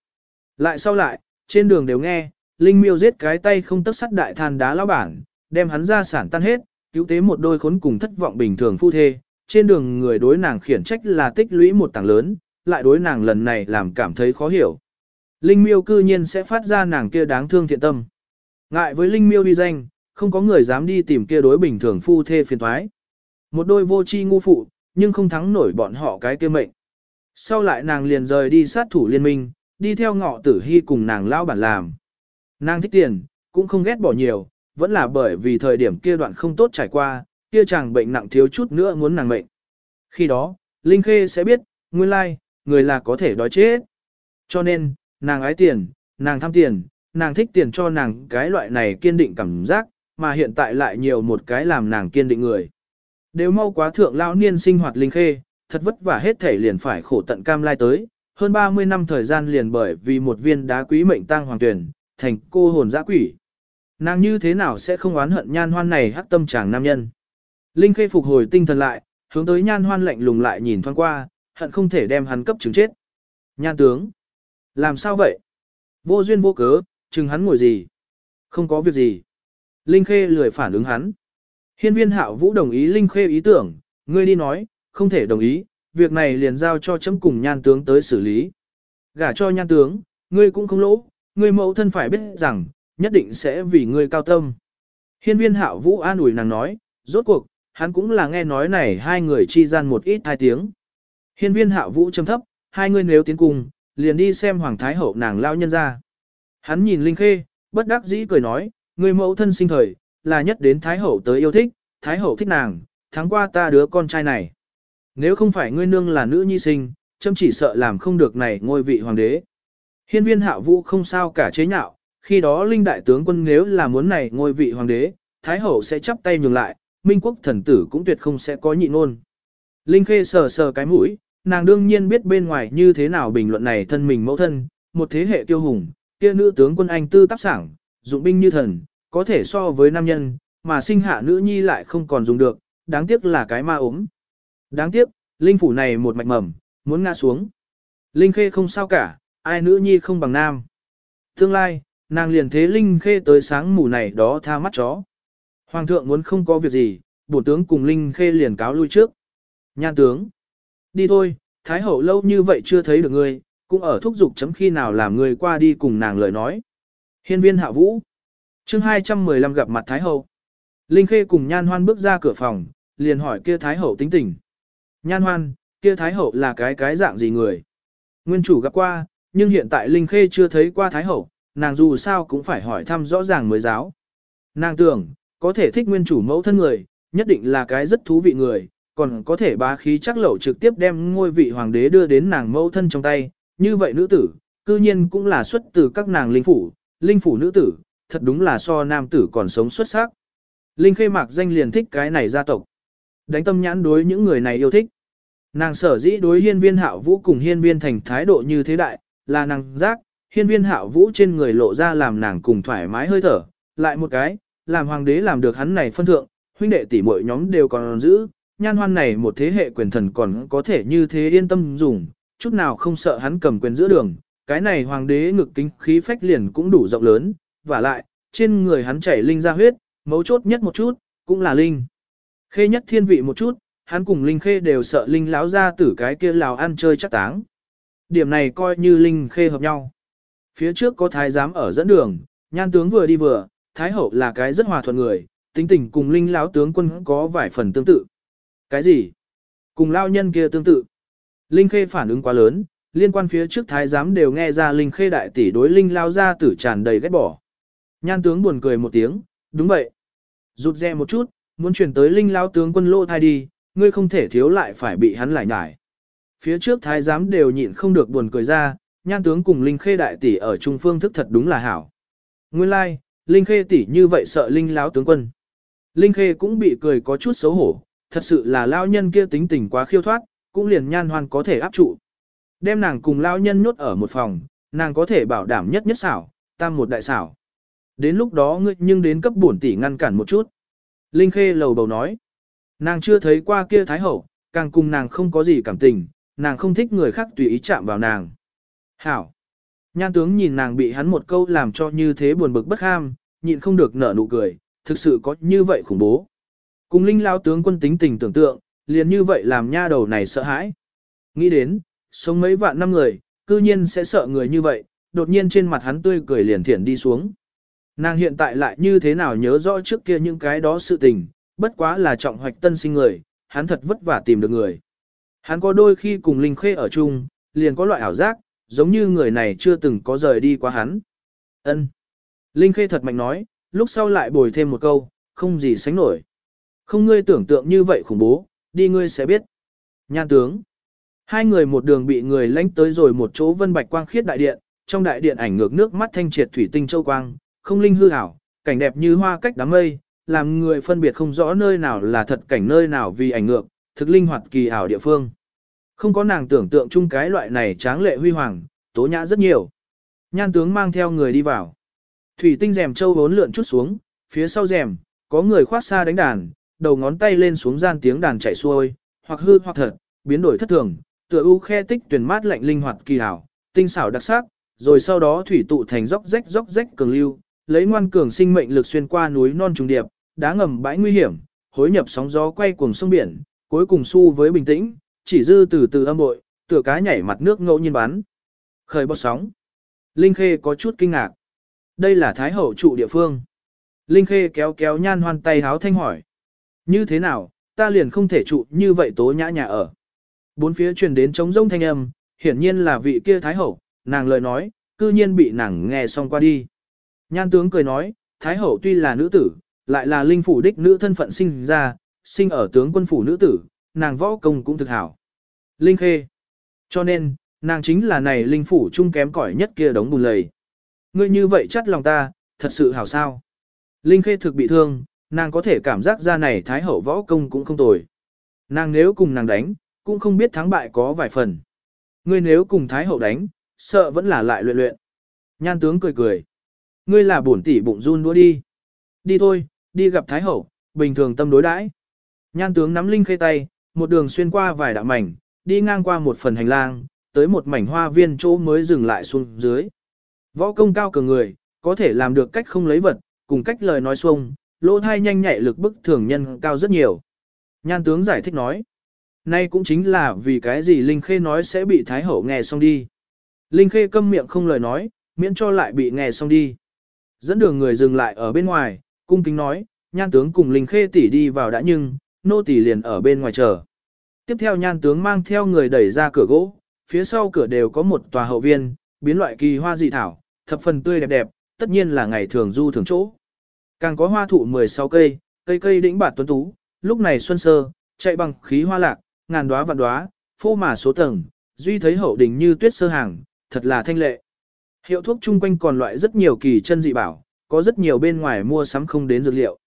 Lại sau lại, trên đường đều nghe, Linh miêu giết cái tay không tức sắt đại than đá lão bản, đem hắn ra sản tan hết, cứu tế một đôi khốn cùng thất vọng bình thường phu thê, trên đường người đối nàng khiển trách là tích lũy một tảng lớn, lại đối nàng lần này làm cảm thấy khó hiểu. Linh miêu cư nhiên sẽ phát ra nàng kia đáng thương thiện tâm. Ngại với Linh miêu uy danh, không có người dám đi tìm kia đối bình thường phu thê phiền toái. Một đôi vô tri ngu phụ, nhưng không thắng nổi bọn họ cái kia mệnh. Sau lại nàng liền rời đi sát thủ liên minh, đi theo ngọ tử hy cùng nàng lao bản làm. Nàng thích tiền, cũng không ghét bỏ nhiều, vẫn là bởi vì thời điểm kia đoạn không tốt trải qua, kia chàng bệnh nặng thiếu chút nữa muốn nàng mệnh. Khi đó, Linh Khê sẽ biết, nguyên lai, người là có thể đói chết. Cho nên, nàng ái tiền, nàng tham tiền, nàng thích tiền cho nàng cái loại này kiên định cảm giác, mà hiện tại lại nhiều một cái làm nàng kiên định người. Đều mau quá thượng lão niên sinh hoạt Linh Khê, thật vất vả hết thể liền phải khổ tận cam lai tới, hơn 30 năm thời gian liền bởi vì một viên đá quý mệnh tang hoàng tuyển, thành cô hồn dã quỷ. Nàng như thế nào sẽ không oán hận nhan hoan này hắc tâm chàng nam nhân. Linh khê phục hồi tinh thần lại, hướng tới nhan hoan lạnh lùng lại nhìn thoáng qua, hận không thể đem hắn cấp chứng chết. Nhan tướng. Làm sao vậy? Vô duyên vô cớ, chừng hắn ngồi gì? Không có việc gì. Linh khê lười phản ứng hắn. Hiên viên hạo vũ đồng ý Linh khê ý tưởng, ngươi đi nói, không thể đồng ý, việc này liền giao cho chấm cùng nhan tướng tới xử lý. Gả cho nhan tướng, ngươi cũng không lỗ, ngươi mẫu thân phải biết rằng, nhất định sẽ vì ngươi cao tâm. Hiên viên hạo vũ an ủi nàng nói, rốt cuộc, hắn cũng là nghe nói này hai người chi gian một ít hai tiếng. Hiên viên hạo vũ trầm thấp, hai người nếu tiến cùng, liền đi xem hoàng thái hậu nàng lao nhân ra. Hắn nhìn Linh Khê, bất đắc dĩ cười nói, người mẫu thân sinh thời, là nhất đến thái hậu tới yêu thích, thái hậu thích nàng, tháng qua ta đứa con trai này. Nếu không phải ngươi nương là nữ nhi sinh, châm chỉ sợ làm không được này ngôi vị hoàng đế. Hiên viên hạo vũ không sao cả chế nhạo, khi đó linh đại tướng quân nếu là muốn này ngôi vị hoàng đế, Thái Hậu sẽ chắp tay nhường lại, Minh quốc thần tử cũng tuyệt không sẽ có nhị ngôn. Linh Khê sờ sờ cái mũi, nàng đương nhiên biết bên ngoài như thế nào bình luận này thân mình mẫu thân, một thế hệ tiêu hùng, kia nữ tướng quân anh tư tác sảng, dụng binh như thần, có thể so với nam nhân, mà sinh hạ nữ nhi lại không còn dùng được, đáng tiếc là cái ma ốm. Đáng tiếc, linh phủ này một mạch mầm, muốn ngã xuống. Linh khê không sao cả, ai nữ nhi không bằng nam. Tương lai, nàng liền thế linh khê tới sáng mù này đó tha mắt chó. Hoàng thượng muốn không có việc gì, bổ tướng cùng linh khê liền cáo lui trước. Nhan tướng, đi thôi, thái hậu lâu như vậy chưa thấy được ngươi, cũng ở thúc giục chấm khi nào làm người qua đi cùng nàng lời nói. Hiên viên hạ vũ chương 215 gặp mặt Thái Hậu. Linh Khê cùng Nhan Hoan bước ra cửa phòng, liền hỏi kia Thái Hậu tính tình. Nhan Hoan, kia Thái Hậu là cái cái dạng gì người? Nguyên chủ gặp qua, nhưng hiện tại Linh Khê chưa thấy qua Thái Hậu, nàng dù sao cũng phải hỏi thăm rõ ràng mới giáo. Nàng tưởng, có thể thích nguyên chủ mẫu thân người, nhất định là cái rất thú vị người, còn có thể bá khí chắc lẩu trực tiếp đem ngôi vị hoàng đế đưa đến nàng mẫu thân trong tay, như vậy nữ tử, cư nhiên cũng là xuất từ các nàng linh phủ, linh phủ nữ tử, thật đúng là so nam tử còn sống xuất sắc. Linh khê mạc danh liền thích cái này gia tộc. Đánh tâm nhãn đối những người này yêu thích. Nàng sở dĩ đối hiên viên hạo vũ cùng hiên viên thành thái độ như thế đại, là nàng giác, hiên viên hạo vũ trên người lộ ra làm nàng cùng thoải mái hơi thở, lại một cái, làm hoàng đế làm được hắn này phân thượng, huynh đệ tỷ muội nhóm đều còn giữ, nhan hoan này một thế hệ quyền thần còn có thể như thế yên tâm dùng, chút nào không sợ hắn cầm quyền giữa đường, cái này hoàng đế ngực kính khí phách liền cũng đủ rộng lớn, và lại, trên người hắn chảy linh ra huyết, mấu chốt nhất một chút, cũng là linh. Khê nhất thiên vị một chút, hắn cùng linh khê đều sợ linh láo ra tử cái kia lào ăn chơi chắc táng. Điểm này coi như linh khê hợp nhau. Phía trước có thái giám ở dẫn đường, nhan tướng vừa đi vừa, thái hậu là cái rất hòa thuận người, tính tình cùng linh láo tướng quân có vài phần tương tự. Cái gì? Cùng lao nhân kia tương tự. Linh Khê phản ứng quá lớn, liên quan phía trước thái giám đều nghe ra Linh Khê đại tỷ đối Linh lao ra tử tràn đầy ghét bỏ. Nhan tướng buồn cười một tiếng, đúng vậy. Rụt rè một chút, muốn chuyển tới Linh lao tướng quân lô thai đi, ngươi không thể thiếu lại phải bị hắn lại nhải. Phía trước thái giám đều nhịn không được buồn cười ra, nhan tướng cùng Linh Khê đại tỷ ở trung phương thức thật đúng là hảo. Nguyên lai, like, Linh Khê tỷ như vậy sợ Linh lão tướng quân. Linh Khê cũng bị cười có chút xấu hổ, thật sự là lao nhân kia tính tình quá khiêu thoát, cũng liền nhan hoan có thể áp trụ. Đem nàng cùng lao nhân nhốt ở một phòng, nàng có thể bảo đảm nhất nhất xảo, tam một đại xảo. Đến lúc đó ngươi nhưng đến cấp bổn tỷ ngăn cản một chút. Linh Khê lầu bầu nói. Nàng chưa thấy qua kia Thái Hậu, càng cùng nàng không có gì cảm tình, nàng không thích người khác tùy ý chạm vào nàng. Hảo. Nhan tướng nhìn nàng bị hắn một câu làm cho như thế buồn bực bất ham, nhịn không được nở nụ cười, thực sự có như vậy khủng bố. Cùng linh lao tướng quân tính tình tưởng tượng, liền như vậy làm nha đầu này sợ hãi. Nghĩ đến, sống mấy vạn năm người, cư nhiên sẽ sợ người như vậy, đột nhiên trên mặt hắn tươi cười liền thiển đi xuống. Nàng hiện tại lại như thế nào nhớ rõ trước kia những cái đó sự tình, bất quá là trọng hoạch tân sinh người, hắn thật vất vả tìm được người. Hắn có đôi khi cùng Linh Khê ở chung, liền có loại ảo giác, giống như người này chưa từng có rời đi qua hắn. Ân. Linh Khê thật mạnh nói, lúc sau lại bồi thêm một câu, không gì sánh nổi. Không ngươi tưởng tượng như vậy khủng bố, đi ngươi sẽ biết. Nhan tướng. Hai người một đường bị người lánh tới rồi một chỗ vân bạch quang khiết đại điện, trong đại điện ảnh ngược nước mắt thanh triệt thủy tinh châu quang, không linh hư ảo, cảnh đẹp như hoa cách đám mây, làm người phân biệt không rõ nơi nào là thật cảnh nơi nào vì ảnh ngược, thực linh hoạt kỳ ảo địa phương. Không có nàng tưởng tượng chung cái loại này tráng lệ huy hoàng, tố nhã rất nhiều. Nhan tướng mang theo người đi vào. Thủy tinh rèm châu vốn lượn chút xuống, phía sau rèm, có người khoát xa đánh đàn, đầu ngón tay lên xuống gian tiếng đàn chạy xuôi, hoặc hư hoặc thật, biến đổi thất thường, tựa u khe tích tuyển mát lạnh linh hoạt kỳ hảo, tinh xảo đặc sắc, rồi sau đó thủy tụ thành róc rách róc rách cường lưu, lấy ngoan cường sinh mệnh lực xuyên qua núi non trùng điệp, đá ngầm bãi nguy hiểm, hối nhập sóng gió quay cuồng sông biển, cuối cùng su với bình tĩnh, chỉ dư từ từ âm bội, tựa cá nhảy mặt nước ngẫu nhiên bắn. Khởi bọt sóng. Linh Khê có chút kinh ngạc. Đây là Thái Hậu trụ địa phương. Linh Khê kéo kéo nhan hoan tay háo thanh hỏi. Như thế nào, ta liền không thể trụ như vậy tố nhã nhà ở. Bốn phía truyền đến trống rông thanh âm, hiển nhiên là vị kia Thái Hậu, nàng lời nói, cư nhiên bị nàng nghe xong qua đi. Nhan tướng cười nói, Thái Hậu tuy là nữ tử, lại là linh phủ đích nữ thân phận sinh ra, sinh ở tướng quân phủ nữ tử, nàng võ công cũng thực hảo. Linh khê. Cho nên, nàng chính là này linh phủ trung kém cỏi nhất kia đống bùn lầy. Ngươi như vậy chắc lòng ta, thật sự hảo sao. Linh Khê thực bị thương, nàng có thể cảm giác ra này Thái Hậu võ công cũng không tồi. Nàng nếu cùng nàng đánh, cũng không biết thắng bại có vài phần. Ngươi nếu cùng Thái Hậu đánh, sợ vẫn là lại luyện luyện. Nhan tướng cười cười. Ngươi là bổn tỷ bụng run đua đi. Đi thôi, đi gặp Thái Hậu, bình thường tâm đối đãi. Nhan tướng nắm Linh Khê tay, một đường xuyên qua vài đạo mảnh, đi ngang qua một phần hành lang, tới một mảnh hoa viên chỗ mới dừng lại xuống dưới. Võ công cao cường người, có thể làm được cách không lấy vật, cùng cách lời nói xuông, lỗ thai nhanh nhạy lực bức thường nhân cao rất nhiều. Nhan tướng giải thích nói, nay cũng chính là vì cái gì Linh Khê nói sẽ bị Thái Hậu nghe xong đi. Linh Khê câm miệng không lời nói, miễn cho lại bị nghe xong đi. Dẫn đường người dừng lại ở bên ngoài, cung kính nói, nhan tướng cùng Linh Khê tỷ đi vào đã nhưng, nô tỷ liền ở bên ngoài chờ. Tiếp theo nhan tướng mang theo người đẩy ra cửa gỗ, phía sau cửa đều có một tòa hậu viên, biến loại kỳ hoa dị thảo, thập phần tươi đẹp đẹp, tất nhiên là ngày thường du thường chỗ. Càng có hoa thụ 16 cây, cây cây đĩnh bạt tuấn tú, lúc này xuân sơ, chạy bằng khí hoa lạc, ngàn đóa vạn đóa, phô mà số tầng, duy thấy hậu đình như tuyết sơ hàng, thật là thanh lệ. Hiệu thuốc chung quanh còn loại rất nhiều kỳ chân dị bảo, có rất nhiều bên ngoài mua sắm không đến dược liệu.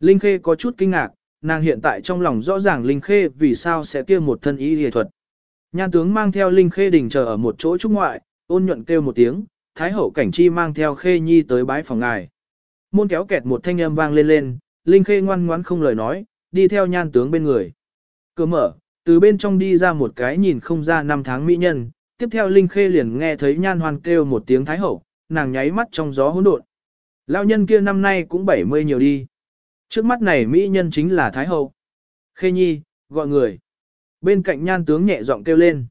Linh Khê có chút kinh ngạc, nàng hiện tại trong lòng rõ ràng Linh Khê vì sao sẽ kia một thân y y thuật. Nhan tướng mang theo Linh Khê đình chờ ở một chỗ trúc ngoại, ôn nhuận kêu một tiếng, Thái hậu cảnh chi mang theo Khê Nhi tới bái phòng ngài. Môn kéo kẹt một thanh âm vang lên lên, Linh Khê ngoan ngoãn không lời nói, đi theo nhan tướng bên người. Cửa mở, từ bên trong đi ra một cái nhìn không ra năm tháng mỹ nhân, tiếp theo Linh Khê liền nghe thấy nhan hoan kêu một tiếng Thái hậu, nàng nháy mắt trong gió hỗn độn. Lão nhân kia năm nay cũng 70 nhiều đi. Trước mắt này mỹ nhân chính là Thái hậu. Khê Nhi, gọi người. Bên cạnh nhan tướng nhẹ giọng kêu lên.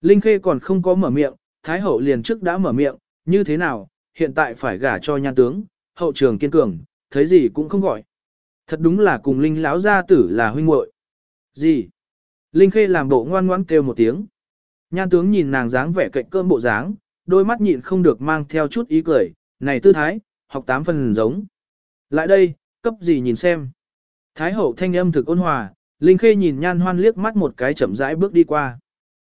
Linh Khê còn không có mở miệng, Thái hậu liền trước đã mở miệng, như thế nào, hiện tại phải gả cho nhan tướng, hậu trường kiên cường, thấy gì cũng không gọi. Thật đúng là cùng Linh lão gia tử là huynh muội. Gì? Linh Khê làm bộ ngoan ngoãn kêu một tiếng. Nhan tướng nhìn nàng dáng vẻ cạnh cơm bộ dáng, đôi mắt nhịn không được mang theo chút ý cười, này tư thái, học tám phần giống. Lại đây, cấp gì nhìn xem. Thái hậu thanh âm thực ôn hòa, Linh Khê nhìn nhan hoan liếc mắt một cái chậm rãi bước đi qua.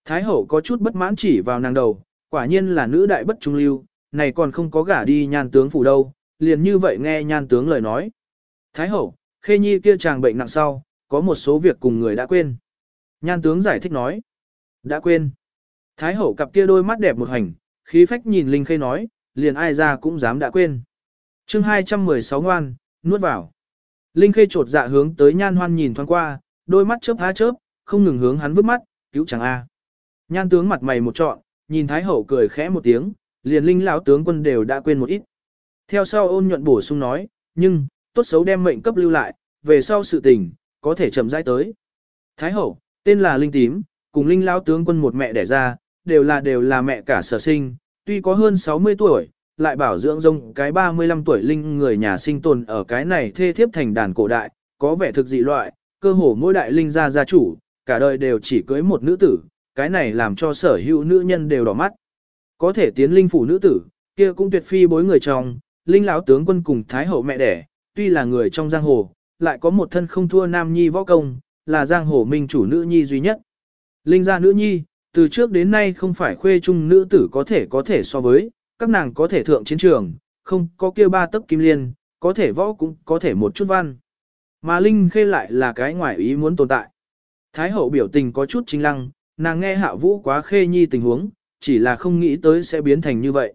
Thái hậu có chút bất mãn chỉ vào nàng đầu, quả nhiên là nữ đại bất trung lưu, này còn không có gả đi nhan tướng phủ đâu, liền như vậy nghe nhan tướng lời nói. Thái hậu, Khê Nhi kia chàng bệnh nặng sau, có một số việc cùng người đã quên. Nhan tướng giải thích nói. Đã quên. Thái hậu cặp kia đôi mắt đẹp một hành, khí phách nhìn Linh Khê nói, liền ai ra cũng dám đã quên. chương 216 ngoan, nuốt vào. Linh Khê trột dạ hướng tới nhan hoan nhìn thoáng qua, đôi mắt chớp há chớp, không ngừng hướng hắn vứt mắt, cứu chẳng a. Nhan tướng mặt mày một trọn, nhìn Thái hậu cười khẽ một tiếng, liền Linh lão tướng quân đều đã quên một ít. Theo sau ôn nhuận bổ sung nói, nhưng, tốt xấu đem mệnh cấp lưu lại, về sau sự tình, có thể chậm rãi tới. Thái hậu, tên là Linh Tím, cùng Linh lão tướng quân một mẹ đẻ ra, đều là đều là mẹ cả sở sinh, tuy có hơn 60 tuổi, lại bảo dưỡng rông cái 35 tuổi Linh người nhà sinh tồn ở cái này thê thiếp thành đàn cổ đại, có vẻ thực dị loại, cơ hồ mỗi đại Linh gia gia chủ, cả đời đều chỉ cưới một nữ tử, cái này làm cho sở hữu nữ nhân đều đỏ mắt. Có thể tiến Linh phủ nữ tử, kia cũng tuyệt phi bối người chồng, Linh lão tướng quân cùng Thái hậu mẹ đẻ, tuy là người trong giang hồ, lại có một thân không thua nam nhi võ công, là giang hồ minh chủ nữ nhi duy nhất. Linh gia nữ nhi, từ trước đến nay không phải khuê trung nữ tử có thể có thể so với, các nàng có thể thượng chiến trường, không có kia ba tấc kim liên, có thể võ cũng có thể một chút văn. Mà Linh khê lại là cái ngoại ý muốn tồn tại. Thái hậu biểu tình có chút chính lăng, nàng nghe hạ vũ quá khê nhi tình huống, chỉ là không nghĩ tới sẽ biến thành như vậy.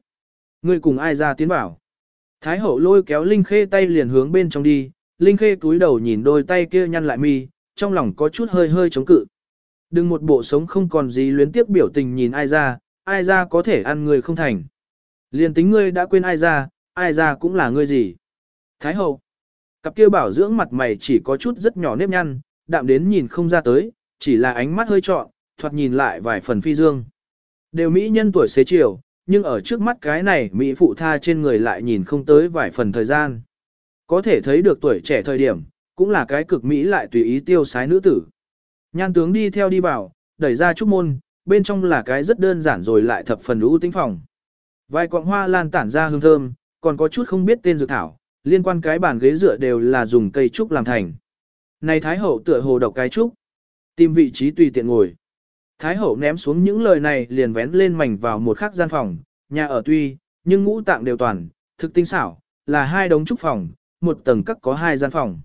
Ngươi cùng ai ra tiến bảo. Thái hậu lôi kéo Linh Khê tay liền hướng bên trong đi, Linh Khê túi đầu nhìn đôi tay kia nhăn lại mi, trong lòng có chút hơi hơi chống cự. Đừng một bộ sống không còn gì luyến tiếp biểu tình nhìn ai ra, ai ra có thể ăn người không thành. Liền tính ngươi đã quên ai ra, ai ra cũng là ngươi gì. Thái hậu, cặp kia bảo dưỡng mặt mày chỉ có chút rất nhỏ nếp nhăn, đạm đến nhìn không ra tới, chỉ là ánh mắt hơi trọn, thoạt nhìn lại vài phần phi dương. Đều mỹ nhân tuổi xế chiều, nhưng ở trước mắt cái này Mỹ phụ tha trên người lại nhìn không tới vài phần thời gian. Có thể thấy được tuổi trẻ thời điểm, cũng là cái cực Mỹ lại tùy ý tiêu sái nữ tử. Nhan tướng đi theo đi vào, đẩy ra trúc môn, bên trong là cái rất đơn giản rồi lại thập phần ưu tính phòng. Vài cọng hoa lan tản ra hương thơm, còn có chút không biết tên dược thảo, liên quan cái bàn ghế dựa đều là dùng cây trúc làm thành. Này Thái Hậu tựa hồ độc cái trúc, tìm vị trí tùy tiện ngồi. Thái hậu ném xuống những lời này liền vén lên mảnh vào một khắc gian phòng, nhà ở tuy, nhưng ngũ tạng đều toàn, thực tinh xảo, là hai đống trúc phòng, một tầng các có hai gian phòng.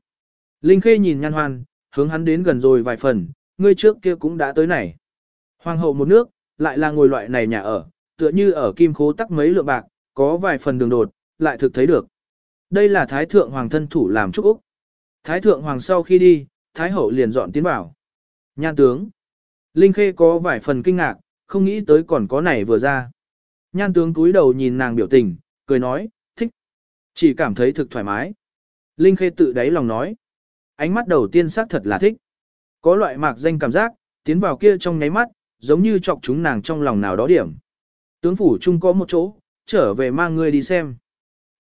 Linh Khê nhìn nhan hoan, hướng hắn đến gần rồi vài phần, ngươi trước kia cũng đã tới này. Hoàng hậu một nước, lại là ngồi loại này nhà ở, tựa như ở kim khố tắc mấy lượng bạc, có vài phần đường đột, lại thực thấy được. Đây là Thái Thượng Hoàng thân thủ làm chúc Úc. Thái Thượng Hoàng sau khi đi, Thái Hậu liền dọn tiến vào. Nhan tướng. Linh Khê có vài phần kinh ngạc, không nghĩ tới còn có này vừa ra. Nhan tướng túi đầu nhìn nàng biểu tình, cười nói, thích. Chỉ cảm thấy thực thoải mái. Linh Khê tự đáy lòng nói. Ánh mắt đầu tiên xác thật là thích. Có loại mạc danh cảm giác, tiến vào kia trong nháy mắt, giống như chọc chúng nàng trong lòng nào đó điểm. Tướng phủ chung có một chỗ, trở về mang ngươi đi xem.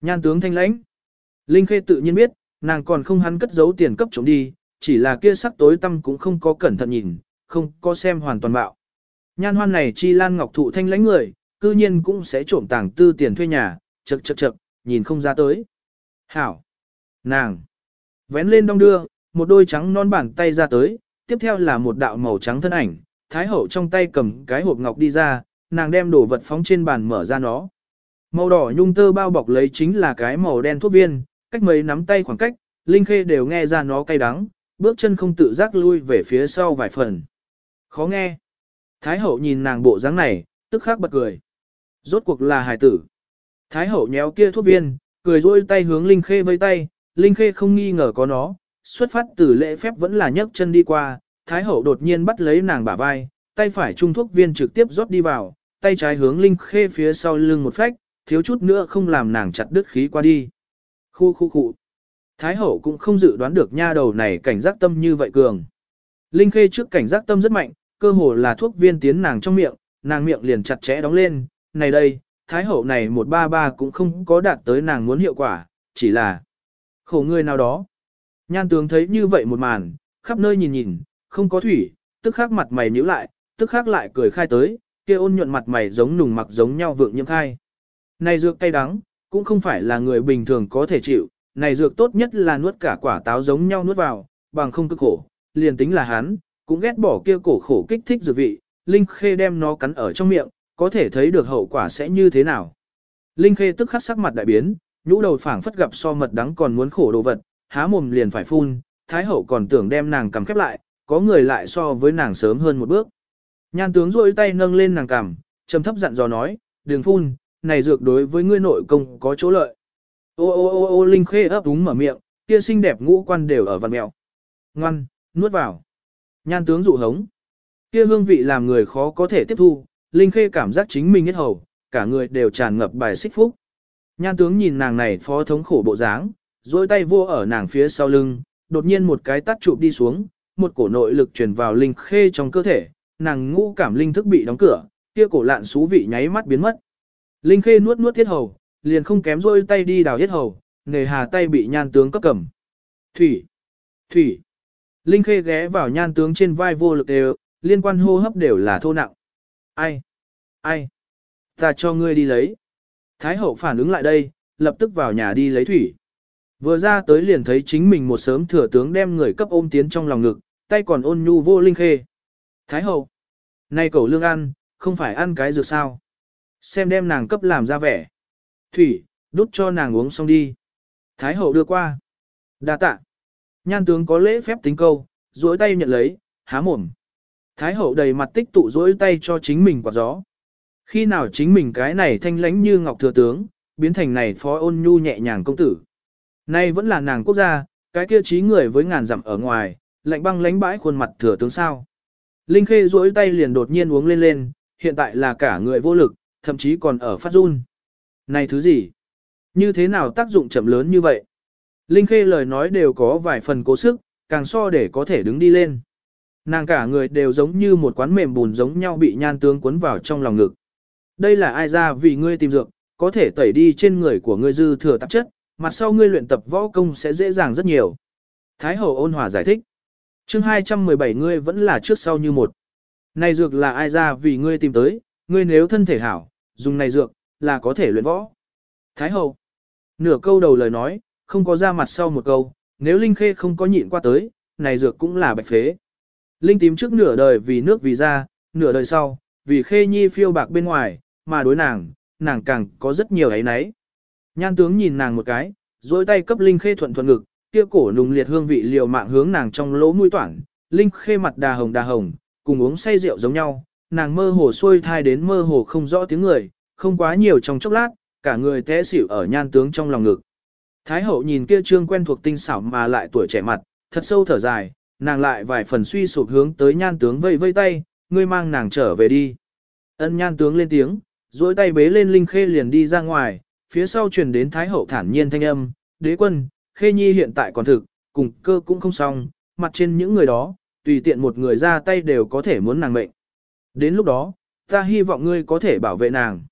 Nhan tướng thanh lãnh. Linh Khê tự nhiên biết, nàng còn không hắn cất giấu tiền cấp trộm đi, chỉ là kia sắc tối tâm cũng không có cẩn thận nhìn, không có xem hoàn toàn bạo. Nhan hoan này chi lan ngọc thụ thanh lãnh người, cư nhiên cũng sẽ trộm tàng tư tiền thuê nhà, chật chật chật, nhìn không ra tới. Hảo! Nàng! Vén lên đong đưa, một đôi trắng non bàn tay ra tới, tiếp theo là một đạo màu trắng thân ảnh, thái hậu trong tay cầm cái hộp ngọc đi ra, nàng đem đồ vật phóng trên bàn mở ra nó. Màu đỏ nhung tơ bao bọc lấy chính là cái màu đen thuốc viên, cách mấy nắm tay khoảng cách, Linh Khê đều nghe ra nó cay đắng, bước chân không tự giác lui về phía sau vài phần. Khó nghe. Thái hậu nhìn nàng bộ dáng này, tức khắc bật cười. Rốt cuộc là hài tử. Thái hậu nhéo kia thuốc viên, cười rôi tay hướng Linh Khê vây tay, Linh Khê không nghi ngờ có nó, xuất phát từ lễ phép vẫn là nhấc chân đi qua, Thái hậu đột nhiên bắt lấy nàng bả vai, tay phải trung thuốc viên trực tiếp rót đi vào, tay trái hướng Linh Khê phía sau lưng một phách, thiếu chút nữa không làm nàng chặt đứt khí qua đi. Khu khu khu. Thái hậu cũng không dự đoán được nha đầu này cảnh giác tâm như vậy cường. Linh Khê trước cảnh giác tâm rất mạnh, cơ hồ là thuốc viên tiến nàng trong miệng, nàng miệng liền chặt chẽ đóng lên, này đây, Thái hậu này một ba ba cũng không có đạt tới nàng muốn hiệu quả, chỉ là khổ người nào đó. Nhan tướng thấy như vậy một màn, khắp nơi nhìn nhìn, không có thủy, tức khắc mặt mày nhíu lại, tức khắc lại cười khai tới, kia ôn nhuận mặt mày giống nùng mặc giống nhau vượng nhiễm khai. Này dược cay đắng, cũng không phải là người bình thường có thể chịu, này dược tốt nhất là nuốt cả quả táo giống nhau nuốt vào, bằng không cực khổ, liền tính là hắn, cũng ghét bỏ kia cổ khổ kích thích dược vị, Linh Khê đem nó cắn ở trong miệng, có thể thấy được hậu quả sẽ như thế nào. Linh Khê tức khắc sắc mặt đại biến, nhũ đầu phảng phất gặp so mật đắng còn muốn khổ đồ vật, há mồm liền phải phun, Thái hậu còn tưởng đem nàng cầm khép lại, có người lại so với nàng sớm hơn một bước. Nhan tướng rôi tay nâng lên nàng cằm, trầm thấp dặn dò nói, đừng phun, này dược đối với ngươi nội công có chỗ lợi. Ô ô ô ô Linh Khê ấp úng mở miệng, kia xinh đẹp ngũ quan đều ở văn mèo. Ngoan, nuốt vào. Nhan tướng dụ hống. Kia hương vị làm người khó có thể tiếp thu, Linh Khê cảm giác chính mình hết hầu, cả người đều tràn ngập bài xích phúc. Nhan tướng nhìn nàng này phó thống khổ bộ dáng, dôi tay vô ở nàng phía sau lưng, đột nhiên một cái tắt chụp đi xuống, một cổ nội lực truyền vào Linh Khê trong cơ thể, nàng ngũ cảm linh thức bị đóng cửa, kia cổ lạn xú vị nháy mắt biến mất. Linh Khê nuốt nuốt thiết hầu, liền không kém rôi tay đi đào thiết hầu, nghề hà tay bị nhan tướng cấp cầm. Thủy! Thủy! Linh Khê ghé vào nhan tướng trên vai vô lực đều, liên quan hô hấp đều là thô nặng. Ai? Ai? Ta cho ngươi đi lấy. Thái hậu phản ứng lại đây, lập tức vào nhà đi lấy thủy. Vừa ra tới liền thấy chính mình một sớm thừa tướng đem người cấp ôm tiến trong lòng ngực, tay còn ôn nhu vô linh khê. Thái hậu, nay cẩu lương ăn, không phải ăn cái dược sao. Xem đem nàng cấp làm ra vẻ. Thủy, đút cho nàng uống xong đi. Thái hậu đưa qua. đa tạ. Nhan tướng có lễ phép tính câu, duỗi tay nhận lấy, há mồm. Thái hậu đầy mặt tích tụ duỗi tay cho chính mình quạt gió. Khi nào chính mình cái này thanh lãnh như ngọc thừa tướng, biến thành này phó ôn nhu nhẹ nhàng công tử. Nay vẫn là nàng quốc gia, cái kia trí người với ngàn dặm ở ngoài, lạnh băng lánh bãi khuôn mặt thừa tướng sao. Linh Khê duỗi tay liền đột nhiên uống lên lên, hiện tại là cả người vô lực, thậm chí còn ở phát run. Này thứ gì? Như thế nào tác dụng chậm lớn như vậy? Linh Khê lời nói đều có vài phần cố sức, càng so để có thể đứng đi lên. Nàng cả người đều giống như một quán mềm bùn giống nhau bị nhan tướng cuốn vào trong lòng ngực. Đây là ai ra vì ngươi tìm dược, có thể tẩy đi trên người của ngươi dư thừa tạp chất, mặt sau ngươi luyện tập võ công sẽ dễ dàng rất nhiều. Thái hậu ôn hòa giải thích. chương 217 ngươi vẫn là trước sau như một. Này dược là ai ra vì ngươi tìm tới, ngươi nếu thân thể hảo, dùng này dược, là có thể luyện võ. Thái hậu. Nửa câu đầu lời nói, không có ra mặt sau một câu, nếu Linh Khê không có nhịn qua tới, này dược cũng là bạch phế. Linh tím trước nửa đời vì nước vì ra, nửa đời sau, vì Khê Nhi phiêu bạc bên ngoài, mà đối nàng, nàng càng có rất nhiều ấy nấy. Nhan tướng nhìn nàng một cái, dối tay cấp Linh Khê thuận thuận ngực, kia cổ nùng liệt hương vị liều mạng hướng nàng trong lỗ mũi toản, Linh Khê mặt đà hồng đà hồng, cùng uống say rượu giống nhau, nàng mơ hồ xuôi thai đến mơ hồ không rõ tiếng người, không quá nhiều trong chốc lát, cả người té xỉu ở nhan tướng trong lòng ngực. Thái hậu nhìn kia trương quen thuộc tinh xảo mà lại tuổi trẻ mặt, thật sâu thở dài, nàng lại vài phần suy sụp hướng tới nhan tướng vây vây tay, ngươi mang nàng trở về đi. Ân nhan tướng lên tiếng, duỗi tay bế lên Linh Khê liền đi ra ngoài, phía sau truyền đến Thái hậu thản nhiên thanh âm, đế quân, Khê Nhi hiện tại còn thực, cùng cơ cũng không xong, mặt trên những người đó, tùy tiện một người ra tay đều có thể muốn nàng mệnh. Đến lúc đó, ta hy vọng ngươi có thể bảo vệ nàng.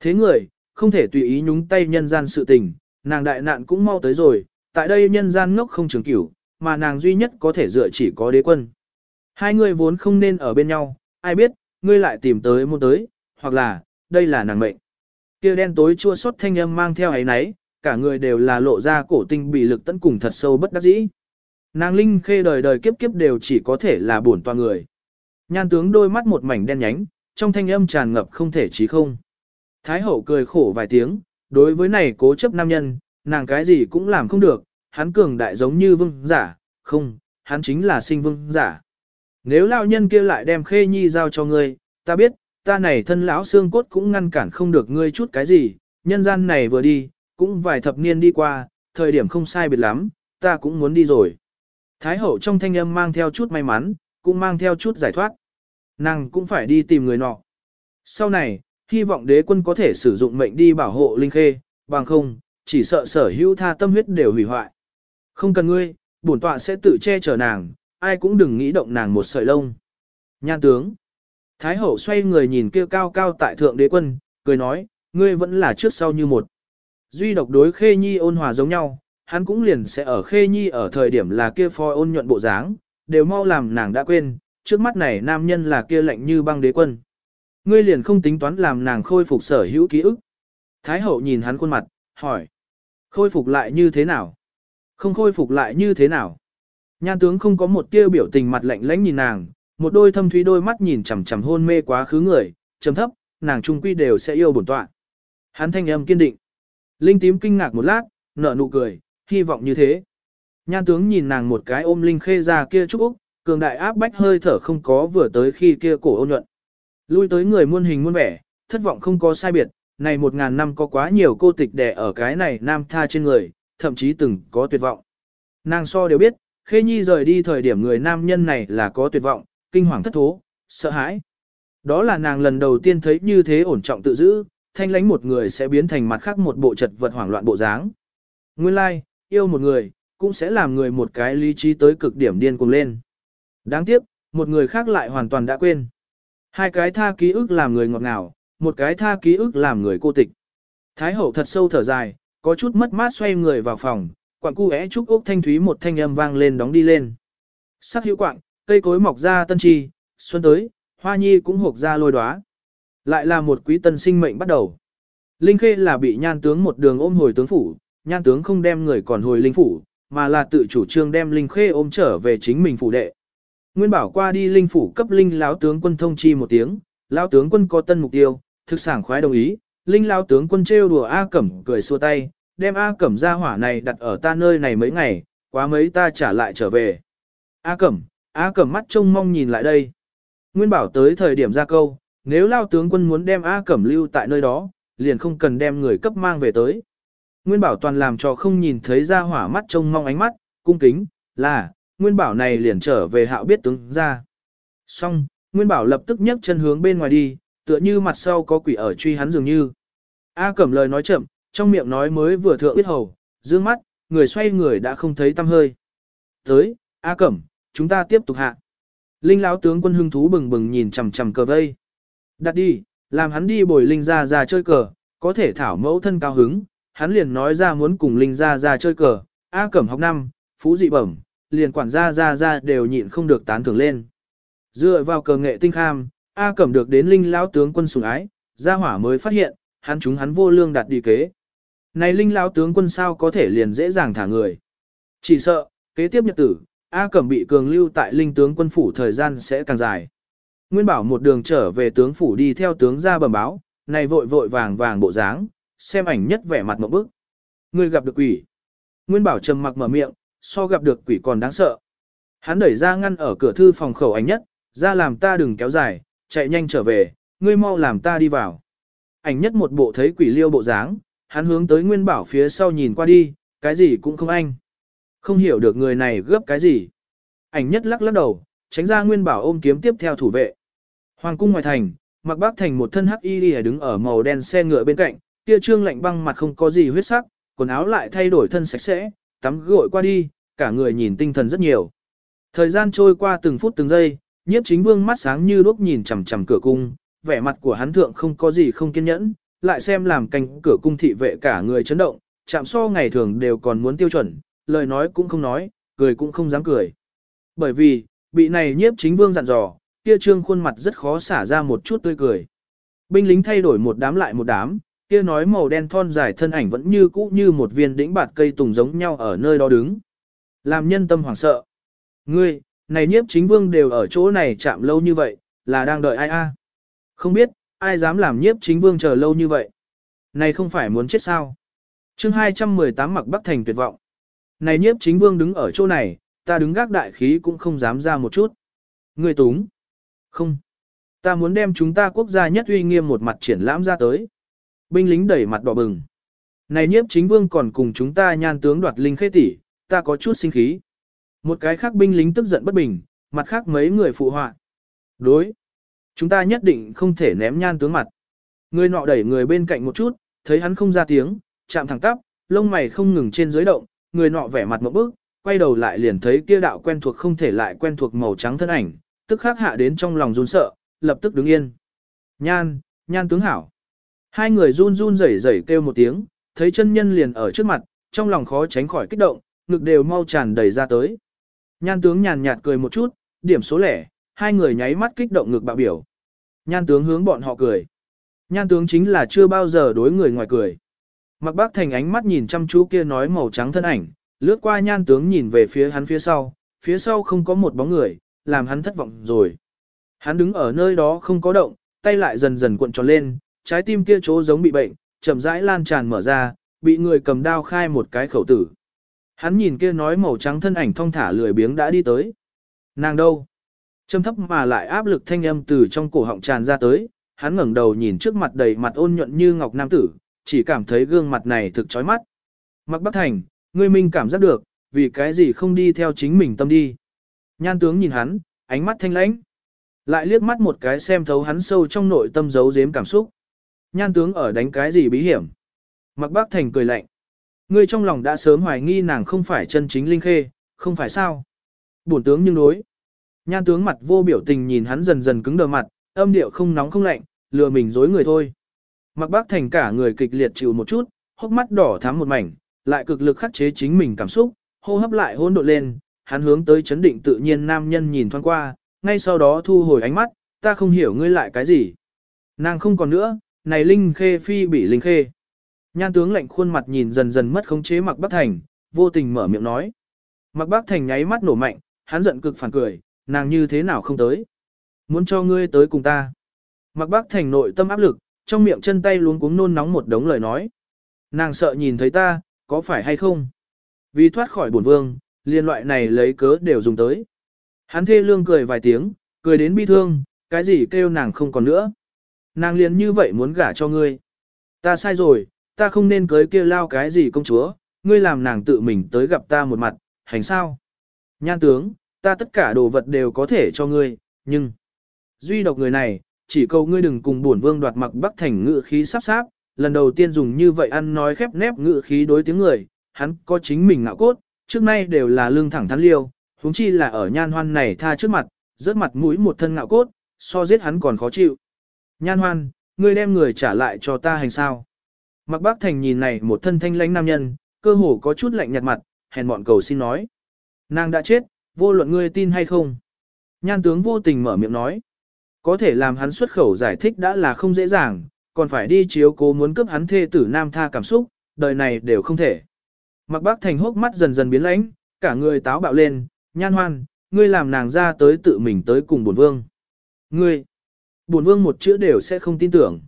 Thế người, không thể tùy ý nhúng tay nhân gian sự tình, nàng đại nạn cũng mau tới rồi, tại đây nhân gian ngốc không trường cửu, mà nàng duy nhất có thể dựa chỉ có đế quân. Hai người vốn không nên ở bên nhau, ai biết, ngươi lại tìm tới muốn tới, hoặc là, đây là nàng mệnh. Kia đen tối chua xót thanh âm mang theo ấy nấy, cả người đều là lộ ra cổ tinh bị lực tấn cùng thật sâu bất đắc dĩ. Nàng linh khê đời đời kiếp kiếp đều chỉ có thể là bổn toa người. Nhan tướng đôi mắt một mảnh đen nhánh, trong thanh âm tràn ngập không thể chí không. Thái hậu cười khổ vài tiếng, đối với này cố chấp nam nhân, nàng cái gì cũng làm không được, hắn cường đại giống như vương giả, không, hắn chính là sinh vương giả. Nếu lão nhân kia lại đem khê nhi giao cho ngươi, ta biết, ta này thân lão xương cốt cũng ngăn cản không được ngươi chút cái gì, nhân gian này vừa đi, cũng vài thập niên đi qua, thời điểm không sai biệt lắm, ta cũng muốn đi rồi. Thái hậu trong thanh âm mang theo chút may mắn, cũng mang theo chút giải thoát. Nàng cũng phải đi tìm người nọ. Sau này, hy vọng đế quân có thể sử dụng mệnh đi bảo hộ Linh Khê, bằng không, chỉ sợ sở hữu tha tâm huyết đều hủy hoại. Không cần ngươi, bổn tọa sẽ tự che chở nàng, ai cũng đừng nghĩ động nàng một sợi lông. Nhan tướng. Thái hậu xoay người nhìn kia cao cao tại thượng đế quân, cười nói, ngươi vẫn là trước sau như một. Duy độc đối khê nhi ôn hòa giống nhau, hắn cũng liền sẽ ở khê nhi ở thời điểm là kia phoi ôn nhuận bộ dáng, đều mau làm nàng đã quên, trước mắt này nam nhân là kia lạnh như băng đế quân. Ngươi liền không tính toán làm nàng khôi phục sở hữu ký ức. Thái hậu nhìn hắn khuôn mặt, hỏi. Khôi phục lại như thế nào? Không khôi phục lại như thế nào? Nhan tướng không có một tia biểu tình mặt lạnh lãnh nhìn nàng, một đôi thâm thúy đôi mắt nhìn chằm chằm hôn mê quá khứ người, trầm thấp, nàng trung quy đều sẽ yêu bổn tọa. Hắn thanh âm kiên định. Linh tím kinh ngạc một lát, nở nụ cười, hy vọng như thế. Nhan tướng nhìn nàng một cái ôm Linh khê ra kia trúc Úc, cường đại áp bách hơi thở không có vừa tới khi kia cổ ôn nhuận. Lui tới người muôn hình muôn vẻ, thất vọng không có sai biệt, này một ngàn năm có quá nhiều cô tịch đẻ ở cái này nam tha trên người, thậm chí từng có tuyệt vọng. Nàng so đều biết, khê nhi rời đi thời điểm người nam nhân này là có tuyệt vọng, kinh hoàng thất thố, sợ hãi. Đó là nàng lần đầu tiên thấy như thế ổn trọng tự giữ, thanh lánh một người sẽ biến thành mặt khác một bộ trật vật hoảng loạn bộ dáng. Nguyên lai, like, yêu một người, cũng sẽ làm người một cái lý trí tới cực điểm điên cuồng lên. Đáng tiếc, một người khác lại hoàn toàn đã quên. Hai cái tha ký ức làm người ngọt ngào, một cái tha ký ức làm người cô tịch. Thái hậu thật sâu thở dài, có chút mất mát xoay người vào phòng, quặng cu é chúc ốc thanh thúy một thanh âm vang lên đóng đi lên. Sắc hữu quạng, cây cối mọc ra tân chi, xuân tới, hoa nhi cũng hộp ra lôi đóa. Lại là một quý tân sinh mệnh bắt đầu. Linh Khê là bị nhan tướng một đường ôm hồi tướng phủ, nhan tướng không đem người còn hồi linh phủ, mà là tự chủ trương đem Linh Khê ôm trở về chính mình phủ đệ. Nguyên bảo qua đi linh phủ cấp linh lão tướng quân thông chi một tiếng, lão tướng quân có tân mục tiêu, thực sảng khoái đồng ý, linh lão tướng quân trêu đùa A Cẩm cười xua tay, đem A Cẩm ra hỏa này đặt ở ta nơi này mấy ngày, quá mấy ta trả lại trở về. A Cẩm, A Cẩm mắt trông mong nhìn lại đây. Nguyên bảo tới thời điểm ra câu, nếu lao tướng quân muốn đem A Cẩm lưu tại nơi đó, liền không cần đem người cấp mang về tới. Nguyên bảo toàn làm cho không nhìn thấy ra hỏa mắt trông mong ánh mắt, cung kính, là, Nguyên bảo này liền trở về hạo biết tướng ra. Xong, Nguyên bảo lập tức nhấc chân hướng bên ngoài đi, tựa như mặt sau có quỷ ở truy hắn dường như. A Cẩm lời nói chậm, trong miệng nói mới vừa thượng biết hầu, dương mắt, người xoay người đã không thấy tâm hơi. Tới, A Cẩm, chúng ta tiếp tục hạ. Linh lão tướng quân hưng thú bừng bừng nhìn chằm chằm cờ vây. Đặt đi, làm hắn đi bồi Linh ra ra chơi cờ, có thể thảo mẫu thân cao hứng, hắn liền nói ra muốn cùng Linh ra ra chơi cờ, A Cẩm học năm, phú dị bẩm, liền quản gia ra ra đều nhịn không được tán thưởng lên. Dựa vào cờ nghệ tinh kham, A Cẩm được đến Linh lão tướng quân sủng ái, gia hỏa mới phát hiện, hắn chúng hắn vô lương đặt đi kế. Này Linh lão tướng quân sao có thể liền dễ dàng thả người. Chỉ sợ, kế tiếp nhật tử, A Cẩm bị cường lưu tại Linh tướng quân phủ thời gian sẽ càng dài. Nguyên bảo một đường trở về tướng phủ đi theo tướng ra bẩm báo, này vội vội vàng vàng bộ dáng, xem ảnh nhất vẻ mặt một bức. Người gặp được quỷ. Nguyên Bảo trầm mặc mở miệng, so gặp được quỷ còn đáng sợ. Hắn đẩy ra ngăn ở cửa thư phòng khẩu ảnh nhất, ra làm ta đừng kéo dài, chạy nhanh trở về, ngươi mau làm ta đi vào. Ảnh nhất một bộ thấy quỷ liêu bộ dáng, hắn hướng tới Nguyên Bảo phía sau nhìn qua đi, cái gì cũng không anh. Không hiểu được người này gấp cái gì. Ảnh nhất lắc lắc đầu, tránh ra Nguyên Bảo ôm kiếm tiếp theo thủ vệ. Hoàng cung ngoài thành, Mặc Bác Thành một thân hắc y lìa đứng ở màu đen xe ngựa bên cạnh, kia trương lạnh băng mặt không có gì huyết sắc, quần áo lại thay đổi thân sạch sẽ, tắm gội qua đi, cả người nhìn tinh thần rất nhiều. Thời gian trôi qua từng phút từng giây, nhiếp chính vương mắt sáng như đuốc nhìn chằm chằm cửa cung, vẻ mặt của hắn thượng không có gì không kiên nhẫn, lại xem làm canh cửa cung thị vệ cả người chấn động, chạm so ngày thường đều còn muốn tiêu chuẩn, lời nói cũng không nói, cười cũng không dám cười. Bởi vì, bị này nhiếp chính vương dặn dò, kia trương khuôn mặt rất khó xả ra một chút tươi cười. Binh lính thay đổi một đám lại một đám, kia nói màu đen thon dài thân ảnh vẫn như cũ như một viên đỉnh bạt cây tùng giống nhau ở nơi đó đứng. Làm nhân tâm hoảng sợ. Ngươi, này nhiếp chính vương đều ở chỗ này chạm lâu như vậy, là đang đợi ai a? Không biết, ai dám làm nhiếp chính vương chờ lâu như vậy? Này không phải muốn chết sao? chương 218 mặc bắc thành tuyệt vọng. Này nhiếp chính vương đứng ở chỗ này, ta đứng gác đại khí cũng không dám ra một chút. người túng. Không. Ta muốn đem chúng ta quốc gia nhất uy nghiêm một mặt triển lãm ra tới. Binh lính đẩy mặt đỏ bừng. Này nhiếp chính vương còn cùng chúng ta nhan tướng đoạt linh khê tỷ, ta có chút sinh khí. Một cái khác binh lính tức giận bất bình, mặt khác mấy người phụ họa. Đối. Chúng ta nhất định không thể ném nhan tướng mặt. Người nọ đẩy người bên cạnh một chút, thấy hắn không ra tiếng, chạm thẳng tắp, lông mày không ngừng trên dưới động, người nọ vẻ mặt một bước, quay đầu lại liền thấy kia đạo quen thuộc không thể lại quen thuộc màu trắng thân ảnh, tức khắc hạ đến trong lòng run sợ, lập tức đứng yên. Nhan, nhan tướng hảo. Hai người run run rẩy rẩy kêu một tiếng, thấy chân nhân liền ở trước mặt, trong lòng khó tránh khỏi kích động, ngực đều mau tràn đầy ra tới. Nhan tướng nhàn nhạt cười một chút, điểm số lẻ, hai người nháy mắt kích động ngực bạo biểu. Nhan tướng hướng bọn họ cười. Nhan tướng chính là chưa bao giờ đối người ngoài cười. Mặc bác thành ánh mắt nhìn chăm chú kia nói màu trắng thân ảnh, lướt qua nhan tướng nhìn về phía hắn phía sau, phía sau không có một bóng người, làm hắn thất vọng rồi. Hắn đứng ở nơi đó không có động, tay lại dần dần cuộn tròn lên, trái tim kia chỗ giống bị bệnh, chậm rãi lan tràn mở ra, bị người cầm đao khai một cái khẩu tử. Hắn nhìn kia nói màu trắng thân ảnh thong thả lười biếng đã đi tới. Nàng đâu? Trầm thấp mà lại áp lực thanh âm từ trong cổ họng tràn ra tới, hắn ngẩng đầu nhìn trước mặt đầy mặt ôn nhuận như ngọc nam tử, chỉ cảm thấy gương mặt này thực chói mắt. Mặc Bắc Thành, ngươi minh cảm giác được, vì cái gì không đi theo chính mình tâm đi. Nhan tướng nhìn hắn, ánh mắt thanh lãnh. Lại liếc mắt một cái xem thấu hắn sâu trong nội tâm giấu giếm cảm xúc. Nhan tướng ở đánh cái gì bí hiểm. Mặc bác thành cười lạnh. Ngươi trong lòng đã sớm hoài nghi nàng không phải chân chính linh khê, không phải sao. Bổn tướng nhưng đối. Nhan tướng mặt vô biểu tình nhìn hắn dần dần cứng đờ mặt, âm điệu không nóng không lạnh, lừa mình dối người thôi. Mặc bác thành cả người kịch liệt chịu một chút, hốc mắt đỏ thắm một mảnh, lại cực lực khắc chế chính mình cảm xúc, hô hấp lại hôn độn lên, hắn hướng tới chấn định tự nhiên nam nhân nhìn thoáng qua, ngay sau đó thu hồi ánh mắt, ta không hiểu ngươi lại cái gì. Nàng không còn nữa, này Linh Khê phi bị Linh Khê. Nhan tướng lạnh khuôn mặt nhìn dần dần mất khống chế Mặc Bắc Thành, vô tình mở miệng nói. Mặc Bắc Thành nháy mắt nổ mạnh, hắn giận cực phản cười, nàng như thế nào không tới. Muốn cho ngươi tới cùng ta. Mặc Bắc Thành nội tâm áp lực, trong miệng chân tay luống cuống nôn nóng một đống lời nói. Nàng sợ nhìn thấy ta, có phải hay không? Vì thoát khỏi bổn vương, liên loại này lấy cớ đều dùng tới. Hắn thê lương cười vài tiếng, cười đến bi thương, cái gì kêu nàng không còn nữa. Nàng liền như vậy muốn gả cho ngươi. Ta sai rồi, ta không nên cưới kia lao cái gì công chúa, ngươi làm nàng tự mình tới gặp ta một mặt, hành sao? Nhan tướng, ta tất cả đồ vật đều có thể cho ngươi, nhưng... Duy độc người này, chỉ cầu ngươi đừng cùng bổn vương đoạt mặc bắc thành ngự khí sắp sáp, lần đầu tiên dùng như vậy ăn nói khép nép ngự khí đối tiếng người, hắn có chính mình ngạo cốt, trước nay đều là lương thẳng thắn liêu, huống chi là ở nhan hoan này tha trước mặt, rớt mặt mũi một thân ngạo cốt, so giết hắn còn khó chịu. Nhan hoan, ngươi đem người trả lại cho ta hành sao. Mặc bác thành nhìn này một thân thanh lãnh nam nhân, cơ hồ có chút lạnh nhạt mặt, hèn mọn cầu xin nói. Nàng đã chết, vô luận ngươi tin hay không. Nhan tướng vô tình mở miệng nói. Có thể làm hắn xuất khẩu giải thích đã là không dễ dàng, còn phải đi chiếu cố muốn cướp hắn thê tử nam tha cảm xúc, đời này đều không thể. Mặc bác thành hốc mắt dần dần biến lãnh, cả người táo bạo lên, nhan hoan, ngươi làm nàng ra tới tự mình tới cùng bổn vương. Ngươi, bổn vương một chữ đều sẽ không tin tưởng.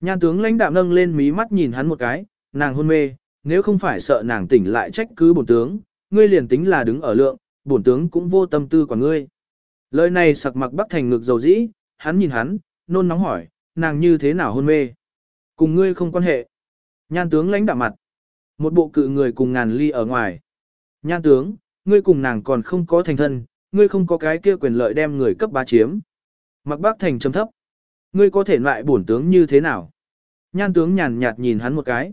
Nhan tướng lãnh đạm nâng lên mí mắt nhìn hắn một cái, nàng hôn mê, nếu không phải sợ nàng tỉnh lại trách cứ bổn tướng, ngươi liền tính là đứng ở lượng, bổn tướng cũng vô tâm tư của ngươi. Lời này sặc mặc bắc thành ngực dầu dĩ, hắn nhìn hắn, nôn nóng hỏi, nàng như thế nào hôn mê? Cùng ngươi không quan hệ. Nhan tướng lãnh đạm mặt. Một bộ cự người cùng ngàn ly ở ngoài. Nhan tướng, ngươi cùng nàng còn không có thành thân, ngươi không có cái kia quyền lợi đem người cấp bá chiếm. Mặc bác thành trầm thấp. Ngươi có thể loại bổn tướng như thế nào? Nhan tướng nhàn nhạt nhìn hắn một cái.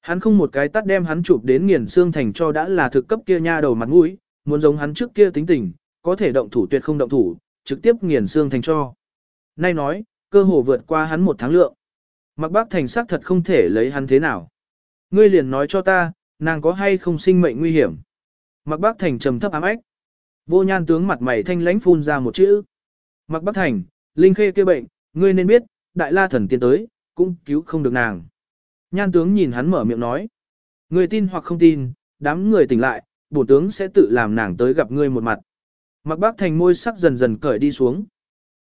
Hắn không một cái tắt đem hắn chụp đến nghiền xương thành cho đã là thực cấp kia nha đầu mặt mũi, muốn giống hắn trước kia tính tình, có thể động thủ tuyệt không động thủ, trực tiếp nghiền xương thành cho. Nay nói, cơ hồ vượt qua hắn một tháng lượng. Mặc bác thành xác thật không thể lấy hắn thế nào. Ngươi liền nói cho ta, nàng có hay không sinh mệnh nguy hiểm. Mặc bác thành trầm thấp ám ếch. Vô nhan tướng mặt mày thanh lãnh phun ra một chữ. Mặc bác thành, linh khê kia bệnh, ngươi nên biết, đại la thần tiên tới, cũng cứu không được nàng. Nhan tướng nhìn hắn mở miệng nói. Ngươi tin hoặc không tin, đám người tỉnh lại, bổ tướng sẽ tự làm nàng tới gặp ngươi một mặt. Mặc bác thành môi sắc dần dần cởi đi xuống.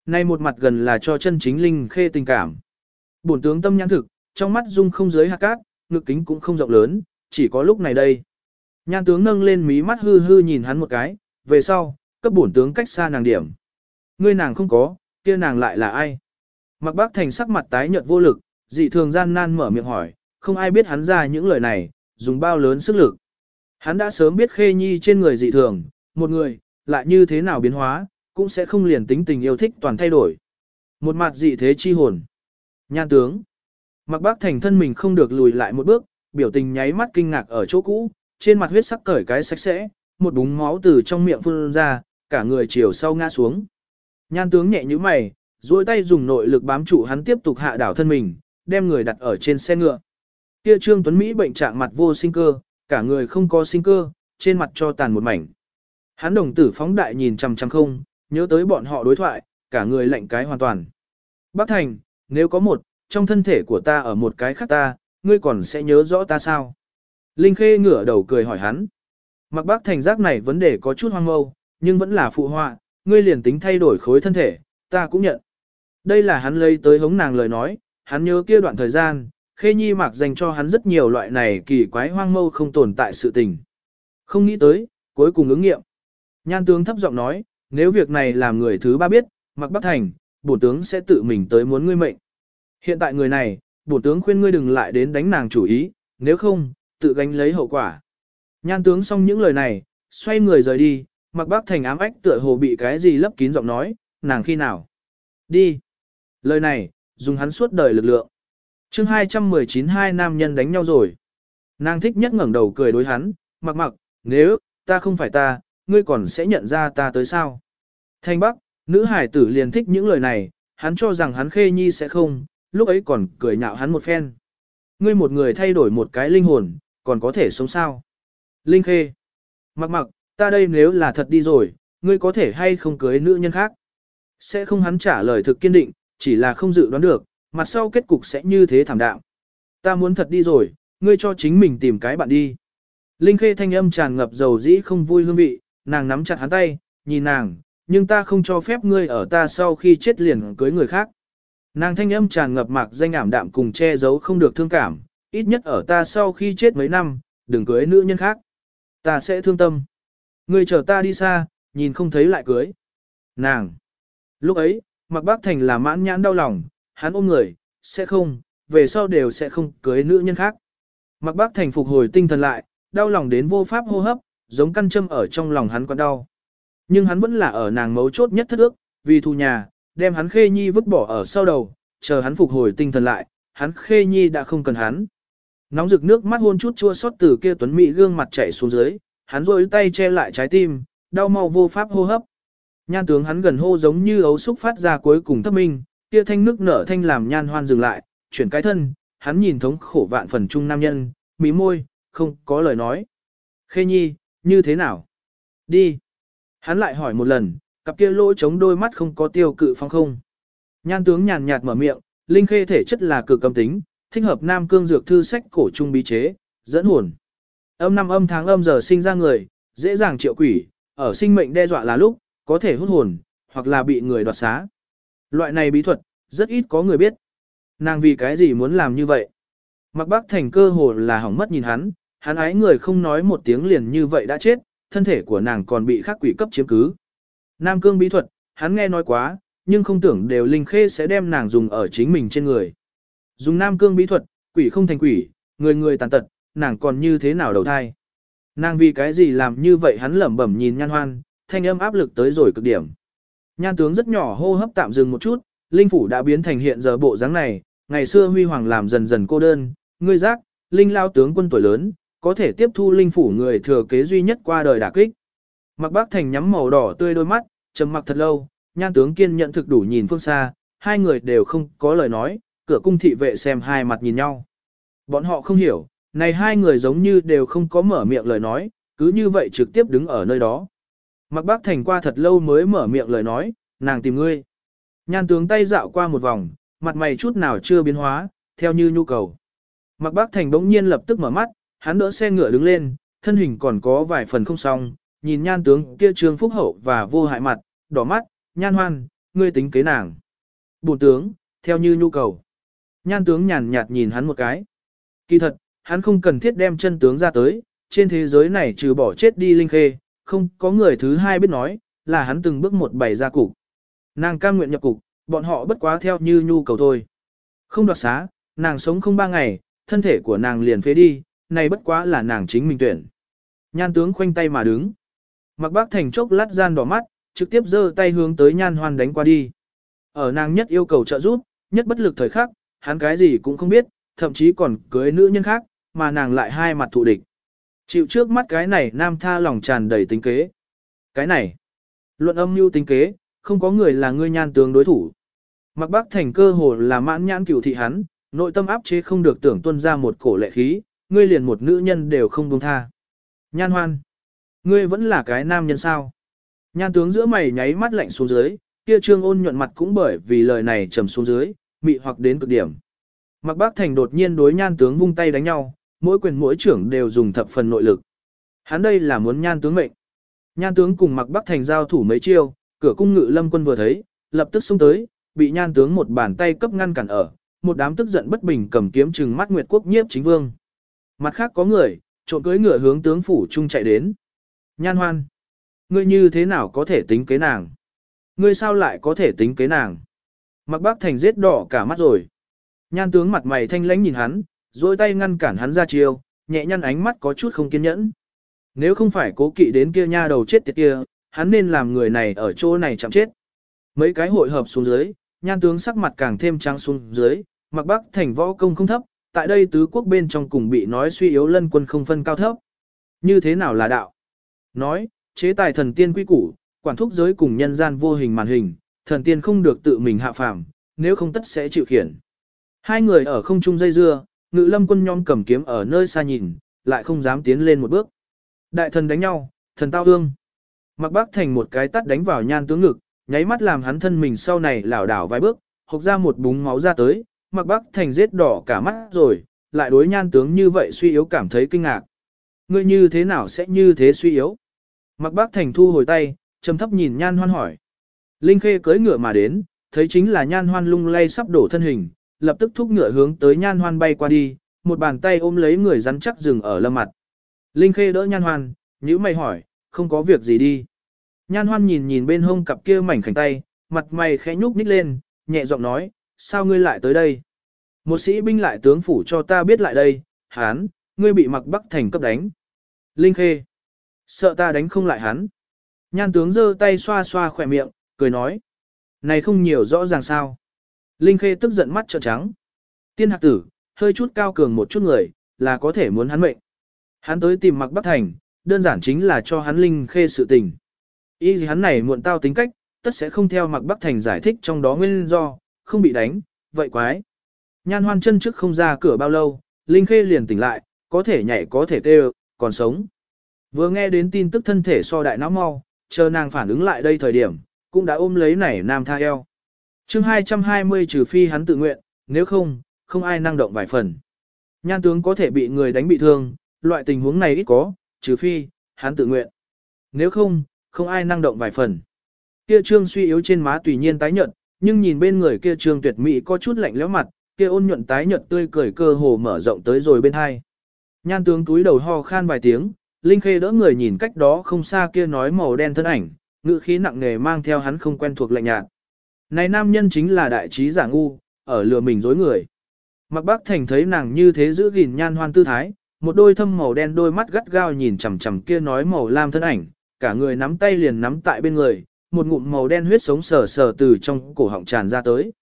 Nay một mặt gần là cho chân chính linh khê tình cảm. Bổn tướng tâm nhãn thực, trong mắt dung không dưới hạt cát, ngực kính cũng không rộng lớn, chỉ có lúc này đây. Nhan tướng nâng lên mí mắt hư hư nhìn hắn một cái, về sau, cấp bổn tướng cách xa nàng điểm. Ngươi nàng không có, kia nàng lại là ai? Mặc bác thành sắc mặt tái nhợt vô lực, dị thường gian nan mở miệng hỏi, không ai biết hắn ra những lời này, dùng bao lớn sức lực. Hắn đã sớm biết khê nhi trên người dị thường, một người, lại như thế nào biến hóa, cũng sẽ không liền tính tình yêu thích toàn thay đổi. Một mặt dị thế chi hồn. Nhan tướng. Mặc bác thành thân mình không được lùi lại một bước, biểu tình nháy mắt kinh ngạc ở chỗ cũ, trên mặt huyết sắc cởi cái sạch sẽ, một búng máu từ trong miệng phun ra, cả người chiều sau ngã xuống. Nhan tướng nhẹ như mày, duỗi tay dùng nội lực bám trụ hắn tiếp tục hạ đảo thân mình, đem người đặt ở trên xe ngựa. Kia Trương Tuấn Mỹ bệnh trạng mặt vô sinh cơ, cả người không có sinh cơ, trên mặt cho tàn một mảnh. Hắn đồng tử phóng đại nhìn chằm chằm không, nhớ tới bọn họ đối thoại, cả người lạnh cái hoàn toàn. Bác Thành, nếu có một, trong thân thể của ta ở một cái khác ta, ngươi còn sẽ nhớ rõ ta sao? Linh Khê ngửa đầu cười hỏi hắn. Mặc bác thành giác này vấn đề có chút hoang mâu, nhưng vẫn là phụ họa, ngươi liền tính thay đổi khối thân thể, ta cũng nhận. Đây là hắn lấy tới hống nàng lời nói, hắn nhớ kia đoạn thời gian, Khê Nhi mặc dành cho hắn rất nhiều loại này kỳ quái hoang mâu không tồn tại sự tình. Không nghĩ tới, cuối cùng ứng nghiệm. Nhan tướng thấp giọng nói, nếu việc này làm người thứ ba biết, mặc bác thành, bổ tướng sẽ tự mình tới muốn ngươi mệnh. Hiện tại người này, bổ tướng khuyên ngươi đừng lại đến đánh nàng chủ ý, nếu không, tự gánh lấy hậu quả. Nhan tướng xong những lời này, xoay người rời đi, mặc bác thành ám ách tựa hồ bị cái gì lấp kín giọng nói, nàng khi nào? Đi. Lời này, dùng hắn suốt đời lực lượng. chương 219 hai nam nhân đánh nhau rồi. Nàng thích nhất ngẩng đầu cười đối hắn, mặc mặc, nếu, ta không phải ta, ngươi còn sẽ nhận ra ta tới sao? Thanh Bắc, nữ hải tử liền thích những lời này, hắn cho rằng hắn khê nhi sẽ không, lúc ấy còn cười nhạo hắn một phen. Ngươi một người thay đổi một cái linh hồn, còn có thể sống sao? Linh khê. Mặc mặc, ta đây nếu là thật đi rồi, ngươi có thể hay không cưới nữ nhân khác? Sẽ không hắn trả lời thực kiên định, chỉ là không dự đoán được, mặt sau kết cục sẽ như thế thảm đạm. Ta muốn thật đi rồi, ngươi cho chính mình tìm cái bạn đi. Linh khê thanh âm tràn ngập dầu dĩ không vui hương vị, nàng nắm chặt hắn tay, nhìn nàng, nhưng ta không cho phép ngươi ở ta sau khi chết liền cưới người khác. Nàng thanh âm tràn ngập mạc danh ảm đạm cùng che giấu không được thương cảm, ít nhất ở ta sau khi chết mấy năm, đừng cưới nữ nhân khác. Ta sẽ thương tâm. Ngươi chờ ta đi xa, nhìn không thấy lại cưới. Nàng. Lúc ấy, Mặc Bác Thành là mãn nhãn đau lòng, hắn ôm người, sẽ không, về sau đều sẽ không cưới nữ nhân khác. Mặc Bác Thành phục hồi tinh thần lại, đau lòng đến vô pháp hô hấp, giống căn châm ở trong lòng hắn quặn đau. Nhưng hắn vẫn là ở nàng mấu chốt nhất thất ước, vì thù nhà, đem hắn khê nhi vứt bỏ ở sau đầu, chờ hắn phục hồi tinh thần lại, hắn khê nhi đã không cần hắn. Nóng rực nước mắt hôn chút chua xót từ kia tuấn mỹ gương mặt chảy xuống dưới, hắn rôi tay che lại trái tim, đau mau vô pháp hô hấp. Nhan tướng hắn gần hô giống như ấu xúc phát ra cuối cùng thấp minh, kia thanh nước nở thanh làm nhan hoan dừng lại, chuyển cái thân, hắn nhìn thống khổ vạn phần trung nam nhân, mí môi, không có lời nói. Khê nhi, như thế nào? Đi. Hắn lại hỏi một lần, cặp kia lỗ chống đôi mắt không có tiêu cự phong không. Nhan tướng nhàn nhạt mở miệng, linh khê thể chất là cực âm tính, thích hợp nam cương dược thư sách cổ trung bí chế, dẫn hồn. Âm năm âm tháng âm giờ sinh ra người, dễ dàng triệu quỷ, ở sinh mệnh đe dọa là lúc, có thể hút hồn, hoặc là bị người đoạt xá. Loại này bí thuật, rất ít có người biết. Nàng vì cái gì muốn làm như vậy? Mặc bác thành cơ hồ là hỏng mất nhìn hắn, hắn ái người không nói một tiếng liền như vậy đã chết, thân thể của nàng còn bị khắc quỷ cấp chiếm cứ. Nam cương bí thuật, hắn nghe nói quá, nhưng không tưởng đều linh khê sẽ đem nàng dùng ở chính mình trên người. Dùng nam cương bí thuật, quỷ không thành quỷ, người người tàn tật, nàng còn như thế nào đầu thai. Nàng vì cái gì làm như vậy hắn lẩm bẩm nhìn nhan hoan, thanh âm áp lực tới rồi cực điểm. Nhan tướng rất nhỏ hô hấp tạm dừng một chút, linh phủ đã biến thành hiện giờ bộ dáng này, ngày xưa huy hoàng làm dần dần cô đơn, ngươi giác, linh lao tướng quân tuổi lớn, có thể tiếp thu linh phủ người thừa kế duy nhất qua đời đả kích. Mặc bác thành nhắm màu đỏ tươi đôi mắt, trầm mặc thật lâu, nhan tướng kiên nhận thực đủ nhìn phương xa, hai người đều không có lời nói, cửa cung thị vệ xem hai mặt nhìn nhau. Bọn họ không hiểu, này hai người giống như đều không có mở miệng lời nói, cứ như vậy trực tiếp đứng ở nơi đó. Mặc bác thành qua thật lâu mới mở miệng lời nói, nàng tìm ngươi. Nhan tướng tay dạo qua một vòng, mặt mày chút nào chưa biến hóa, theo như nhu cầu. Mặc bác thành bỗng nhiên lập tức mở mắt, hắn đỡ xe ngựa đứng lên, thân hình còn có vài phần không xong, nhìn nhan tướng kia trương phúc hậu và vô hại mặt, đỏ mắt, nhan hoan, ngươi tính kế nàng. Bổn tướng, theo như nhu cầu. Nhan tướng nhàn nhạt nhìn hắn một cái. Kỳ thật, hắn không cần thiết đem chân tướng ra tới, trên thế giới này trừ bỏ chết đi linh khê, không có người thứ hai biết nói, là hắn từng bước một bày ra cục. Nàng cam nguyện nhập cục, bọn họ bất quá theo như nhu cầu thôi. Không đoạt xá, nàng sống không ba ngày, thân thể của nàng liền phế đi, này bất quá là nàng chính mình tuyển. Nhan tướng khoanh tay mà đứng. Mặc bác thành chốc lát gian đỏ mắt, trực tiếp giơ tay hướng tới nhan hoan đánh qua đi. Ở nàng nhất yêu cầu trợ giúp, nhất bất lực thời khắc, hắn cái gì cũng không biết, thậm chí còn cưới nữ nhân khác, mà nàng lại hai mặt thù địch. Chịu trước mắt cái này nam tha lòng tràn đầy tính kế. Cái này, luận âm mưu tính kế, không có người là ngươi nhan tướng đối thủ. Mặc bác thành cơ hồ là mãn nhãn cửu thị hắn, nội tâm áp chế không được tưởng tuân ra một cổ lệ khí, ngươi liền một nữ nhân đều không buông tha. Nhan hoan, ngươi vẫn là cái nam nhân sao? Nhan tướng giữa mày nháy mắt lạnh xuống dưới, kia trương ôn nhuận mặt cũng bởi vì lời này trầm xuống dưới, mị hoặc đến cực điểm. Mặc bác thành đột nhiên đối nhan tướng vung tay đánh nhau, mỗi quyền mỗi trưởng đều dùng thập phần nội lực. Hắn đây là muốn nhan tướng mệnh. Nhan tướng cùng mặc bác thành giao thủ mấy chiêu, cửa cung ngự lâm quân vừa thấy, lập tức xông tới, bị nhan tướng một bàn tay cấp ngăn cản ở, một đám tức giận bất bình cầm kiếm trừng mắt Nguyệt quốc nhiếp chính vương. Mặt khác có người, trộn cưới ngựa hướng tướng phủ trung chạy đến. Nhan hoan, ngươi như thế nào có thể tính kế nàng? Ngươi sao lại có thể tính kế nàng? Mặc bác thành giết đỏ cả mắt rồi. Nhan tướng mặt mày thanh lãnh nhìn hắn, dôi tay ngăn cản hắn ra chiêu, nhẹ nhăn ánh mắt có chút không kiên nhẫn. Nếu không phải cố kỵ đến kia nha đầu chết tiệt kia, hắn nên làm người này ở chỗ này chạm chết. Mấy cái hội hợp xuống dưới, nhan tướng sắc mặt càng thêm trắng xuống dưới, mặc bắc thành võ công không thấp, tại đây tứ quốc bên trong cùng bị nói suy yếu lân quân không phân cao thấp. Như thế nào là đạo? Nói, chế tài thần tiên quy củ, quản thúc giới cùng nhân gian vô hình màn hình, thần tiên không được tự mình hạ phàm, nếu không tất sẽ chịu khiển. Hai người ở không trung dây dưa, ngự lâm quân nhóm cầm kiếm ở nơi xa nhìn, lại không dám tiến lên một bước. Đại thần đánh nhau, thần tao ương. Mặc bác thành một cái tắt đánh vào nhan tướng ngực, nháy mắt làm hắn thân mình sau này lảo đảo vài bước, hộc ra một búng máu ra tới, mặc bác thành giết đỏ cả mắt rồi, lại đối nhan tướng như vậy suy yếu cảm thấy kinh ngạc. Ngươi như thế nào sẽ như thế suy yếu? Mặc bác thành thu hồi tay, trầm thấp nhìn nhan hoan hỏi. Linh khê cưỡi ngựa mà đến, thấy chính là nhan hoan lung lay sắp đổ thân hình, lập tức thúc ngựa hướng tới nhan hoan bay qua đi, một bàn tay ôm lấy người rắn chắc dừng ở lâm mặt. Linh khê đỡ nhan hoan, nhữ mày hỏi, không có việc gì đi. Nhan hoan nhìn nhìn bên hông cặp kia mảnh khảnh tay, mặt mày khẽ nhúc nhích lên, nhẹ giọng nói, sao ngươi lại tới đây? Một sĩ binh lại tướng phủ cho ta biết lại đây, hán, ngươi bị mặc bắc thành cấp đánh. Linh khê, sợ ta đánh không lại hắn. Nhan tướng giơ tay xoa xoa khỏe miệng, cười nói. Này không nhiều rõ ràng sao. Linh khê tức giận mắt trợn trắng. Tiên hạc tử, hơi chút cao cường một chút người, là có thể muốn hắn mệnh. Hắn tới tìm mặc bắc thành, đơn giản chính là cho hắn Linh khê sự tình. Ý gì hắn này muộn tao tính cách, tất sẽ không theo mặc bắc thành giải thích trong đó nguyên do, không bị đánh, vậy quái. Nhan hoan chân trước không ra cửa bao lâu, Linh khê liền tỉnh lại, có thể nhảy có thể tê còn sống. Vừa nghe đến tin tức thân thể so đại não mau, chờ nàng phản ứng lại đây thời điểm, cũng đã ôm lấy nảy nam tha eo. chương 220 trừ phi hắn tự nguyện, nếu không, không ai năng động vài phần. Nhan tướng có thể bị người đánh bị thương, loại tình huống này ít có, trừ phi, hắn tự nguyện. Nếu không, không ai năng động vài phần. Kia trương suy yếu trên má tùy nhiên tái nhợt, nhưng nhìn bên người kia trương tuyệt mỹ có chút lạnh lẽo mặt, kia ôn nhuận tái nhợt tươi cười cơ hồ mở rộng tới rồi bên hai. Nhan tướng túi đầu ho khan vài tiếng, Linh Khê đỡ người nhìn cách đó không xa kia nói màu đen thân ảnh, ngữ khí nặng nề mang theo hắn không quen thuộc lạnh nhạt. Này nam nhân chính là đại trí giả ngu, ở lừa mình dối người. Mặc bác thành thấy nàng như thế giữ gìn nhan hoan tư thái, một đôi thâm màu đen đôi mắt gắt gao nhìn chằm chằm kia nói màu lam thân ảnh, cả người nắm tay liền nắm tại bên người, một ngụm màu đen huyết sống sờ sờ từ trong cổ họng tràn ra tới.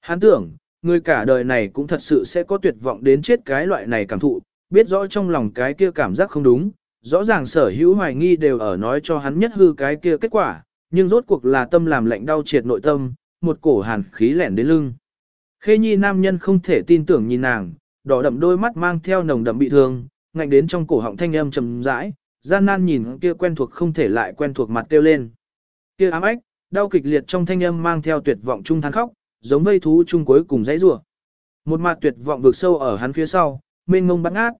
Hắn tưởng, người cả đời này cũng thật sự sẽ có tuyệt vọng đến chết cái loại này cảm thụ, biết rõ trong lòng cái kia cảm giác không đúng, rõ ràng sở hữu hoài nghi đều ở nói cho hắn nhất hư cái kia kết quả, nhưng rốt cuộc là tâm làm lạnh đau triệt nội tâm, một cổ hàn khí lẻn đến lưng. Khê nhi nam nhân không thể tin tưởng nhìn nàng, đỏ đậm đôi mắt mang theo nồng đậm bị thương, ngạnh đến trong cổ họng thanh âm trầm rãi, gian nan nhìn kia quen thuộc không thể lại quen thuộc mặt kêu lên. Kia ám ếch, đau kịch liệt trong thanh âm mang theo tuyệt vọng chung than khóc, giống vây thú chung cuối cùng dãy rủa. Một mặt tuyệt vọng vượt sâu ở hắn phía sau, mênh ngông bắn ác,